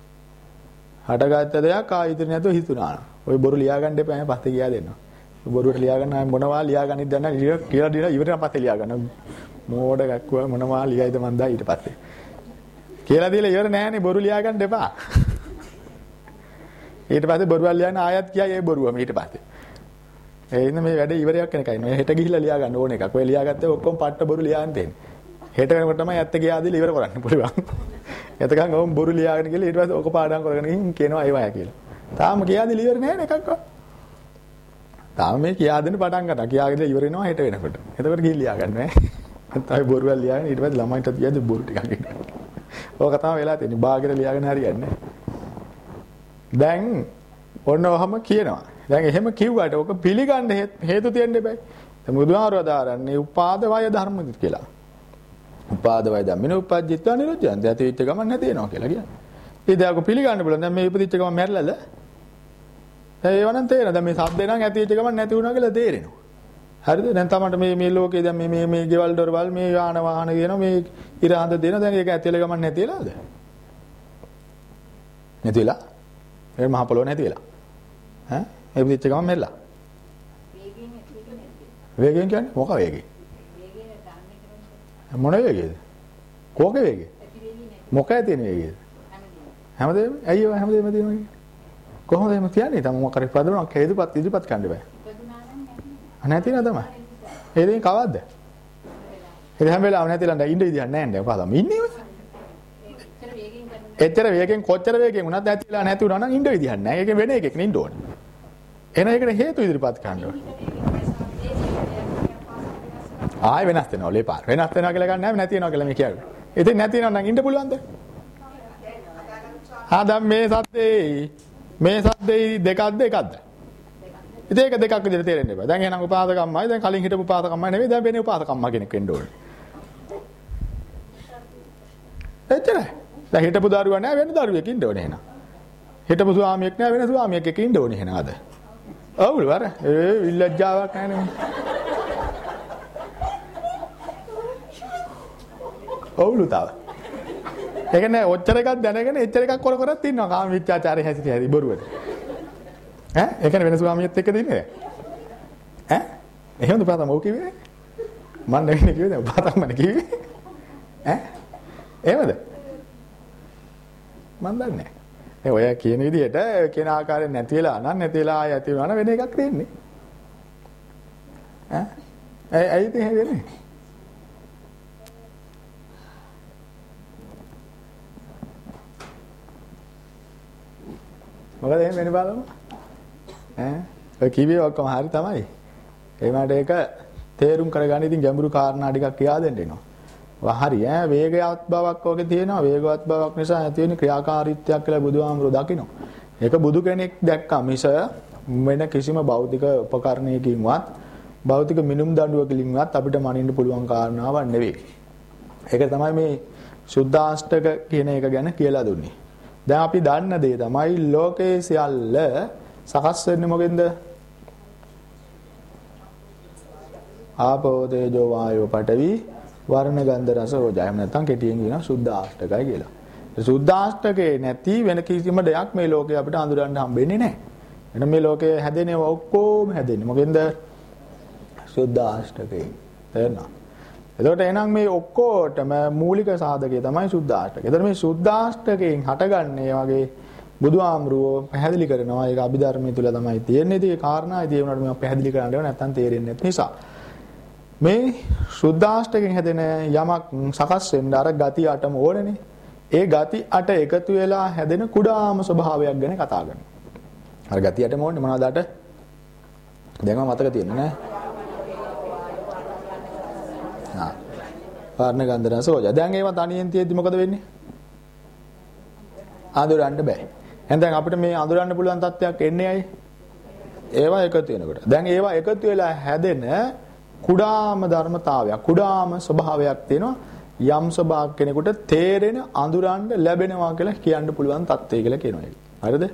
හටගත්ත දෙයක් ආයෙ ඉතිරි නැතුව හිස් වුණා නම්. ඔය බොරු ලියා ගන්න එපා මම පස්සේ කියා දෙන්නම්. බොරුවට ලියා ගන්න මොනවා ලියා ගනිත් දන්න කියලා දීලා ඉවරට පස්සේ ලියා ගන්න. මෝඩ ගැක්කුවා මොනවා ලියයිද මන් දා ඊට පස්සේ. කියලා දීලා ඉවර නෑනේ බොරු ලියා ගන්න එපා. ඊට පස්සේ බොරුවක් ලියන්න ආයත් කියයි ඒ බොරුවම ඊට පස්සේ. ඒ ඉන්න මේ වැඩේ ඉවරයක් වෙනකයි. මේ හෙට ගිහිල්ලා ලියා ගන්න ඕන එකක්. ඔය ලියාගත්තේ ඔක්කොම පට්ට බොරු ලියාන්න තියෙන්නේ. හෙට වෙනකොට තමයි ඇත්ත ගියා දීලා ඉවර කරන්න පුළුවන්. එතකන් ඕම් බොරු ලියාගෙන ගිහලා ඊට පස්සේ ඔක පාඩම් කරගෙන ගිහින් කියනවා අයවය කියලා. තාම ගියා දීලා ඉවර නෑ නේ එකක්වත්. තාම මේ කියා දෙන්න පටන් ගන්නවා. කියාගෙන ඉවර වෙනවා හෙට වෙනකොට. එතකොට ගිහින් ලියා ගන්න ඈ. තමයි බොරුවල් ලියාගෙන ඊට පස්සේ ළමයින්ට කියද්දි බොරු ටිකක් එනවා. ඕක තමයි වෙලා තියෙන්නේ. බාගෙට ලියාගෙන හරියන්නේ. දැන් ඔන්න ඔහම කියනවා. දැන් එහෙම කිව්වට ඕක පිළිගන්න හේතු තියෙන්න බෑ. දැන් බුදුහාරව දාරන්නේ උපාද වය ධර්ම කියලා. උපාද වය ධම්මින උපජ්ජිත්වා නිරුද්ධයන්. දැන් ඇති වෙච්ච ගමන් නැති වෙනවා කියලා කියන්නේ. ඉතින් ඒක පිළිගන්න බලන්න. දැන් මේ ඉපදිච්ච ගමන් මැරෙලාද? දැන් ඒව නම් තේරෙනවා. දැන් මේ සද්දේ නම් ඇති වෙච්ච ගමන් නැති වුණා කියලා තේරෙනවා. හරිද? දැන් තමන්ට මේ මේ ලෝකේ දැන් මේ මේ මේ ගෙවල් දොරවල් මේ යාන වාහන කියන මේ ඉර හඳ දෙන දැන් ඒක ඇතිල ගමන් නැති වෙලාද? නැති වෙලා? ඒ මහ පොළොව නැති වෙලා. ඈ? ඒ පිටිච්ච ගමන් මෙල්ලා. වේගයෙන් කියන්නේ මොක වේගෙන්? මොන වේගයද? කෝක වේගය? මොක ඇතින වේගයද? හැමදේම ඇයි ඔය හැමදේම තියෙන්නේ? කොහොමද එහෙම කියන්නේ? තම මොකක් හරි ප්‍රදමනක් හේතුපත් ඉදිරිපත් කරන්න බෑ. නැති නේද තමයි. ඒ දෙයින් කවද්ද? ඒ හැම වෙලාවෙම නැතිලා ඉන්න විදිහක් නැහැ නේද? ඔපාලම ඉන්නේ ඔය. එච්චර වේගෙන් කොච්චර වේගෙන් වුණත් නැතිලා නැති වුණා නම් ඉන්න විදිහක් නැහැ. ඒකෙන් වෙන එකකින් ඉන්න ඕනේ. එන එකට හේතු ඉදිරිපත් කරන්න ඕනේ. ආයෙ වෙනස් වෙනවා ලේපාර. වෙනස් වෙනවා කියලා ගන්න නැහැ නැති වෙනවා කියලා මේ කියන්නේ. ඉතින් නැති වෙනවා නම් ඉන්න පුළුවන්ද? ආ දැන් මේ සද්දේ මේ සද්දේ දෙකක්ද එකක්ද? ඉතින් ඒක දෙකක් විදිහට තේරෙන්න එපා. දැන් එහෙනම් උපාසකම්මයි දැන් කලින් හිටපු උපාසකම්මයි නෙවෙයි දැන් වෙන උපාසකම්මා කෙනෙක් වෙන්න ඕනේ. එච්චරයි. දැන් හිටපු දරුවා නෑ වෙන දරුවෙක් ඉන්න ඕනේ එහෙනම්. හිටපු ස්වාමියෙක් නෑ වෙන ස්වාමියෙක් එක්ක ඉන්න ඕනේ එහෙනම් අද. ඔව්ලු අර ඒ විල්ලජ්ජාවක් නෑ නේ. ඔව්ලු තාව. ඒ කියන්නේ ඔච්චර එකක් දැනගෙන එච්චර එකක් කර කරත් ඉන්නවා කාම විචාචාරය හැසිරි හැදි බොරුවට. ඈ ඒ කියන්නේ වෙන ස්වාමියෙක් එක්කද ඉන්නේ? ඈ එහෙමද පාතම ඔව් කිව්වේ? මන් නෙවෙයි කිව්වේ පාතම මම කිව්වේ. ඈ එහෙමද? මන් දන්නේ නැහැ. ඒ ඔය කියන විදිහට කියන ආකාරයෙන් නැති වෙලා නම් නැති වෙලා ආය ඇති වෙනවා වෙන එකක් දෙන්නේ. ඈ ඇයි ඇයි ඉතින් හැදෙන්නේ? මොකද එහෙම වෙන්නේ බලමු. ඈ ඔය කිව්වේ ඔක්කොම හරි තමයි. ඒ වුණාට ඒක තේරුම් කරගන්න ඉතින් ගැඹුරු කාරණා ටිකක් කියා දෙන්න වෙනවා. හරි ඈ වේගවත් බවක් වගේ තියෙනවා වේගවත් බවක් නිසා ඇති වෙන ක්‍රියාකාරීත්වයක් කියලා බුදුහාමුදුරුවෝ දකිනවා. ඒක බුදු කෙනෙක් දැක්කා මිස වෙන කිසිම භෞතික උපකරණයකින්වත් භෞතික මිනුම් දඬුවකින්වත් අපිට මනින්න පුළුවන් කාරණාවක් නෙවෙයි. ඒක තමයි මේ සුද්ධාෂ්ටක කියන එක ගැන කියලා දුන්නේ. දැන් අපි දන්න දේ තමයි ලෝකයේ සියල්ල සකස් වෙන්නේ මොකෙන්ද? ආපෝ තේජෝ වායෝ පඨවි වර්ණ ගන්ධ රස ඕජා. එහෙම නැත්නම් කෙටියෙන් කියනවා සුද්ධාෂ්ටකයි කියලා. සුද්ධාෂ්ටකේ නැති වෙන කිසිම දෙයක් මේ ලෝකේ අපිට අඳුරන්න හම්බෙන්නේ නැහැ. එහෙනම් මේ ලෝකේ හැදෙනව ඔක්කොම හැදෙන්නේ මොකෙන්ද? සුද්ධාෂ්ටකේ. තේරෙනවද? එතකොට එහෙනම් මේ ඔක්කොටම මූලික සාධකය තමයි සුද්ධාෂ්ටකය. එතකොට මේ සුද්ධාෂ්ටකයෙන් හටගන්නේ වගේ බුදුආමරුව පැහැදිලි කරනවා. ඒක අභිධර්මයේ තුල තමයි තියෙන්නේ. ඉතින් ඒ කාරණා ඉතින් ඒ වුණාට මම පැහැදිලි කරන්න ඕන නැත්නම් තේරෙන්නේ නැති නිසා. මේ සුද්ධාෂ්ටකයෙන් හැදෙන යමක් සකස් වෙන්න අර ගති අටම ඕනනේ. ඒ ගති අට එකතු වෙලා හැදෙන කුඩාම ස්වභාවයක් ගැන කතා කරනවා. අර ගති අටම ඕනේ මොනවද අට? දැන් මම මතක තියෙන්නේ නෑ. වර්ණ ගන්ධ රස ඕජා. දැන් ඒවා තනියෙන් තියෙද්දි මොකද වෙන්නේ? අඳුරන්න බෑ. එහෙනම් අපිට මේ අඳුරන්න පුළුවන් තත්ත්වයක් එන්නේ ඇයි? ඒවා එකතු වෙනකොට. දැන් ඒවා එකතු වෙලා හැදෙන කුඩාම ධර්මතාවයක්, කුඩාම ස්වභාවයක් තියෙනවා. යම් ස්වභාවයක් කෙනෙකුට තේරෙන අඳුරන්න ලැබෙනවා කියලා කියන්න පුළුවන් தත්ත්වය කියලා කියනවා ඒක. හරිද?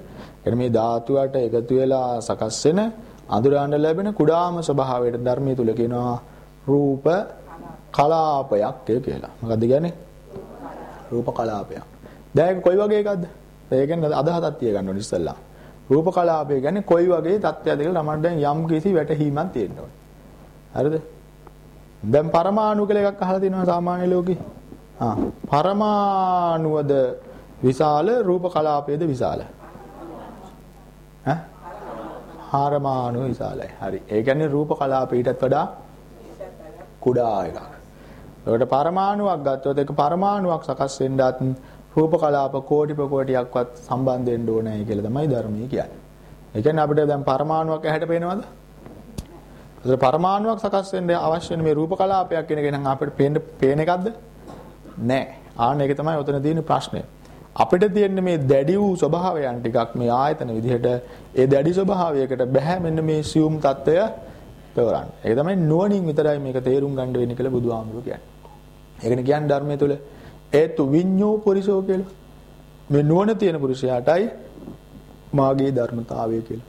එන මේ ධාතුවට එකතු වෙලා සකස් වෙන අඳුරන්න ලැබෙන කුඩාම ස්වභාවයට ධර්මයේ තුල කියනවා රූප කලාපයක් කියලා. මොකද්ද කියන්නේ? රූප කලාපයක්. දැන් කොයි වගේ එකක්ද? ඒ කියන්නේ අදහසක් තිය ගන්න ඕනේ ඉස්සෙල්ලා. රූප කලාපය කියන්නේ කොයි වගේ தත්ත්වයක්ද කියලා තමයි දැන් යම් කිසි වැටහීමක් තියෙන්න ඕනේ. හරිද? දැන් පරමාණු කියලා එකක් අහලා තියෙනවා සාමාන්‍ය ලෝකේ. ආ පරමාණුවද විශාල රූප කලාපයේද විශාල? ඈ? පරමාණු විශාලයි. හරි. ඒ කියන්නේ රූප කලාපයටත් වඩා කුඩා එකක්. ඒකට පරමාණුවක් ගත්තොත් ඒක පරමාණුවක් සකස් වෙන්නත් රූප කලාප කෝටි ප්‍රකෝටියක්වත් සම්බන්ධ වෙන්න ඕනේ කියලා තමයි ධර්මයේ කියන්නේ. ඒ කියන්නේ අපිට දැන් පරමාණුවක් ඇහැට පේනවද? ඒතර පරමාණුවක් සකස් වෙන්න අවශ්‍ය වෙන මේ රූප කලාපයක් කියන එක නම් අපිට පේන පේන එකක්ද? නෑ. ආන්න ඒක තමයි උතන තියෙන ප්‍රශ්නේ. අපිට තියෙන මේ දැඩි වූ ස්වභාවයන් ටිකක් මේ ආයතන විදිහට ඒ දැඩි ස්වභාවයකට බැහැ මෙන්න මේ සියුම් తত্ত্বය පෙවරන්න. ඒක තමයි නුවණින් විතරයි මේක තේරුම් ගන්න වෙන්නේ කියලා බුදුහාමුදුරුවෝ කියන්නේ. ඒකනේ කියන්නේ ධර්මයේ තුල ඒතු විඤ්ඤෝ පුරිසෝ කියලා. මේ නුවණ තියෙන පුරුෂයාටයි මාගේ ධර්මතාවය කියලා.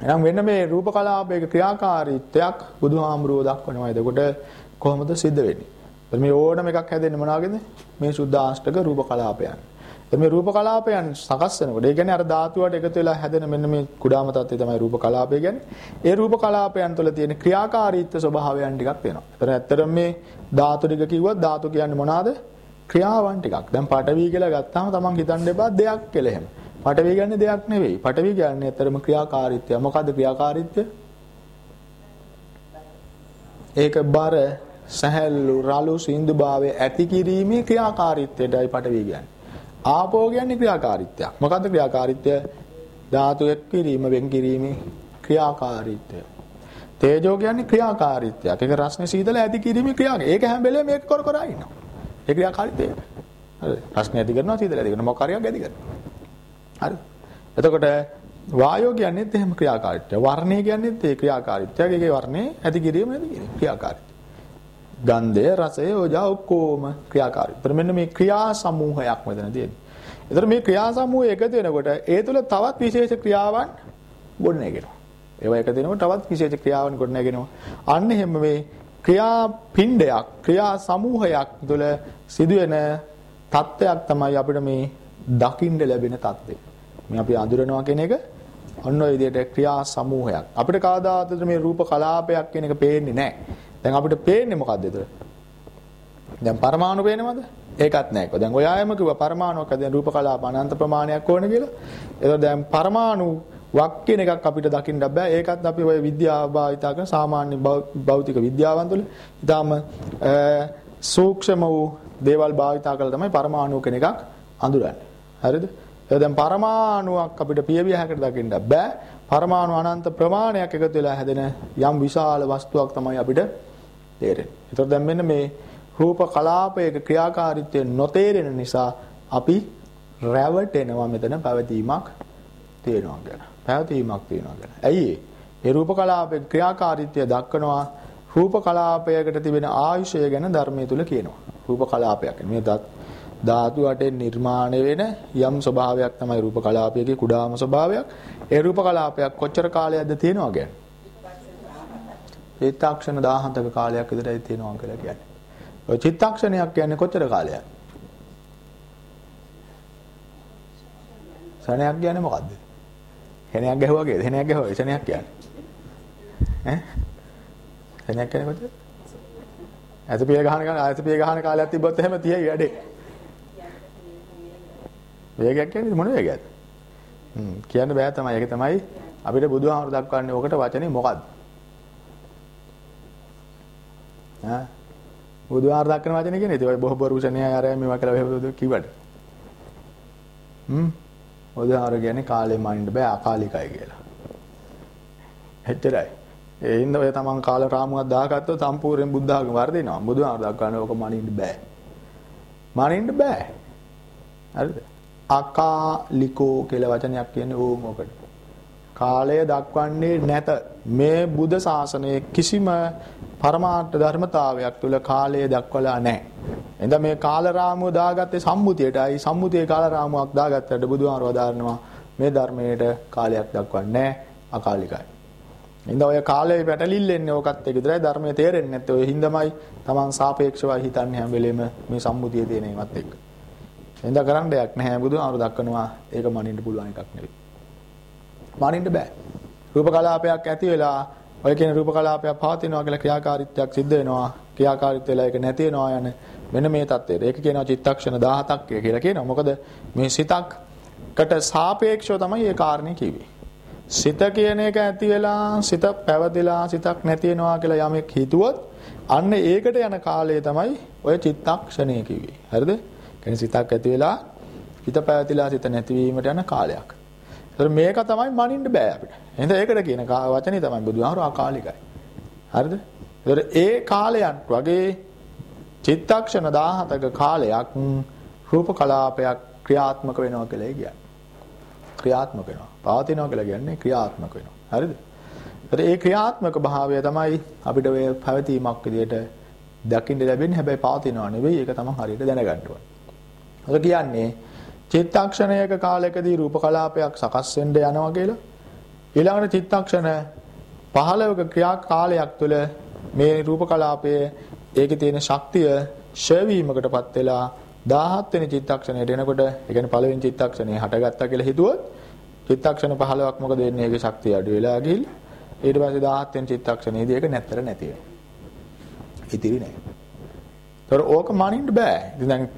එහෙනම් මෙන්න මේ රූප කලාපයක ක්‍රියාකාරීත්වයක් බුදුහාමුදුරුවෝ දක්වනවා. එතකොට කොහොමද සිද්ධ වෙන්නේ? මේ ඕනම එකක් හැදෙන්නේ මොනවාගෙන්ද? මේ සුද්ධාෂ්ටක රූප කලාපයන්. මේ රූප කලාපයන් සකස් වෙනකොට ඒ කියන්නේ අර ධාතුවට එකතු වෙලා හැදෙන මෙන්න මේ කුඩාම තත්ත්වය තමයි රූප කලාපය කියන්නේ. ඒ රූප කලාපයන් තුළ තියෙන ක්‍රියාකාරීත්ව ස්වභාවයන් ටිකක් වෙනවා. ඒතර ඇත්තටම මේ ධාතු ටික කිව්වොත් ධාතු කියන්නේ මොනවාද? ක්‍රියාවන් ටිකක්. දැන් පටවි කියලා ගත්තාම තමන් හිතන්න එපා දෙයක් කියලා එහෙම. පටවි කියන්නේ දෙයක් නෙවෙයි. පටවි කියන්නේ ඇත්තටම ක්‍රියාකාරීත්වය. මොකද්ද ක්‍රියාකාරීත්වය? ඒක බර සහැල්ලු රළු සින්දු භාවයේ ඇති කිරීමේ ක්‍රියාකාරීත්වයටයි පටවි කියන්නේ. ආපෝ කියන්නේ ක්‍රියාකාරීත්වයක්. මොකද්ද ක්‍රියාකාරීත්වය? ධාතු එක් කිරීම වෙන් කිරීමේ ක්‍රියාකාරීත්වය. තේජෝ කියන්නේ ක්‍රියාකාරීත්වයක්. ඒක රස්නේ සීතල ඇති කිරීමේ ක්‍රියාවක්. ඒක හැම වෙලේම මේක කර කර ඉන්නවා. ඒ ක්‍රියාකාරීත්වය. හරි. රස්නේ ඇති කරනවා සීතල ඇති කරනවා මොකක් හරියක් ඇති කරනවා. හරි. එතකොට වායෝ කියන්නේත් එහෙම ක්‍රියාකාරීත්වය. වර්ණය කියන්නේත් ඒ ක්‍රියාකාරීත්වයක්. ඒකේ වර්ණේ ඇති කිරීම ඇති කිරීම ක්‍රියාකාරීත්වය. ගන්ධය, රසය, ඕජා ඔක්කොම ක්‍රියාකාරී. ඒතර මෙන්න මේ ක්‍රියා සමූහයක් මෙතන තියෙන්නේ. ඒතර මේ ක්‍රියා සමූහය එකතු වෙනකොට ඒ තුළ තවත් විශේෂ ක්‍රියාවන් ගොඩනැගෙනවා. ඒවා එකතු වෙනකොට තවත් විශේෂ ක්‍රියාවන් ගොඩනැගෙනවා. අන්න එහෙම මේ ක්‍රියා පිණ්ඩයක්, ක්‍රියා සමූහයක් තුළ සිදුවෙන தත්වයක් තමයි අපිට මේ දකින්න ලැබෙන தත්ත්වය. මේ අපි අඳුරනවා කියන එක ඔන්න ඔය විදිහට ක්‍රියා සමූහයක්. අපිට කවදාවත් මේ රූප කලාපයක් කියන එක පේන්නේ නැහැ. දැන් අපිට පේන්නේ මොකද්ද එතන? දැන් පරමාණු පේනවද? ඒකත් නැහැ. දැන් ඔය ආයම කිව්වා පරමාණුක දැන් රූප කලාප අනන්ත ප්‍රමාණයක් ඕන කියලා. ඒතකොට දැන් පරමාණු වක් කියන එකක් අපිට දකින්න බෑ. ඒකත් අපි ඔය විද්‍යාව භාවිතා කරන සාමාන්‍ය භෞතික විද්‍යාවන් තුළ ඊටාම සූක්ෂම වූ දේවල් භාවිතා කරලා තමයි පරමාණු කෙන එකක් අඳුරන්නේ. හරිද? දැන් පරමාණුවක් අපිට පියවියහකට දකින්න බෑ. පරමාණු අනන්ත ප්‍රමාණයක් එකතු වෙලා හැදෙන යම් විශාල වස්තුවක් තමයි අපිට තේරෙන්නේ. ඒතකොට දැන් මෙන්න මේ රූප කලාපයක ක්‍රියාකාරීත්වය නොතේරෙන නිසා අපි රැවටෙනවා මෙතන පැවතීමක් තියෙනවා කියලා. පැවතීමක් තියෙනවා කියලා. ඇයි ඒ රූප කලාපයේ ක්‍රියාකාරීත්වය දක්වනවා රූප කලාපයකට තිබෙන ආයුෂය ගැන ධර්මයේ තුල කියනවා. රූප කලාපයක්. මේ ධාතු වටෙන් නිර්මාණය වෙන යම් ස්වභාවයක් තමයි රූප කලාපයේ කුඩාම ස්වභාවයක්. ඒ රූප කලාපයක් කොච්චර කාලයක්ද තියෙනවා කියන්නේ? චිත්තක්ෂණ 17ක කාලයක් විතරයි තියෙනවා කියලා කියන්නේ. ඔය චිත්තක්ෂණයක් කියන්නේ කොච්චර කාලයක්ද? සණයක් කියන්නේ මොකද්ද? හෙනයක් ගැහුවා වගේද? හෙනයක් ගැහුවා සණයක් කියන්නේ. ඈ? හෙනයක් කියන්නේ කොච්චර? ඇතපිය ගහන කාලේ ඇතපිය ගහන කාලයක් තිබ්බොත් එහෙම 30යි වැඩේ. වේගයක් කියන්නේ මොන වේගයක්ද? හ්ම් කියන්න බෑ තමයි. ඒක තමයි අපිට බුදුහාමර දක්වන්නේ ඔකට වචනේ මොකද්ද? ඈ බුදුහාර දක්වන වචනේ කියන්නේ ඒ බොහෝ බරුෂණය ආරය මේවා කියලා එහෙම කිව්වට. හ්ම් බුදුහාර කියන්නේ කාලේ මනින්න බෑ අකාලිකයි කියලා. එච්චරයි. ඒ හින්දා ඔය තමන් කාල රාමුවක් දාගත්තොත් සම්පූර්ණයෙන් බුද්ධ ආගම වර්ධිනවා. බුදුහාර දක්වන්නේ ඕක මනින්න බෑ. මනින්න බෑ. හරිද? අකාලිකෝ කියලා වචනයක් කියන්නේ ඕම ඔකට. කාලය දක්වන්නේ නැත. මේ බුද්ධ ශාසනයේ කිසිම පරමාර්ථ ධර්මතාවයක් තුල කාලය දක්වලා නැහැ. එඳ මේ කාල රාමුව දාගත්තේ සම්මුතියටයි සම්මුතියේ කාල රාමුවක් දාගත්තට බුදුහාර වදාරනවා මේ ධර්මයට කාලයක් දක්වන්නේ අකාලිකයි. එඳ ඔය කාලේ වැටලිල්ලෙන්නේ ඕකත් එක විතරයි ධර්මයේ තේරෙන්නේ නැත්te ඔය හින්දමයි Taman සාපේක්ෂව හිතන්නේ හැම වෙලෙම මේ සම්මුතිය තියෙන ඒවත් එක්ක. එඳ කරන්න දෙයක් නැහැ බුදුහාර දක්වනවා ඒක මනින්න පුළුවන් එකක් නෙවෙයි. මනින්න බෑ. රූප කලාපයක් ඇති වෙලා ඔය කියන රූප කලාපයක් පවතිනවා කියලා ක්‍රියාකාරීත්වයක් සිද්ධ වෙනවා. ක්‍රියාකාරීත්වයලා ඒක නැති වෙනවා යන මෙන්න මේ தත්ත්වයට. ඒක කියනවා චිත්තක්ෂණ 17ක් කියලා කියනවා. මොකද මේ සිතක්කට සාපේක්ෂව තමයි ඒ කාරණේ කිව්වේ. සිත කියන එක ඇති වෙලා සිත පැවතිලා සිතක් නැති වෙනවා කියලා යමෙක් හිතුවොත් අන්න ඒකට යන කාලය තමයි ඔය චිත්තක්ෂණය කිව්වේ. හරිද? කියන්නේ සිතක් ඇති වෙලා හිත පැවතිලා සිත නැතිවීමට යන කාලයක්. ඒතර මේක තමයි මනින්න බෑ අපිට. එහෙනම් ඒකට කියන වචනේ තමයි බුදුහාමුදුරුවෝ අකාලිකයි. හරිද? ඒතර ඒ කාලයක් වගේ චිත්තක්ෂණ 17ක කාලයක් රූප කලාපයක් ක්‍රියාත්මක වෙනවා කියලා කියන්නේ. ක්‍රියාත්මක වෙනවා. පවතිනවා කියලා කියන්නේ ක්‍රියාත්මක වෙනවා. හරිද? ඒතර ඒ ක්‍රියාත්මක භාවය තමයි අපිට ඔය පැවතීමක් විදියට දකින්න ලැබෙන්නේ. හැබැයි පවතිනවා නෙවෙයි. ඒක තමයි හරියට දැනගන්න ඕනේ. ඒක කියන්නේ චිත්තක්ෂණයක කාලයකදී රූප කලාපයක් සකස් වෙන්න යනවා කියලා. ඊළඟට චිත්තක්ෂණ 15ක ක්‍රියා කාලයක් තුළ මේ රූප කලාපයේ ඒකේ තියෙන ශක්තිය ෂය වීමකටපත් වෙලා 17 වෙනි චිත්තක්ෂණයට එනකොට ඒ කියන්නේ පළවෙනි චිත්තක්ෂණේ හටගත්තා කියලා හිතුවොත් චිත්තක්ෂණ 15ක් මොකද වෙන්නේ? ඒකේ ශක්තිය අඩු වෙලා ගිහිල්ලා ඊට පස්සේ 17 වෙනි චිත්තක්ෂණේදී ඒක නැත්තර නැති වෙනවා. ඉතිරි නැහැ. ඒතර ඕක මනින්න බෑ. ඉතින් දැන්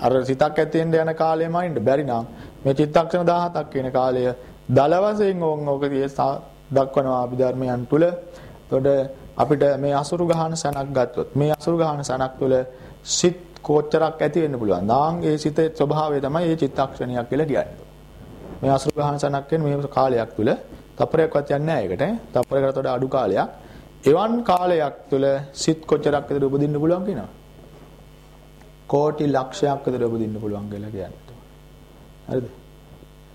අර සිතක් ඇතිෙන්න යන කාලය මනින්න බැරි නම් මේ චිත්තක්ෂණ 17ක් කියන කාලය දල වශයෙන් ඕන් ඕකදී දක්වනවා අභිධර්මයන් තුල. එතකොට අපිට මේ අසුරු ගහන සනක් ගත්තොත් මේ අසුරු ගහන සනක් තුල සිත් කොච්චරක් ඇති වෙන්න පුළුවන්. නාං ඒ සිතේ ස්වභාවය තමයි මේ චිත්තක්ෂණයක් කියලා කියන්නේ. මේ අසුරු ගහන සනක් කියන්නේ මේ කාලයක් තුල තප්පරයක්වත් යන්නේ නැහැ ඒකට. තප්පරයකට වඩා අඩු කාලයක්. එවන් කාලයක් තුල සිත් කොච්චරක් විතර උපදින්න පුළුවන් කියනවා. කෝටි ලක්ෂයක් විතර උපදින්න පුළුවන් කියලා කියන්නේ. හරිද?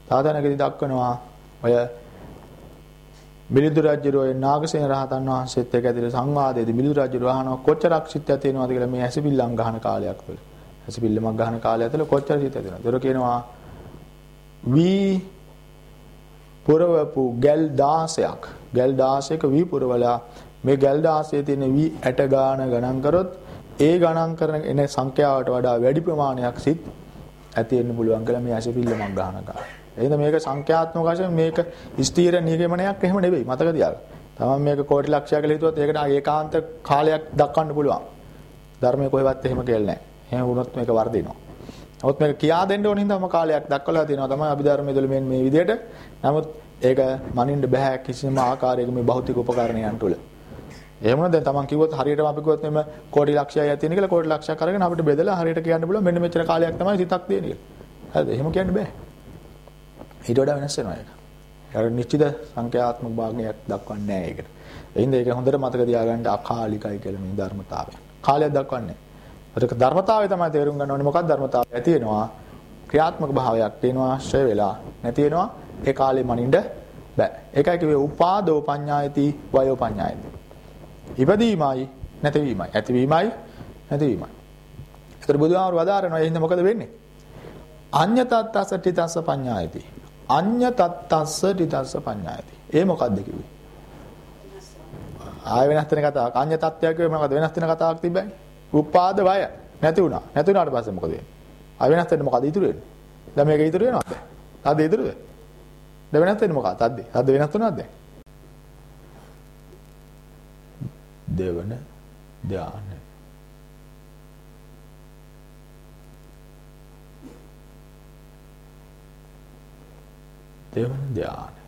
තාතනකදී දක්වනවා ඔය මිලිඳු රජුගේ නාගසේන රහතන් වහන්සේත් එක්ක ඇතිර සංවාදයේදී මිලිඳු රජු අහනවා කොච්චරක් සිත් ඇති වෙනවද කියලා මේ ඇසිපිල්ලම් ගහන කාලයක් තුළ. ඇසිපිල්ලමක් ගහන කාලය තුළ කොච්චර සිත් ඇති වෙනවද? ඒතර කියනවා වී පුරවපු ගල් 16ක් ගල් 16ක වී පුරවලා මේ ගල් 16 තියෙන වී ඇට ගාන ගණන් කරොත් ඒ ගණන් කරන එන සංඛ්‍යාවට වඩා වැඩි ප්‍රමාණයක් සිත් ඇති වෙන්න පුළුවන් කියලා මේ ඇසිපිල්ලමක් ගහන කාලේ. එහෙනම් මේක සංඛ්‍යාත්මක වශයෙන් මේක ස්ථීර නිගමනයක් එහෙම නෙවෙයි මතක තියාගන්න. තමන් මේක කෝටි ලක්ෂයක් කියලා හිතුවත් ඒකට ඒකාන්ත කාලයක් දක්වන්න පුළුවන්. ධර්මයේ කොහෙවත් එහෙම කියලා නැහැ. එහෙම වුණොත් මේක වර්ධිනවා. නමුත් මේක කියා දෙන්න ඕන හින්දාම කාලයක් දක්වලා තියෙනවා තමයි අභිධර්මයේ තුල මේ විදිහට. නමුත් ඒක මනින්න බෑ කිසිම ආකාරයක මේ භෞතික උපකරණයන් තුල. එහෙම දැන් තමන් කිව්වොත් හරියටම අපි කිව්වොත් මෙන්න කෝටි ලක්ෂයයි ඇති වෙන කියලා කෝටි ලක්ෂයක් අරගෙන අපිට බෙදලා හරියට කියන්න පුළුවන් මෙන්න මෙච්චර කාලයක් තමයි සිතක් තියෙන්නේ කියලා. හරිද? එහෙම කියන්න බෑ. ඊට වඩා වෙනස් වෙනවා ඒක. අර නිශ්චිත සංඛ්‍යාත්මක භාගයක් දක්වන්නේ නැහැ ඒකට. එහෙනම් ඒක හොඳට මතක තියාගන්න අකාලිකයි කියලා මේ ධර්මතාවය. කාලයක් දක්වන්නේ. ඒක ධර්මතාවය තමයි තේරුම් ගන්න ඕනේ මොකක්ද ධර්මතාවය? ඇති වෙනවා ක්‍රියාත්මක භාවයක් තියෙනවා ශ්‍රේ වෙලා නැති වෙනවා ඒ කාලේ මනින්න බෑ. ඒකයි කිව්වේ උපාදෝ පඤ්ඤායති වයෝ පඤ්ඤායති. ඉපදීමයි නැතිවීමයි ඇතිවීමයි නැතිවීමයි. ඒතර බුදුහාමුදුරුවෝ වදාරනවා එහෙනම් මොකද වෙන්නේ? අඤ්ඤතත්තස ටිතස්ස පඤ්ඤායති. අඤ්ඤ තත්තස්ස ටිතස්ස පඤ්ඤායති. ඒ මොකද්ද කිව්වේ? ආය වෙනස් වෙන කතාවක්. අඤ්ඤ තත්ත්වයක් කිව්වේ මොකද? වෙනස් වෙන කතාවක් තිබ්බයි. උපාද වය නැති වුණා. නැති වුණාට පස්සේ මොකද වෙන්නේ? ආය වෙනස් වෙන්න මොකද ඉතුරු වෙන්නේ? දැන් මේක ඉතුරු වෙනවද? තද ඉතුරුද? දැන් වෙනස් වෙන්නේ මොකක්ද? තද්ද. තද්ද වෙනස් වුණාද දැන්? දෙවන ධානය දෙවන ධානය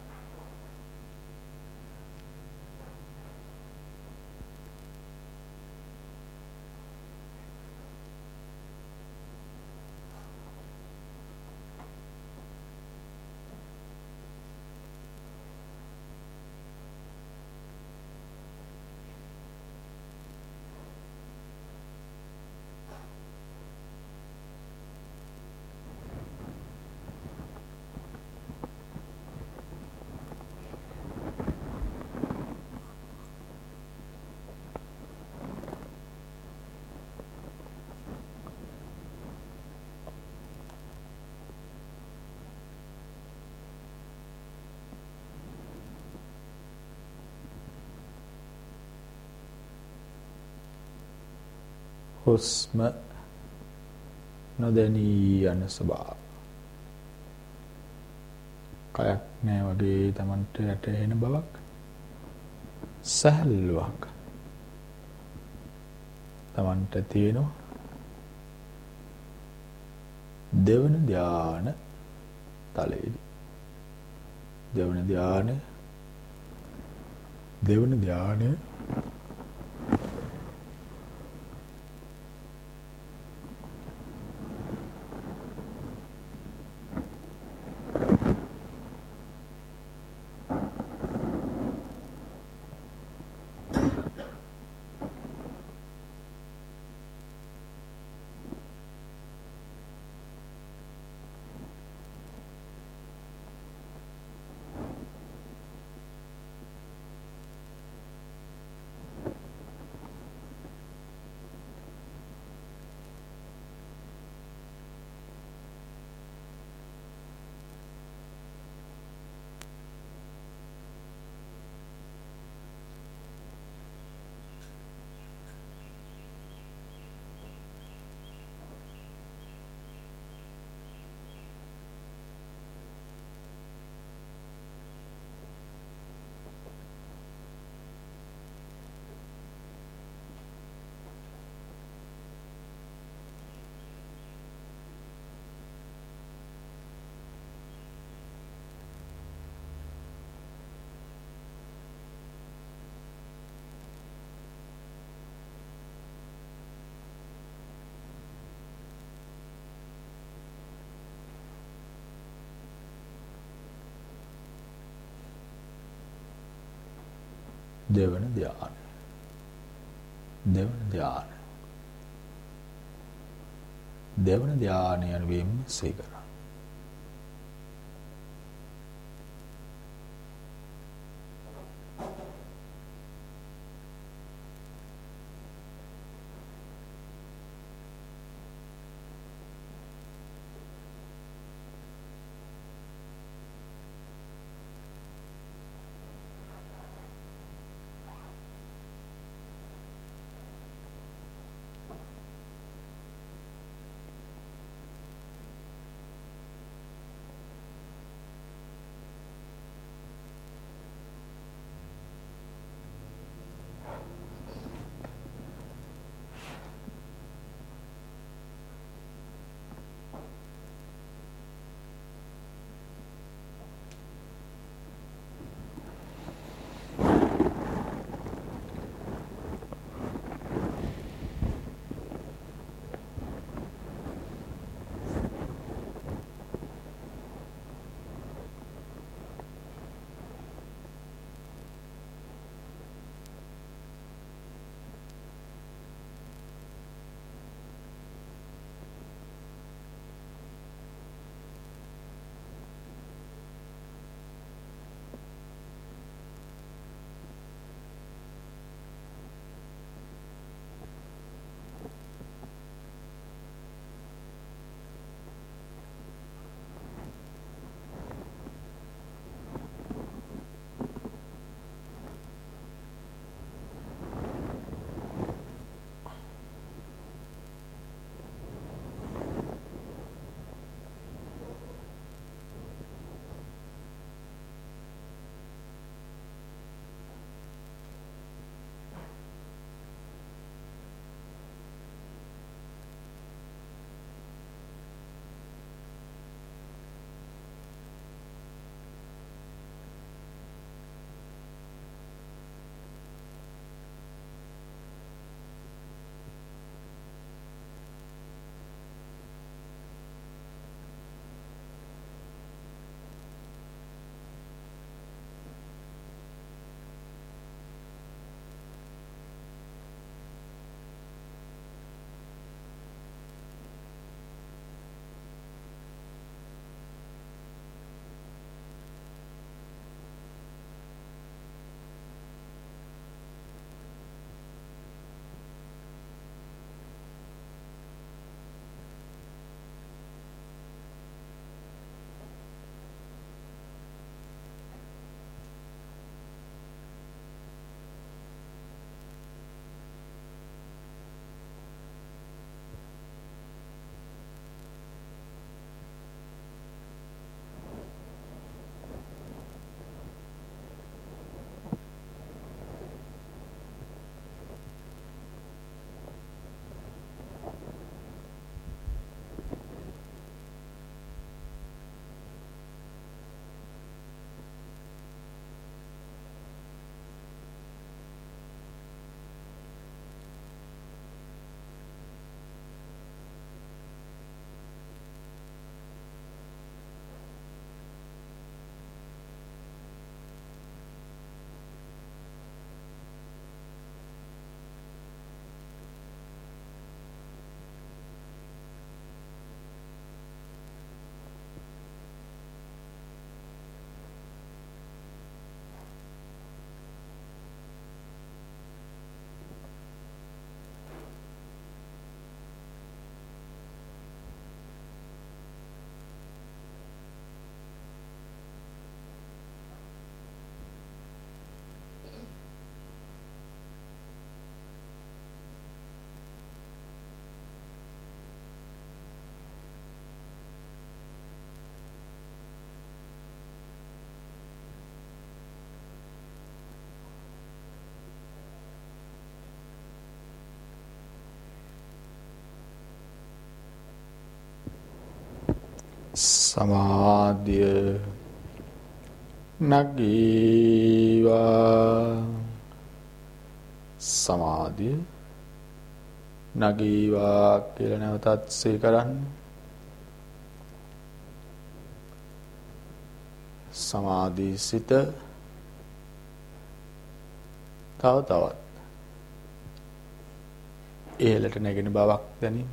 හුස්ම නොදැනී යන ස්වභාව. කයක් නෑ වගේ Tamanට යටහෙන බවක් සහල්ලුවක් Tamanට තියෙනවා දෙවන ධාන තලයේදී දෙවන ධානය දෙවන ධානය දෙවන ධානය. දෙවන ධානය. දෙවන ධානය යන වීම සීකර. සමාධිය නගීවා. සමාධිය නගීවා කියලා නැවතත් සිහි කරන්න. සමාධි සිත තව තවත් ඉහළට නැගෙන බවක් දැනෙන.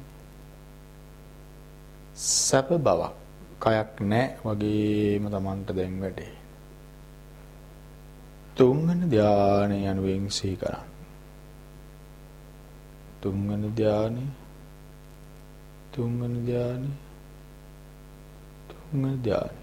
සැප බවක්. කයක් නැහැ වගේම Tamanට දැන් වැටේ. තුන්වෙනි ධානය යනුවෙන් සිහි කරන්න. තුන්වෙනි ධානය තුන්වෙනි ධානය තුන්වෙනි ධානය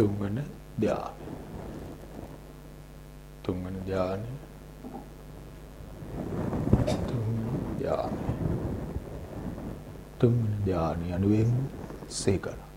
තුන්වන ධ්‍යාන. තුන්වන ධ්‍යාන. තුන්වන ධ්‍යාන. තුන්වන ධ්‍යාන යනුවෙන් සේකර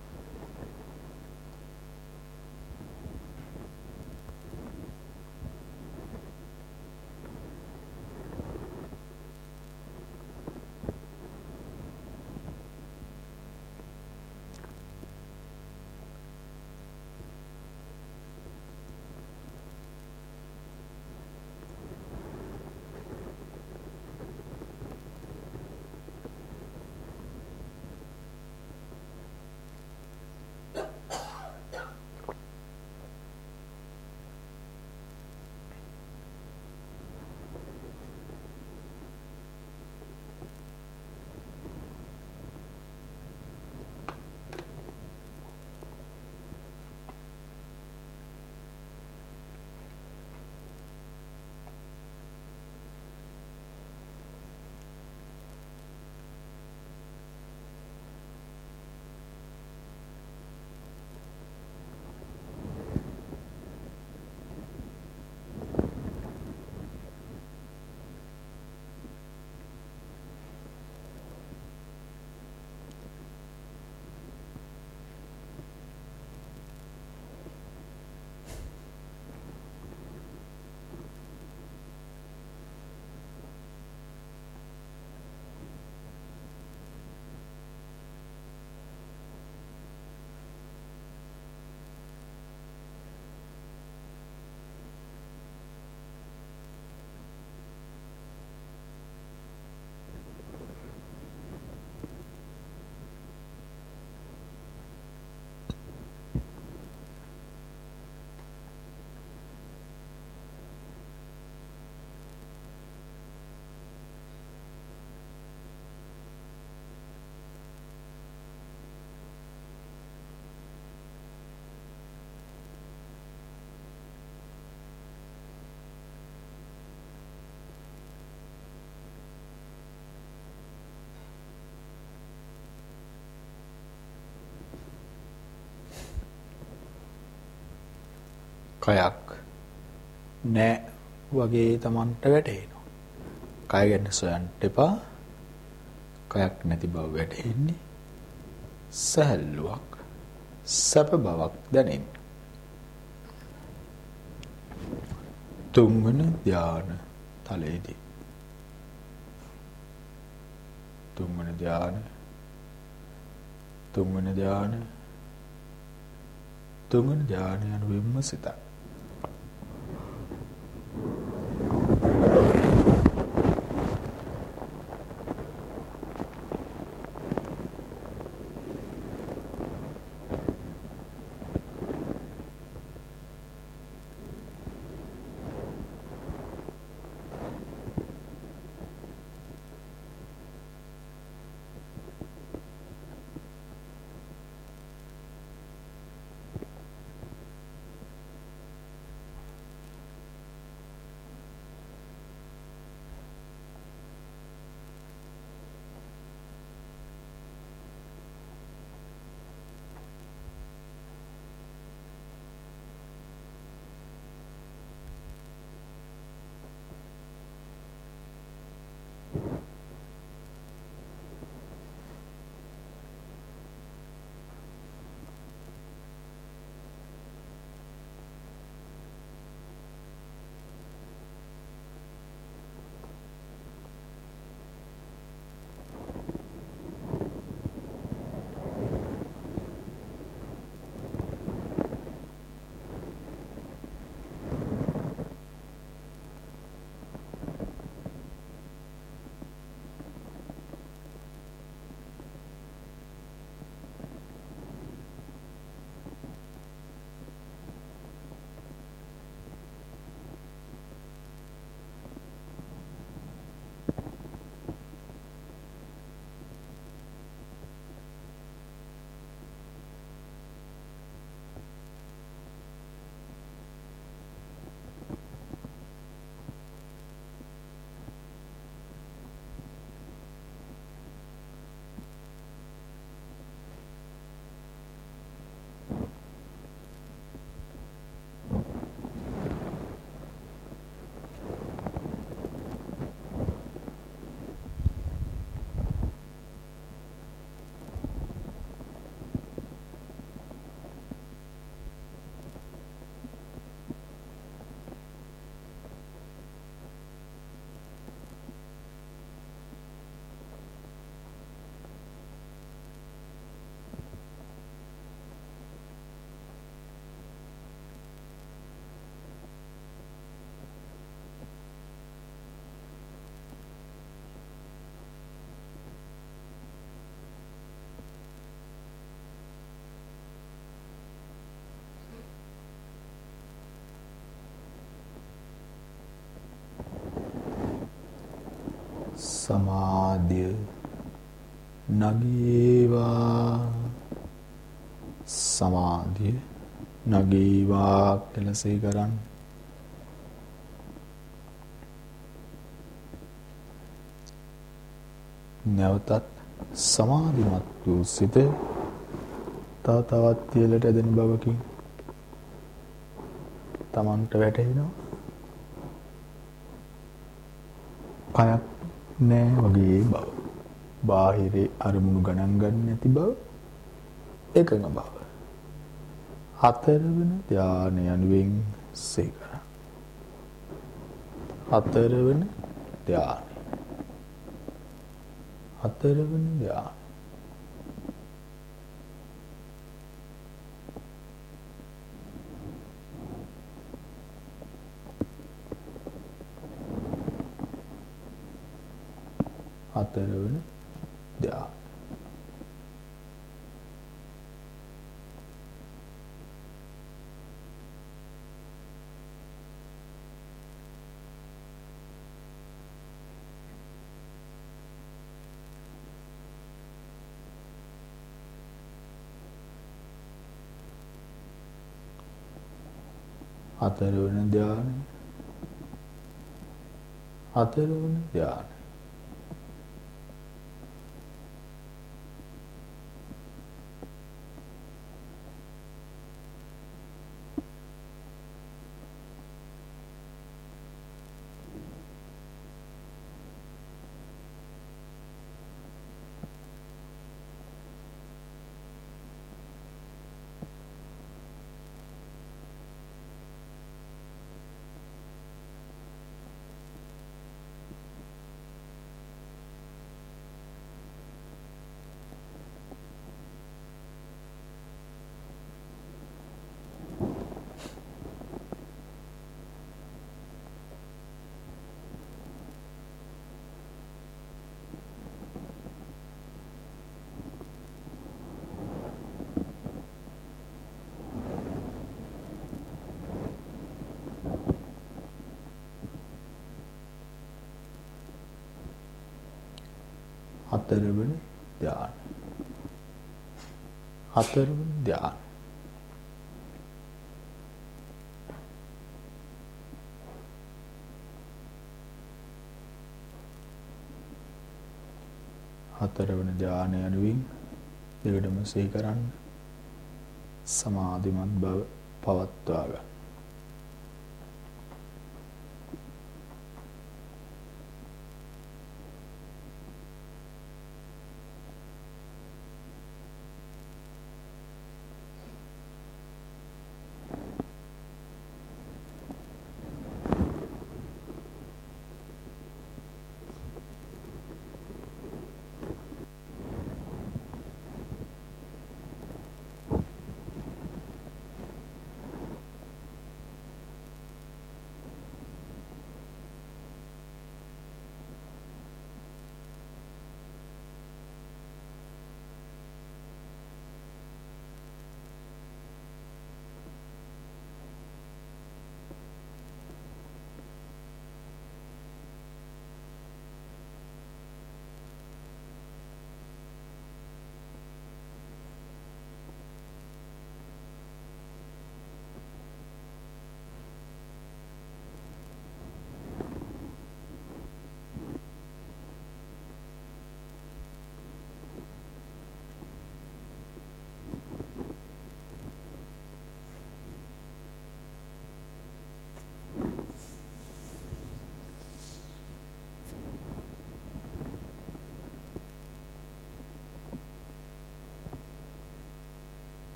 කයක් නෑ වගේ Tamanට වැටහෙනවා. කය ගැන සොයන්න එපා. කයක් නැති බව වැටහෙන්නේ. සහැල්ලුවක් සැප බවක් දැනෙන්නේ. තුන්වන ධාන තලයේදී තුන්වන ධාන තුන්වන ධාන තුන්වන ධාන යන විමසිතයි සමාධිය නගීවා. සමාධිය නගීවා කෙලසේ කරන්න. නැවතත් සමාධිමත් වූ සිත තව තවත් තියලට ඇදෙන බවකින් තමන්ට වැටහෙනවා. කයක් නෑ වගේ බව. බාහිරේ අරමුණු ගණන් ගන්න නැති බව. එකඟ බව. හතරවන ධානය යනුවෙන් සේකර. හතරවන ධානය. හතරවන ධානය. හතරවන ධ්‍යාන. හතරවන ධ්‍යාන හතරවන ධ්‍යාන හතරවෙනි ධ්‍යාන. හතරවෙනි ධ්‍යානය අනුවින් දෙවිඩම සිහි කරන්න සමාධිමත් බව පවත්වා ගන්න.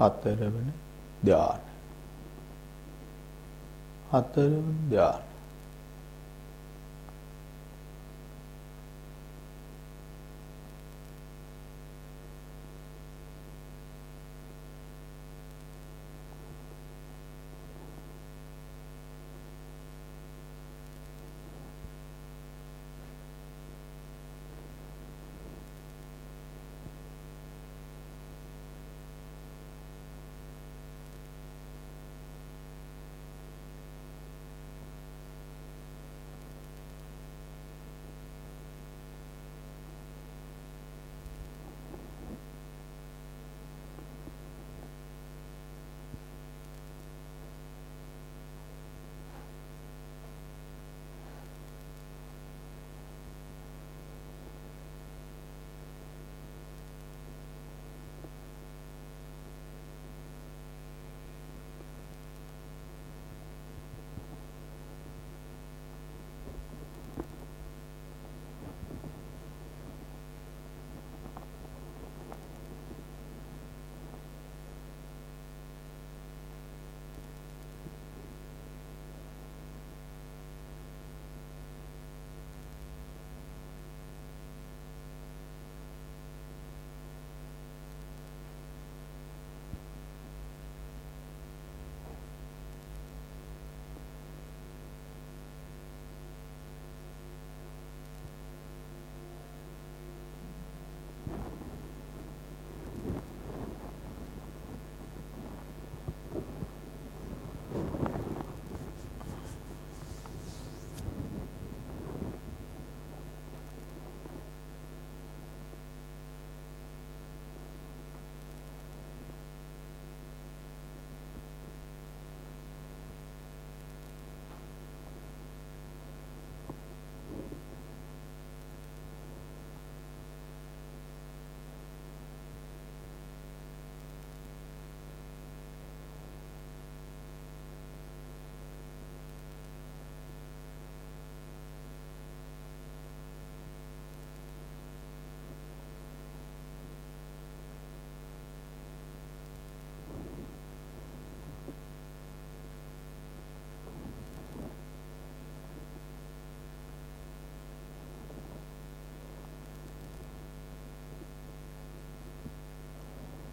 හතරවෙනි ධ්‍යාන. හතරවෙනි ධ්‍යාන.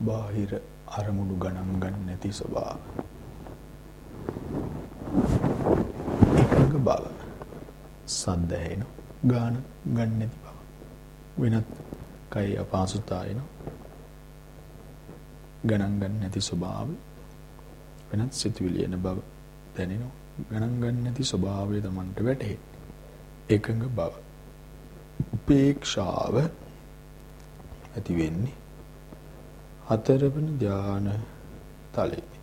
බාහිර අරමුණු ගණන් ගන්න නැති ස්වභාව. එකඟ බව. සද්ද ඇහෙන ගාන ගන්න නැති බව. වෙනත් කයි අපහසුතා එන ගණන් ගන්න නැති ස්වභාවය. වෙනත් සිතුවිලි එන බව දැනෙනවා. ගණන් ගන්න නැති ස්වභාවය Tamanට වැටහෙයි. එකඟ බව. උපේක්ෂාව ඇති වෙන්නේ හතරවන ධාන තලයේ.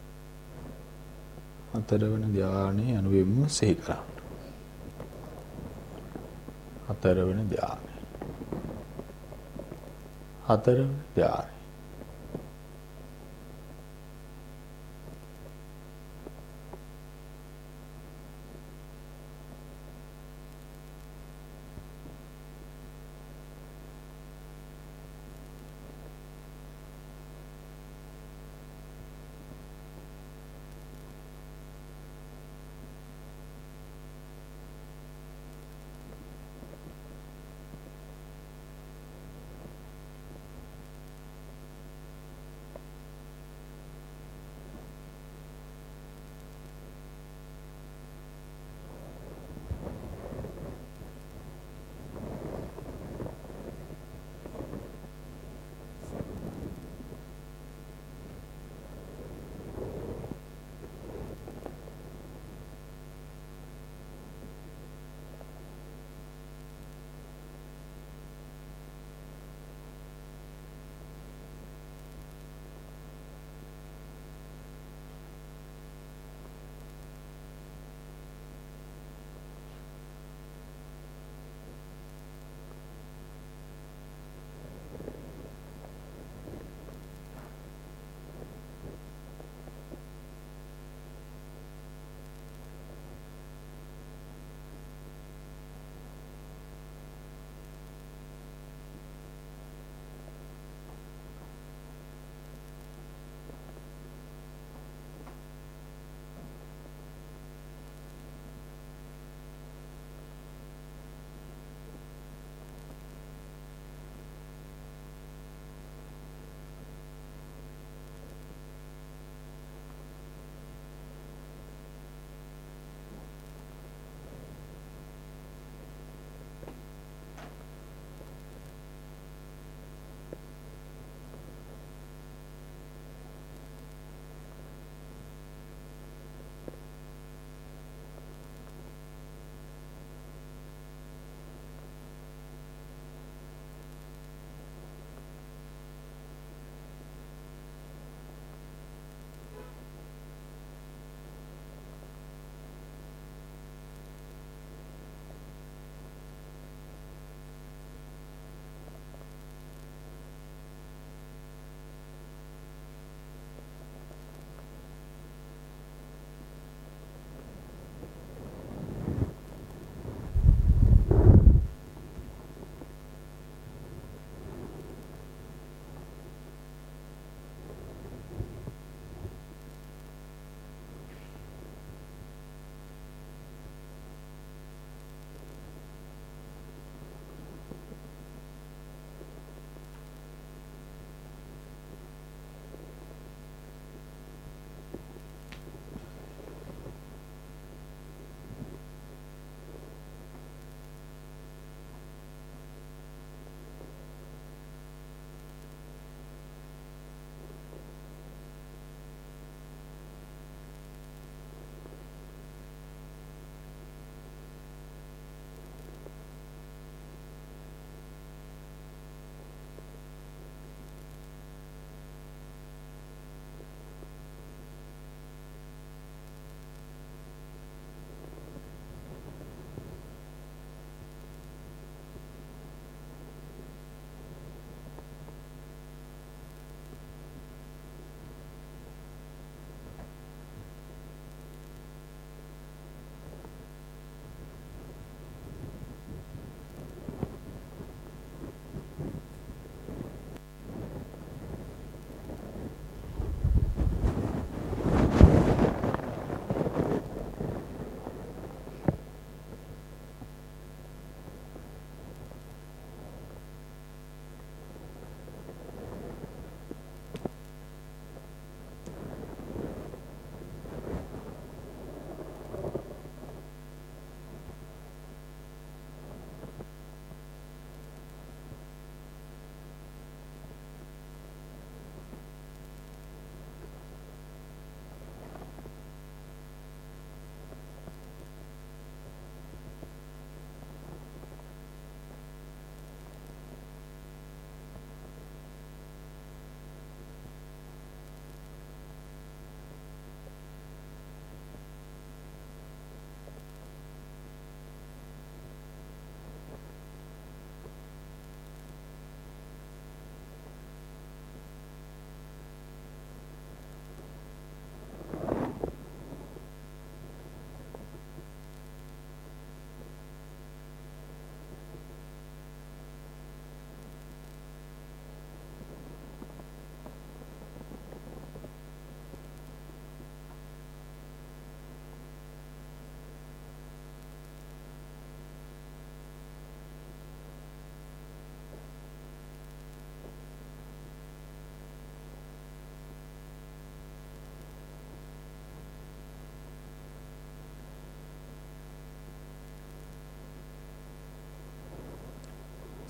හතරවන ධානයේ අනුවෙන්ම සිහි කරන්න. හතරවන ධානය. හතරවන ධානය.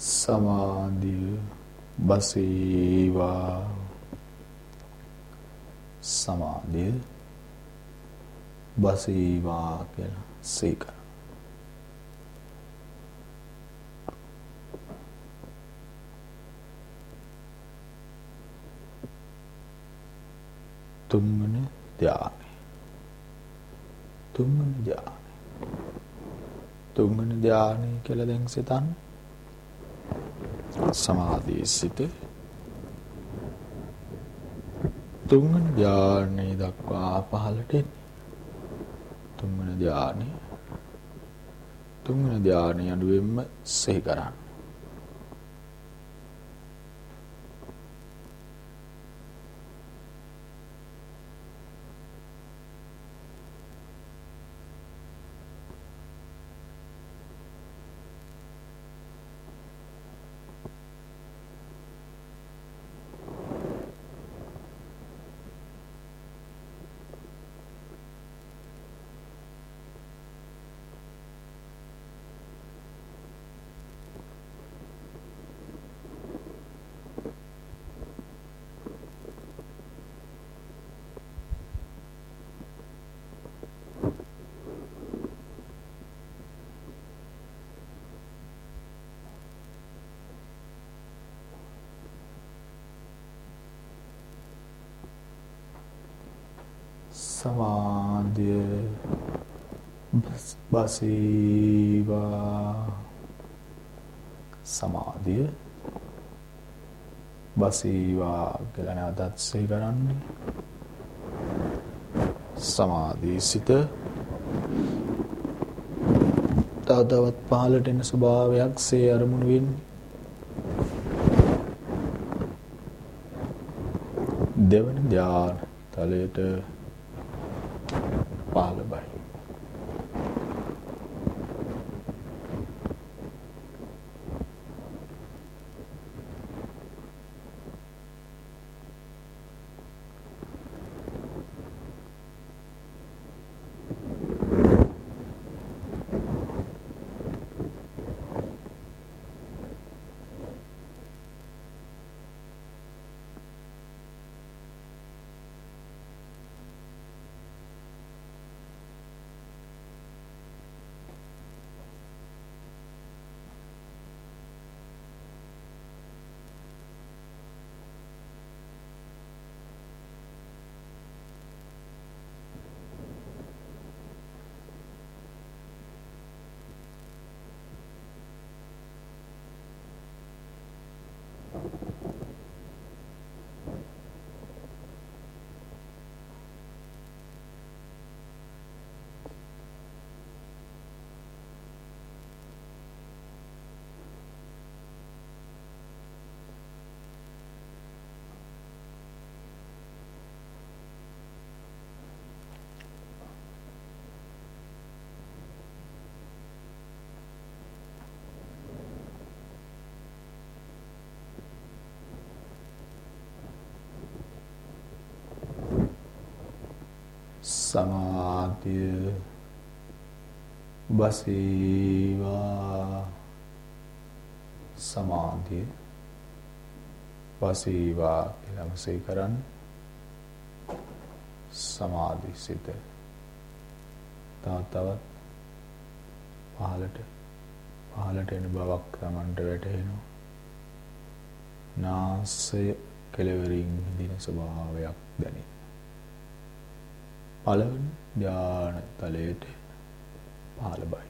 සමාධිය බසීවා. සමාධිය බසීවා කියලා සීකර තුන්වන ධානය. තුන්වන ධානය. තුන්වන ධානය කියලා දැන් සිතන්න. සමාධියේ සිට තුන්වන ධානය දක්වා පහළට තුන්වන ධානය තුන්වන ධානය අඩුවෙන්ම සිහි කරන්න. සමාධිය. බසීවා සමාධිය. බසීවා කියලා නැවතත් සිහි කරන්න? සමාධී සිත. තව තවත් පහළට එන ස්වභාවයක් සේ අරමුණු වෙන්නේ. දෙවන ධ්‍යාන තලයට සමාධිය බසීවා සමාධිය බසීවා කියලාම සී කරන්න. සමාධි සිත. තව තවත් පහළට පහළට එන බවක් Tamanට වැටහෙනවා. නාසය කෙලවරින් දින ස්වභාවයක් දැනේ. පළවෙනි ධාන තලයට පහළ බයි.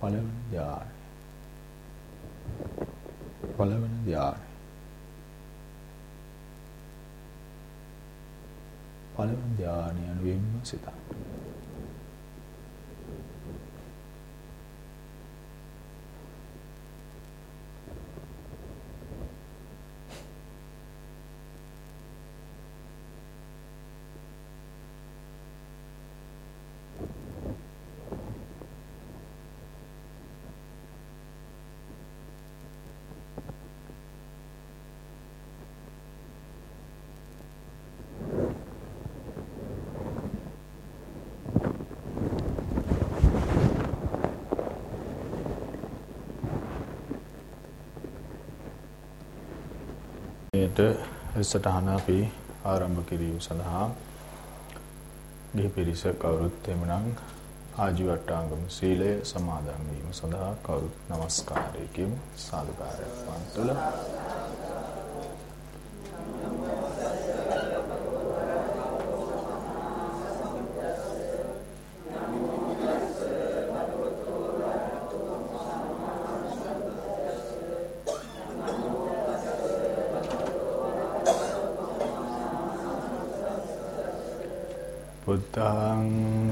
පළවෙනි ධානය. පළවෙනි ධානය. පළවෙනි ධානය අනුවෙන්ම සිතන්න. සටහන අපි ආරම්භ කිරීම සඳහා ගිහි පිරිස කවුරුත් එමුනම් ආජීවට්ටාංගම සීලය සමාදන් වීම සඳහා කවුරුත් নমස්කාරය කියමු සාදුකාරයක් වන්තුල බුද්ධං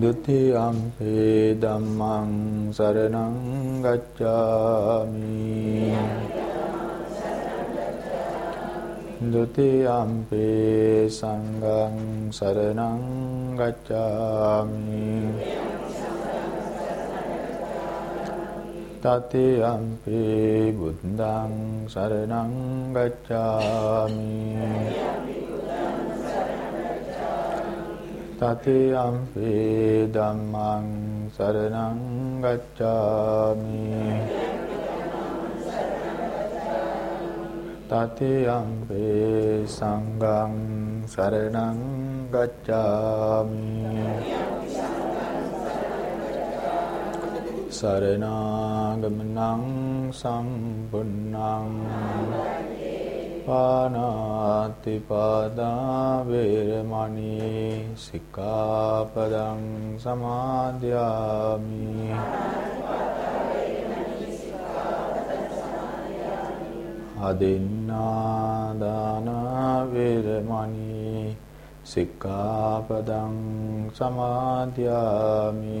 දුති අම්පේ ධම්මං සරණං ගච්ඡාමි. දුති අම්පේ සංඝං සරණං ගච්ඡාමි. තති අම්පේ බුද්ධං සරණං ගච්ඡාමි. තතියම්පි ධම්මං සරණං ගච්ඡාමි. තතියම්පි සංඝං සරණං ගච්ඡාමි. සරණාගමනං සම්පුන්නං පානාති පාදා වේරමණී සික්ඛාපදං සමාදියාමි අදින්නාදාන වේරමණී සික්ඛාපදං සමාදියාමි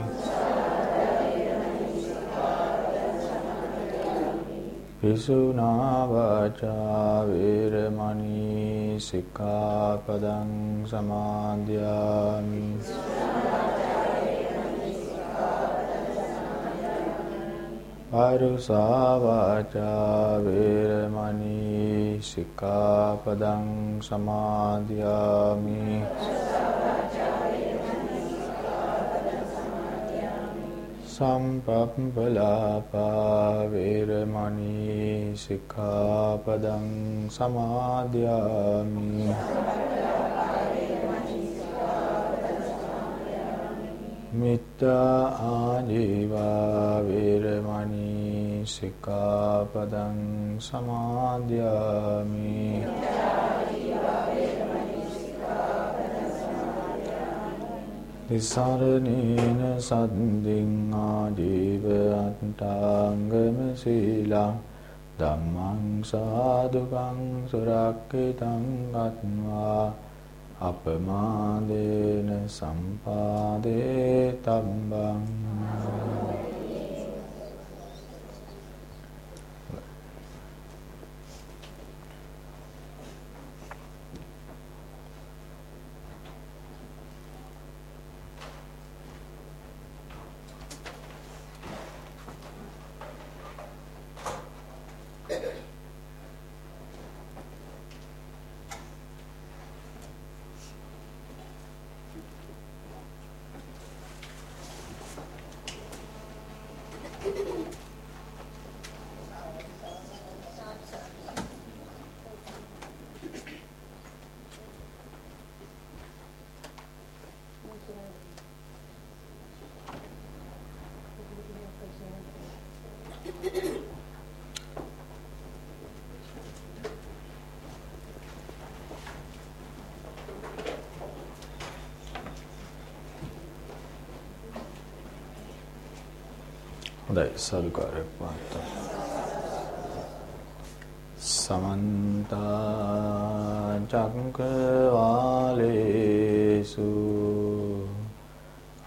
පිසුනා වාචා වේරමණී සික්ඛාපදං සමාදියාමි අරුසා වාචා වේරමණී සික්ඛාපදං සමාදියාමි සම්පප්පලාපා වේරමණී සික්ඛාපදං සමාදියාමි මිත්තා ආජීවා වේරමණී සික්ඛාපදං සමාදියාමි තිසරණේන සද්දින් ආජීව අට්ඨාංගම සීලං ධම්මං සාදුකං සුරක්ඛිතං අත්වා අපමාදේන සම්පාදේ තබ්බං හොඳයි සාදුකාරයක් වාර්තා සමන්ත චක්කවාලේසු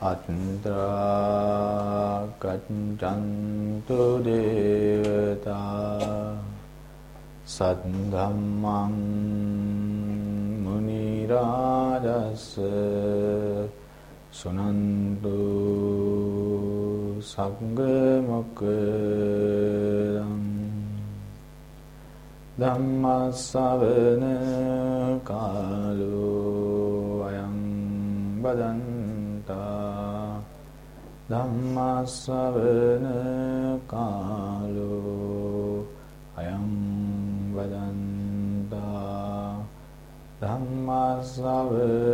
අත්‍රා කච්චන්තු දේවතා සද්ධම්මං මුනි රාජස් සුනන්තු සංඝ මොක්ඛං ධම්මස්සවන කාලෝ අයං බදන්තා ධම්මස්සවන කාලෝ අයං බදන්තා ධම්මස්සවන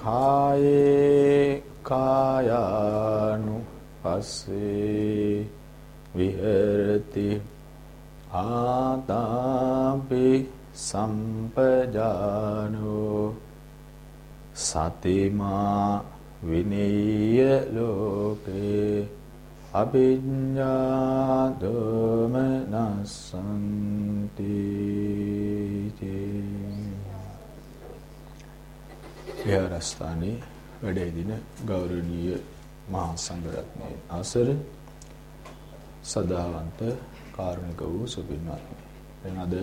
කායේ කායානු පස්සේ විහෙරති ආතාපි සම්පජානෝ සතිමා විනීය ලෝකේ අභිඤ්ඤා දෝමනසන්ති විහාරස්ථානයේ වැඩ ඉදින ගෞරවනීය මහා සංඝරත්නයේ අවසර සදාවන්ත කාරුණික වූ සුපින්වත්නි. දැන් අද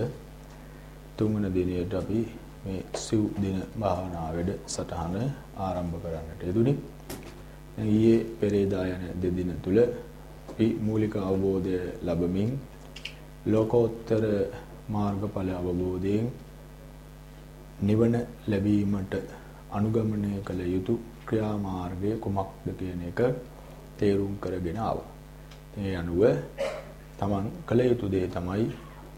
තුන්වන දිනයට අපි මේ සිව් දින භාවනා වැඩ සටහන ආරම්භ කරන්නට යෙදුනේ. දැන් ඊයේ පෙරේදා යන දෙදින තුල අපි මූලික අවබෝධය ලැබමින් ලෝකෝත්තර මාර්ගඵල අවබෝධයෙන් නිවන ලැබීමට අනුගමනය කළ යුතු ක්‍රියාමාර්ගය කුමක්ද කියන එක තේරුම් කරගෙන ආවා. ඒ අනුව Taman කළ යුතු දේ තමයි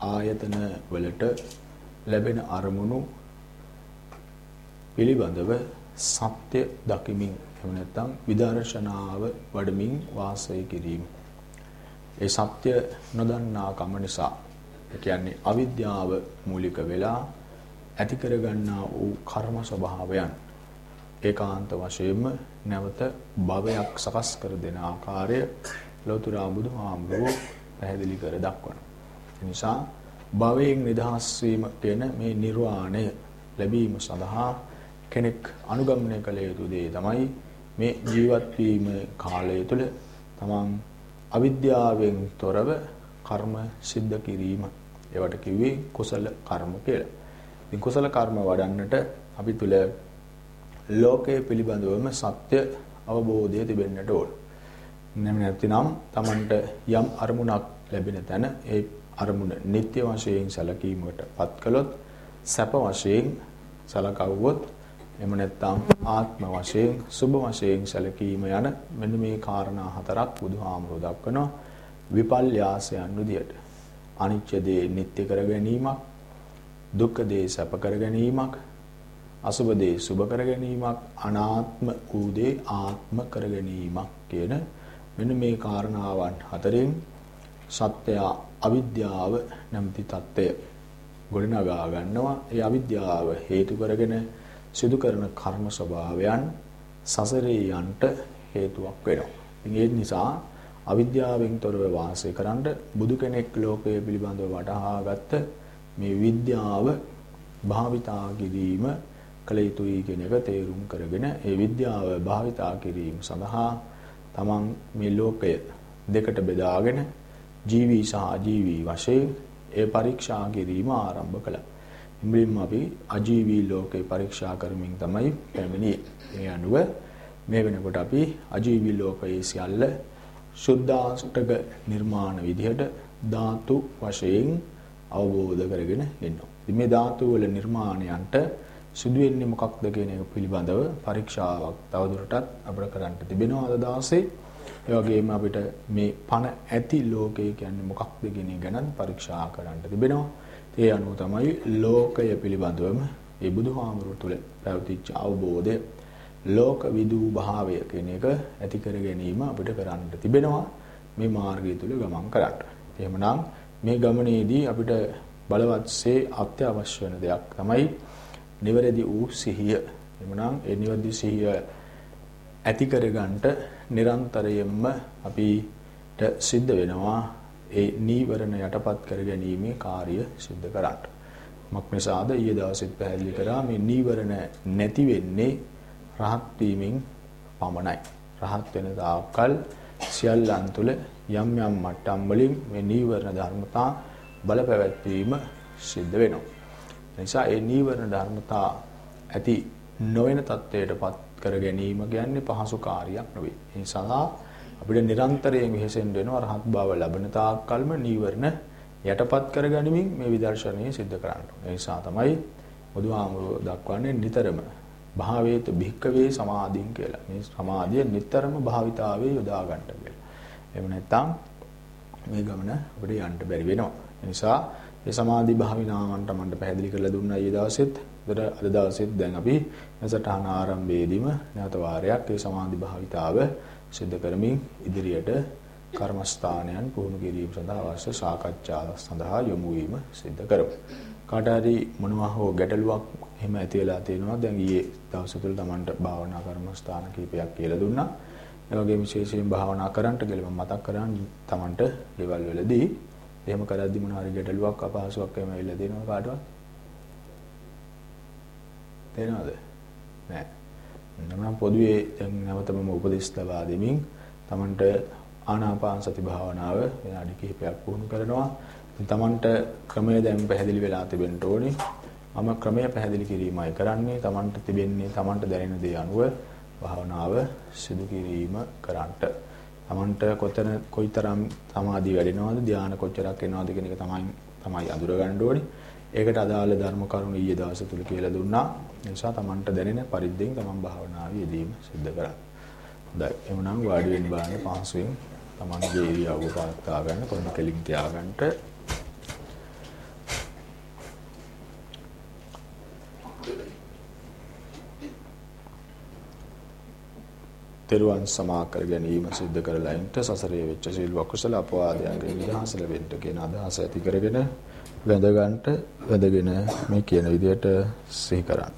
ආයතන වලට ලැබෙන අරමුණු පිළිබඳව සත්‍ය දකිමින් එහෙම නැත්නම් විදර්ශනාව වඩමින් වාසය කිරීම. ඒ සත්‍ය නොදන්නා කම නිසා ඒ කියන්නේ අවිද්‍යාව මූලික වෙලා ඇති කරගන්නා වූ කර්ම ස්වභාවයන් ඒකාන්ත වශයෙන්ම නැවත භවයක් සකස් කර දෙන ආකාරය ලෝතුරා බුදුහාමුදුරුවෝ පැහැදිලි කර දක්වනවා. ඒ නිසා භවයෙන් නිදහස් වීම කියන මේ නිර්වාණය ලැබීම සඳහා කෙනෙක් අනුගමනය කළ යුතු දේ තමයි මේ ජීවත් වීම කාලය තුළ තමන් අවිද්‍යාවෙන් තොරව කර්ම සිද්ධ කිරීම. ඒවට කිව්වේ කුසල කර්ම කියලා. ඉතින් කුසල කර්ම වඩන්නට අපි තුල ලෝකයේ පිළිබඳවම සත්‍ය අවබෝධය තිබෙන්නට ඕන. නැමෙ නැතිනම් Tamanට යම් අරමුණක් ලැබෙන තැන ඒ අරමුණ නිත්‍ය වශයෙන් සැලකීමකට පත් කළොත් සැප වශයෙන් සලකවුවොත් එහෙම නැත්නම් ආත්ම වශයෙන් සුභ වශයෙන් සැලකීම යන මෙන්න මේ කාරණා හතරක් බුදුහාමුදුරුවෝ දක්වනවා විපල්යාසයන් විදියට අනිත්‍ය දේ නිත්‍ය කර ගැනීමක් දුක්ඛ දේ සැප කර ගැනීමක් අසුබ දේ සුබ කර ගැනීමක් අනාත්ම වූ දේ ආත්ම කර ගැනීමක් කියන මෙන්න මේ කාරණාවන් හතරෙන් සත්‍ය අවිද්‍යාව නැමැති தත්ත්වය ගොඩනගා ගන්නවා. ඒ අවිද්‍යාව හේතු කරගෙන සිදු කරන කර්ම ස්වභාවයන් සසරේ යන්ට හේතුවක් වෙනවා. ඉතින් ඒ නිසා අවිද්‍යාවෙන් තොරව වාසය කරන්න බුදු කෙනෙක් ලෝකය පිළිබඳව වටහාගත්ත මේ විද්‍යාව භාවිතා කිරීම කළ යුතුයි කියන එක තේරුම් කරගෙන ඒ විද්‍යාව භාවිතා කිරීම සඳහා තමන් මේ ලෝකය දෙකට බෙදාගෙන ජීවි සහ අජීවී වශයෙන් ඒ පරීක්ෂා කිරීම ආරම්භ කළා. ඉම්බලින්ම අපි අජීවී ලෝකේ පරීක්ෂා කරමින් තමයි පැමිණියේ. ඒ අනුව මේ වෙනකොට අපි අජීවී ලෝකයේ සියල්ල සුද්ධාෂ්ටක නිර්මාණ විදිහට ධාතු වශයෙන් අවබෝධ කරගෙන ඉන්නවා. ඉතින් මේ ධාතු වල නිර්මාණයන්ට සිදු වෙන්නේ මොකක්ද කියන එක පිළිබඳව පරීක්ෂාවක් තවදුරටත් අපිට කරන්න තිබෙනවා අද දවසේ. ඒ වගේම අපිට මේ පණ ඇති ලෝකය කියන්නේ මොකක්ද කියන එක ගැන පරීක්ෂා කරන්න තිබෙනවා. ඒ අනුව තමයි ලෝකය පිළිබඳවම ඒ බුදුහාමුදුරු තුළ පැවතිච්ච අවබෝධය ලෝක විදූ භාවය කියන එක ඇති කර ගැනීම අපිට කරන්න තිබෙනවා මේ මාර්ගය තුල ගමන් කරන්න. එහෙමනම් මේ ගමනේදී අපිට බලවත්සේ අත්‍යවශ්‍ය වෙන දෙයක් තමයි නිවැරදි වූ සිහිය. එhmenan ඒ නිවැරදි සිහිය ඇති කරගන්නට නිරන්තරයෙන්ම අපිට සිද්ධ වෙනවා ඒ නීවරණ යටපත් කර ගැනීමේ කාර්ය සිද්ධ කරන්න. මක් නිසාද ඊයේ දවසෙත් පැහැදිලි කරා මේ නීවරණ නැති වෙන්නේ රහත් වීමෙන් පමණයි. රහත් වෙන තාක්කල් සියල්ලන් තුළ යම් යම් මට්ටම් වලින් මේ නීවරණ ධර්මතා බලපැවැත්වීම සිද්ධ වෙනවා. නිසා ඒ නීවරණ ධර්මතා ඇති නොවන තත්ත්වයටපත් කර ගැනීම කියන්නේ පහසු කාර්යයක් නෙවෙයි. ඒ නිසා අපිට නිරන්තරයෙන් වෙහෙසෙන්න වෙනවා රහත් භාව ලැබෙන තාක්කල්ම නීවරණ යටපත් කරගනිමින් මේ විදර්ශනය සිද්ධ කරන්න. ඒ නිසා තමයි බුදුහාමුදුරුවෝ දක්වන්නේ නිතරම භාවේත භික්කවේ සමාධින් කියලා. මේ සමාධිය නිතරම භාවිතාවේ යොදා ගන්න කියලා. එහෙම නැත්නම් මේ ගමන අපිට යන්න බැරි වෙනවා. ඒ නිසා මේ සමාධි භාවිනාවන්ට මම පැහැදිලි කරලා දුන්නා ඊයේ දවසෙත්. ඒතර අද දවසෙත් දැන් අපි සටහන ආරම්භයේදීම නැවත වාරයක් මේ සමාධි භාවිතාව සිදු කරමින් ඉදිරියට කර්මස්ථානයන් පුහුණු කිරීම සඳහා අවශ්‍ය සාකච්ඡා සඳහා යොමු වීම සිදු කරමු. කාට හරි මොනවා හෝ ගැටලුවක් එහෙම ඇති වෙලා තියෙනවා දැන් ඊයේ දවස් තුළ Tamanට භාවනා කර්මස්ථාන කීපයක් කියලා දුන්නා. ඒ වගේම විශේෂයෙන් භාවනා කරන්නට කියලා මම මතක් කරන් Tamanට ගෙවල් වලදී එහෙම කරද්දි මොනවා හරි ගැටලුවක් අපහසුයක් එහෙම ඇවිල්ලා දෙනවා කාටවත්? තේරෙනවද? නෑ. නම් පොදුවේ දැන් නැවතම උපදෙස් ලබා දෙමින් Tamanට ආනාපාන සති භාවනාව විනාඩි කිහිපයක් පුහුණු කරනවා. ඉතින් Tamanට ක්‍රමය දැන් පැහැදිලි වෙලා තිබෙන්න ඕනේ. මම ක්‍රමය පැහැදිලි කිරීමයි කරන්නේ. Tamanට තිබෙන්නේ Tamanට දැනෙන දේ අනුව භාවනාව සිදු කිරීම කරන්නට. Tamanට කොතන කොයිතරම් සමාධිය වැඩෙනවද ධානය කොච්චරක් එනවද කියන එක තමයි තමයි අඳුර ගන්න ඕනේ. ඒකට අදාළ ධර්ම කරුණු ඊයේ දවස් තුල කියලා දුන්නා. ඒ නිසා Tamanට දැනෙන පරිද්දෙන් Taman භාවනාවේ යෙදීම සිද්ධ කරා. හොඳයි. එමුනම් වාඩි වෙන්න බලන්න පහසුවෙන් Tamanගේ ඉරියව්ව පවත්වා ගන්න කොහොම කෙලින් තියාගන්නට තෙරුවන් සමා කර ගැනීම සිද්ධ කරලා ඉන්න සසරේ වෙච්ච සියලු අකුසල අපවාදයන්ගේ නිදහස ලැබෙන්න කියන අදහස ඇති කරගෙන වැඳ ගන්නට වැඳගෙන මේ කියන විදිහට සිහි කරන්න.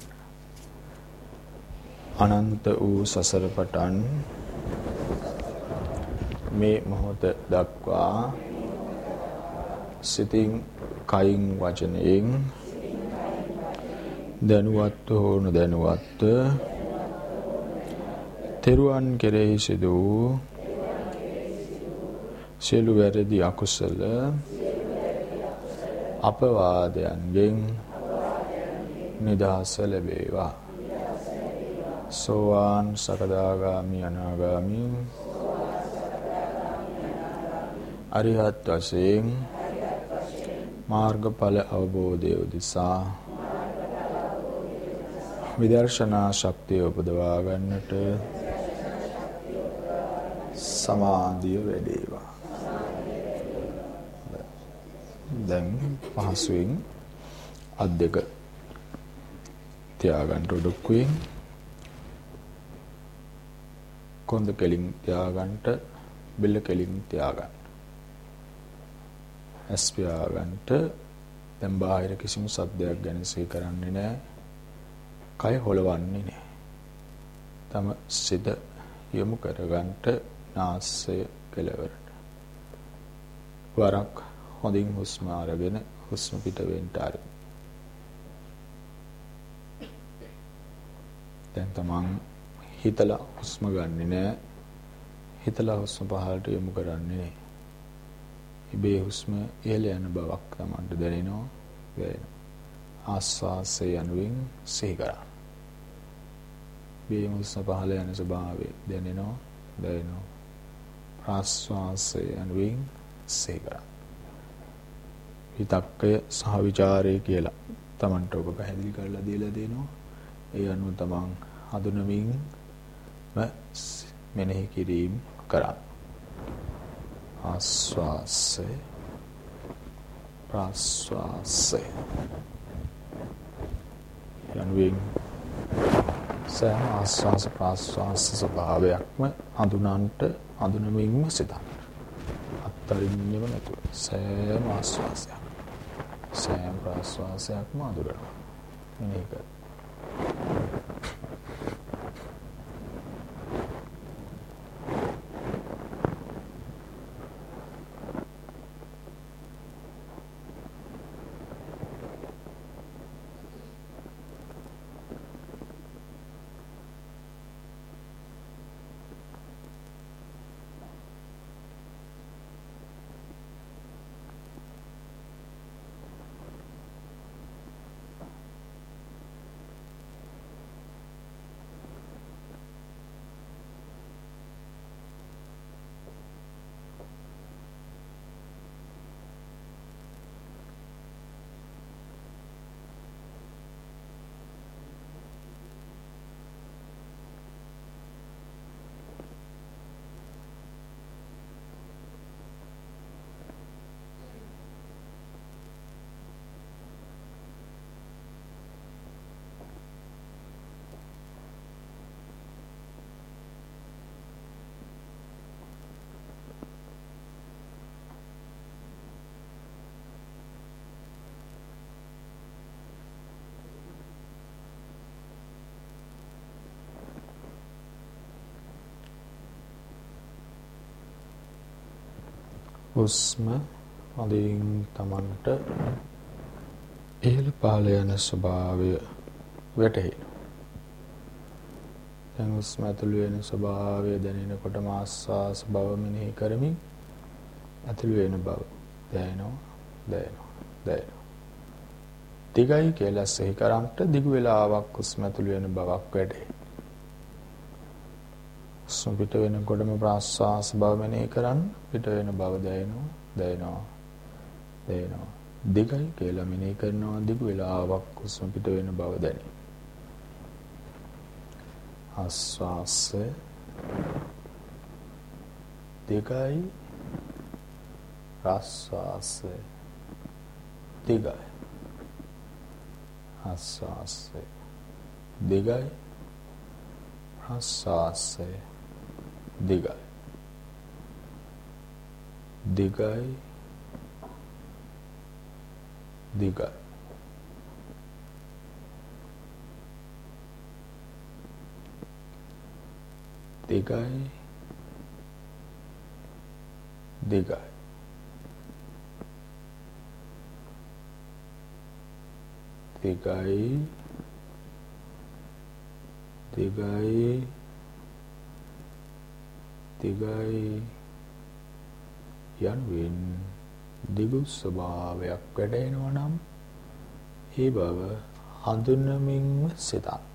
අනන්ත වූ සසර පටන් මේ මොහොත දක්වා සිතින් කයින් වචනයෙන් දැනුවත් හෝ නොදැනුවත් තෙරුවන් කෙරෙහි සිදු වූ සියලු වැරදි අකුසල අපවාදයන්ගෙන් නිදහස ලැබේවා. සෝවාන් සකදාගාමි අනාගාමි අරිහත් වශයෙන් මාර්ගඵල අවබෝධය උදෙසා විදර්ශනා ශක්තිය උපදවා ගන්නට සමාධිය වැඩේවා. දැන් පහසුවෙන් අත් දෙක තියාගන්න උඩුක්කුවෙන් කොන්ද කෙලින් තියාගන්න බෙල්ල කෙලින් තියාගන්න. ඇස් පියාගන්න දැන් බාහිර කිසිම සද්දයක් ගැන සිහි කරන්නේ නැහැ. කය හොලවන්නේ නැහැ. තම සිත යොමු කරගන්නට නාසය කෙලවරට. වරක් හොඳින් හුස්ම අරගෙන හුස්ම පිට වෙන්න ආරම්භ. දැන් තමන් හිතලා හුස්ම ගන්නෙ නෑ. හිතලා හුස්ම පහළට යොමු කරන්නේ නෑ. ඉබේ හුස්ම ඉහළ යන බවක් තමන්ට දැනෙනවා. දැනෙනවා. ආස්වාසය යනුවෙන් සිහි කරා. මේ හුස්ම පහළ යන ස්වභාවය දැනෙනවා. දැනෙනවා. ප්‍රාශ්වාසය යනුවෙන් සිහි කරන්න. විතක්කය සහ ਵਿਚාරය කියලා Tamanට ඔබ පැහැදිලි කරලා දීලා දෙනවා. ඒ අනුව තමන් හඳුනමින් මෙනෙහි කිරීම කරන්න. ආස්වාසය ප්‍රාස්වාසය යනුවෙන් සෑම ආස්වාස ප්‍රාස්වාස ස්වභාවයක්ම හඳුනන්ට හඳුනමින්ම සිතන්න. අත්තරින්නෙම නැතුව සෑම ආස්වාසයක් සෑම ප්‍රාස්වාසයක්ම අඳුරනවා. මෙනෙහි හුස්ම හොඳින් Tamanට ඉහළ පහළ යන ස්වභාවය වැටහෙනවා. දැන් හුස්ම ඇතුළු වෙන ස්වභාවය දැනෙනකොට ආස්වාස බව මෙනෙහි කරමින් ඇතුළු වෙන බව දැනෙනවා දැනෙනවා දැනෙනවා. දිගයි කියලා සිහි කරාමට දිගු වේලාවක් හුස්ම ඇතුළු වෙන බවක් වැටේ. හුස්ම පිට වෙනකොටම ප්‍රාශ්වාස බව මෙනෙහි කරන්න පිට වෙන බව දැනෙනවා දැනෙනවා දැනෙනවා. දිගයි කියලා මෙනෙහි කරනවා දිගු වෙලාවක් හුස්ම පිට වෙන බව දැනේ. ආශ්වාස දිගයි ප්‍රාශ්වාස දිගයි. ආශ්වාස දිගයි ප්‍රාශ්වාසය දිගයි. දිගයි දිගයි. දිගයි දිගයි. දිගයි දිගයි දිගයි. යනුවෙන් දිගු ස්වභාවයක් වැඩෙනවා නම් ඒ බව හඳුනමින්ම සිතන්න.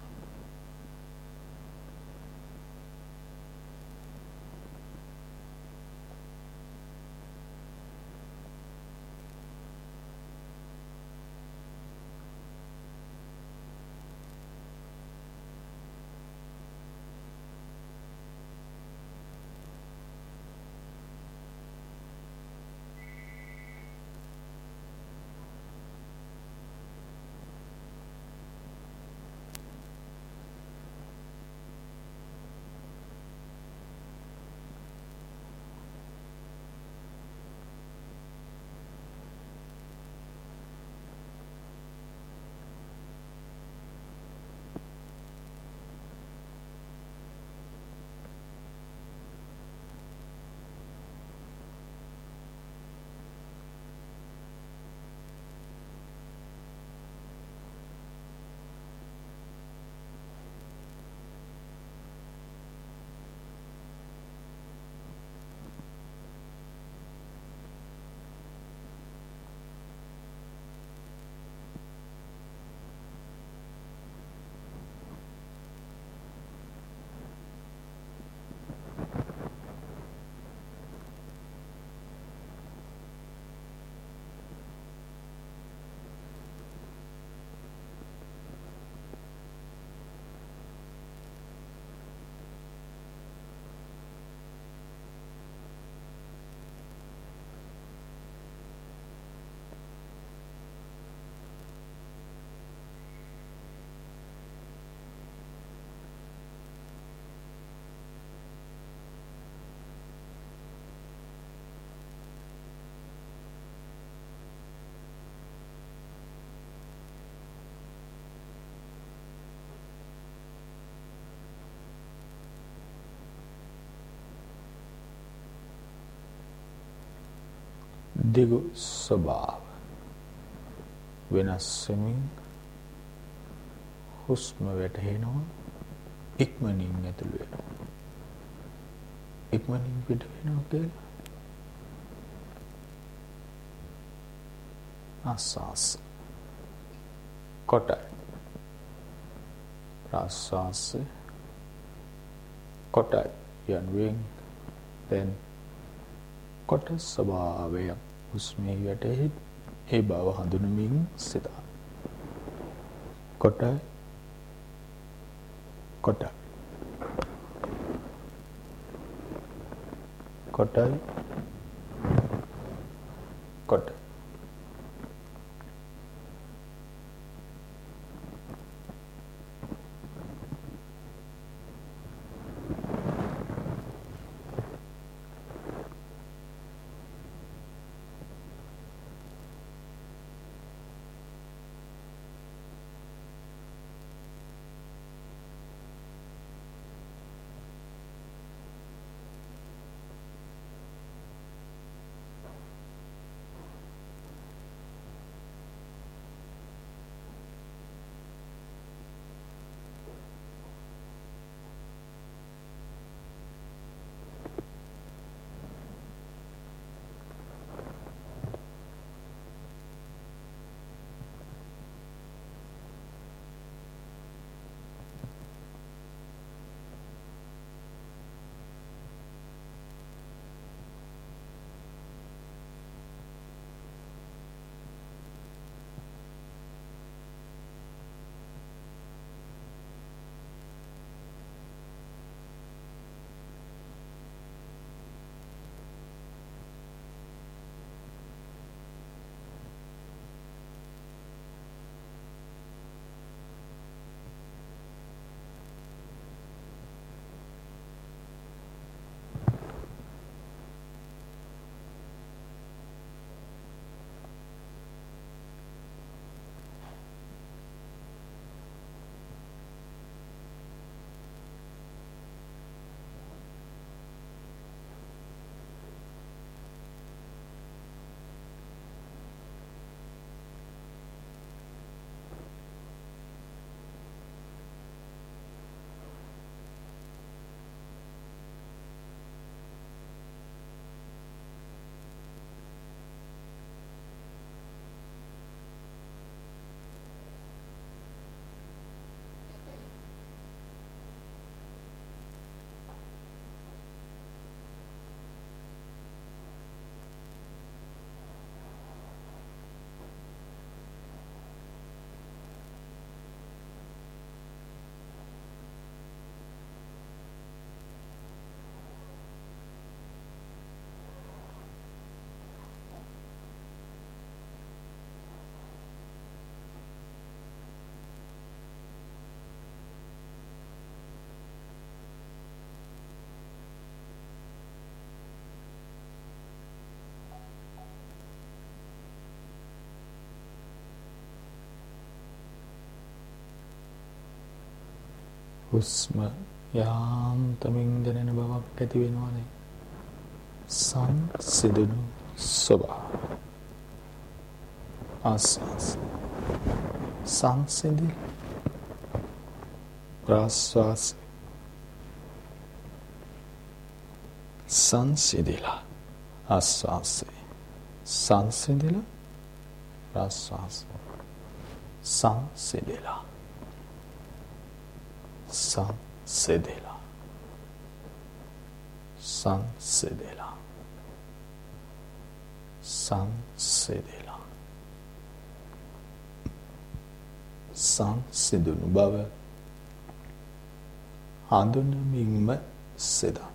දිගු ස්වභාව. වෙනස් වෙමින් හුස්ම වැටහෙනවා ඉක්මනින් ඇතුළු වෙනවා. ඉක්මනින් පිට වෙනවා කියලා ආස්වාස. කොටයි. ප්‍රාස්වාස කොටයි. යනුවෙන් දැන් කොට ස්වභාවය හුස්මේ වැටෙහි ඒ බව හඳුනමින් සිතා. කොටයි කොටයි. කොටයි. කොටයි. හුස්ම යාන්තමින් දැනෙන බවක් ඇති වෙනවානේ. සංසිඳුණු ස්වභාව. ආස්වාස්. සංසිඳි. ප්‍රාස්වාස්. සංසිඳිලා. ආස්වාසේ. සංසිඳිලා. ප්‍රාස්වාස. සංසිඳිලා. සංසෙදෙලා සංසෙදෙලා සංසෙදෙලා සංසිඳුණු බව හඳුනමින්ම සෙදා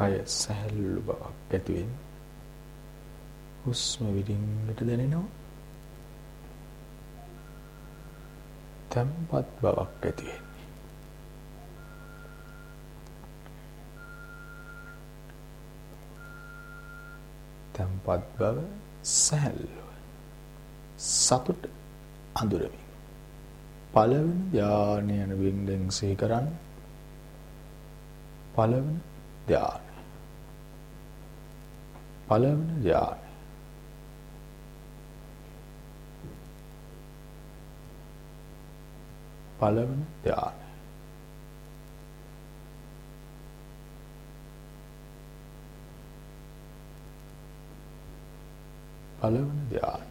කය සැහැල්ලු බවක් ඇති වෙන්නේ. හුස්ම විදිහට දැනෙනවා. තම්පත් බවක් ඇති වෙන්නේ. තම්පත් බව සැහැල්ලුව. සතුට අඳුරමින්. පළවෙනි ධානය යන වින්දෙන් සිහි කරන්න. පළවෙනි ධානය පළවෙනි ධානය පළවෙනි ධානය පළවෙනි ධානය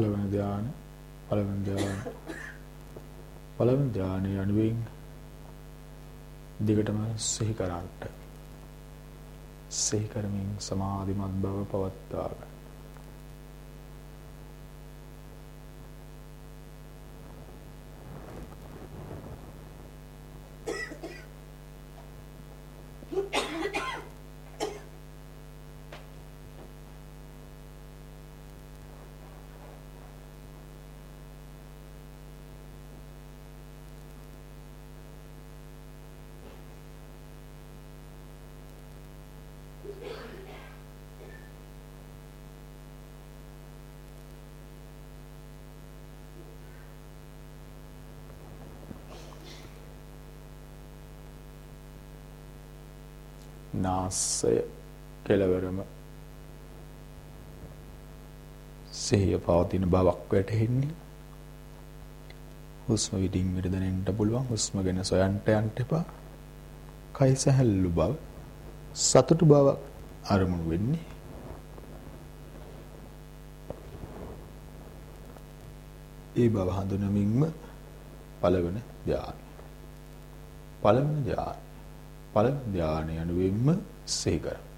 පළවෙනි ධානය පළවෙනි ධානය පළවෙනි ධානය අනුවෙන් දිගටම සිහි කරන්ට සිහි කරමින් සමාධිමත් බව පවත්වාගෙන නාසය කෙලවරම සිහිය පවතින බවක් වැටහෙන්නේ හුස්ම විදින් විරදෙන්න පුළුවන් හුස්ම ගැන සොයන්ට යන්න එපා කයි සැහැල්ලු බව සතුටු බවක් අරමුණු වෙන්නේ. ඒ බව හඳුනමින්ම පළවන ධානය. පළවන ධානය. පළවන ධානය යනුවෙන්ම සිහි කරමු.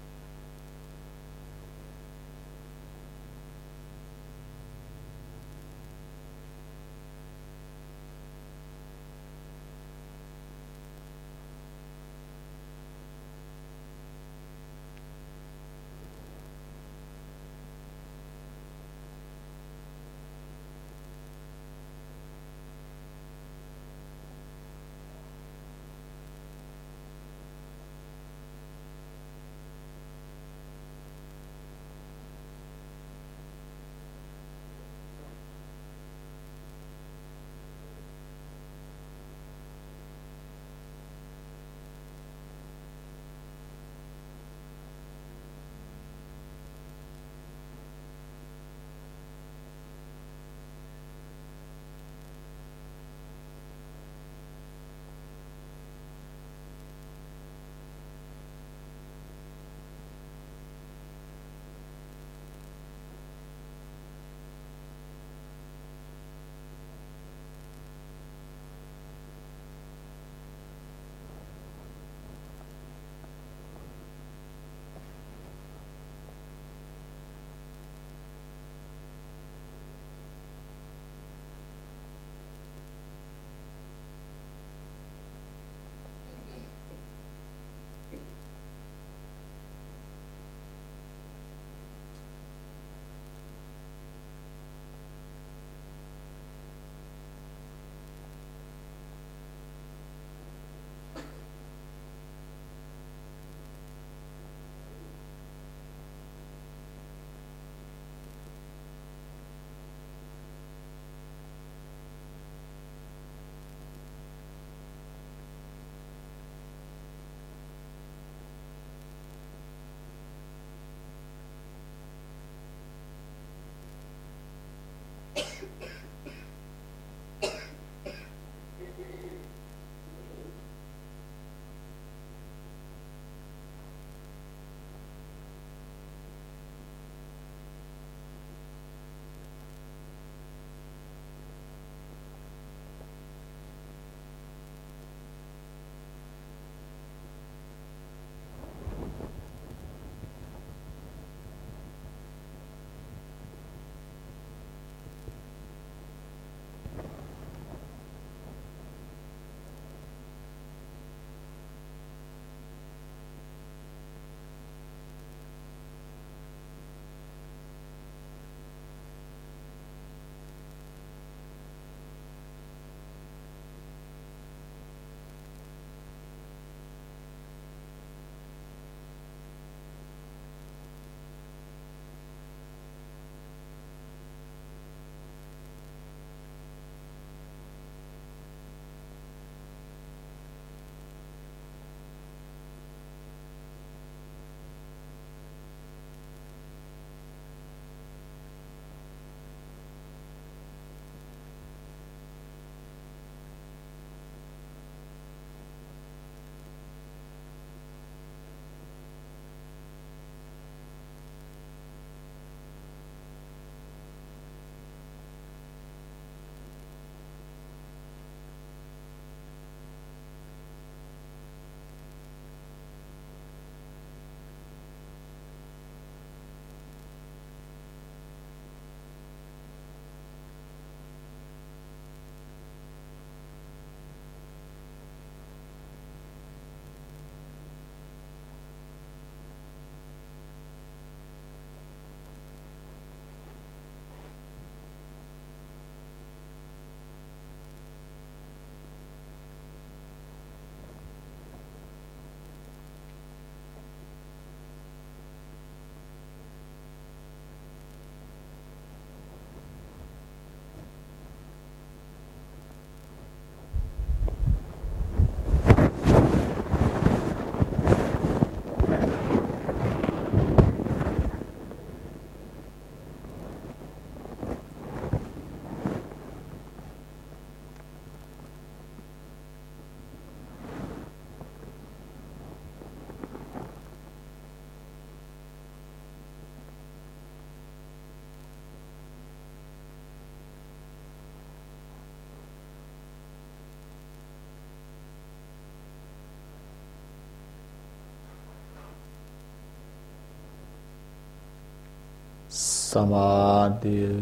සමාධිය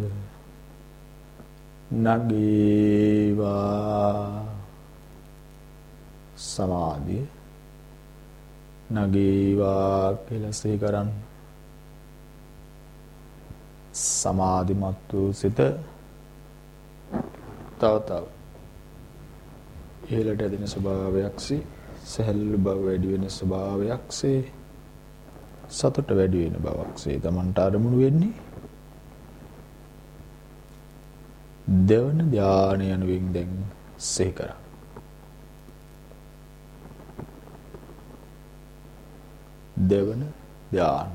නගීවා. සමාධිය නගීවා කියලා සිහි කරන්න. සමාධිමත් වූ සිත තව තව. ඉහළට ඇදෙන ස්වභාවයක්සේ සැහැල්ලු බව වැඩි වෙන ස්වභාවයක්සේ සතුට වැඩි වෙන බවක්සේ Tamanට අරමුණු වෙන්නේ දෙවන ධානය යනුවෙන් දැන් සිහි කරා. දෙවන ධානය.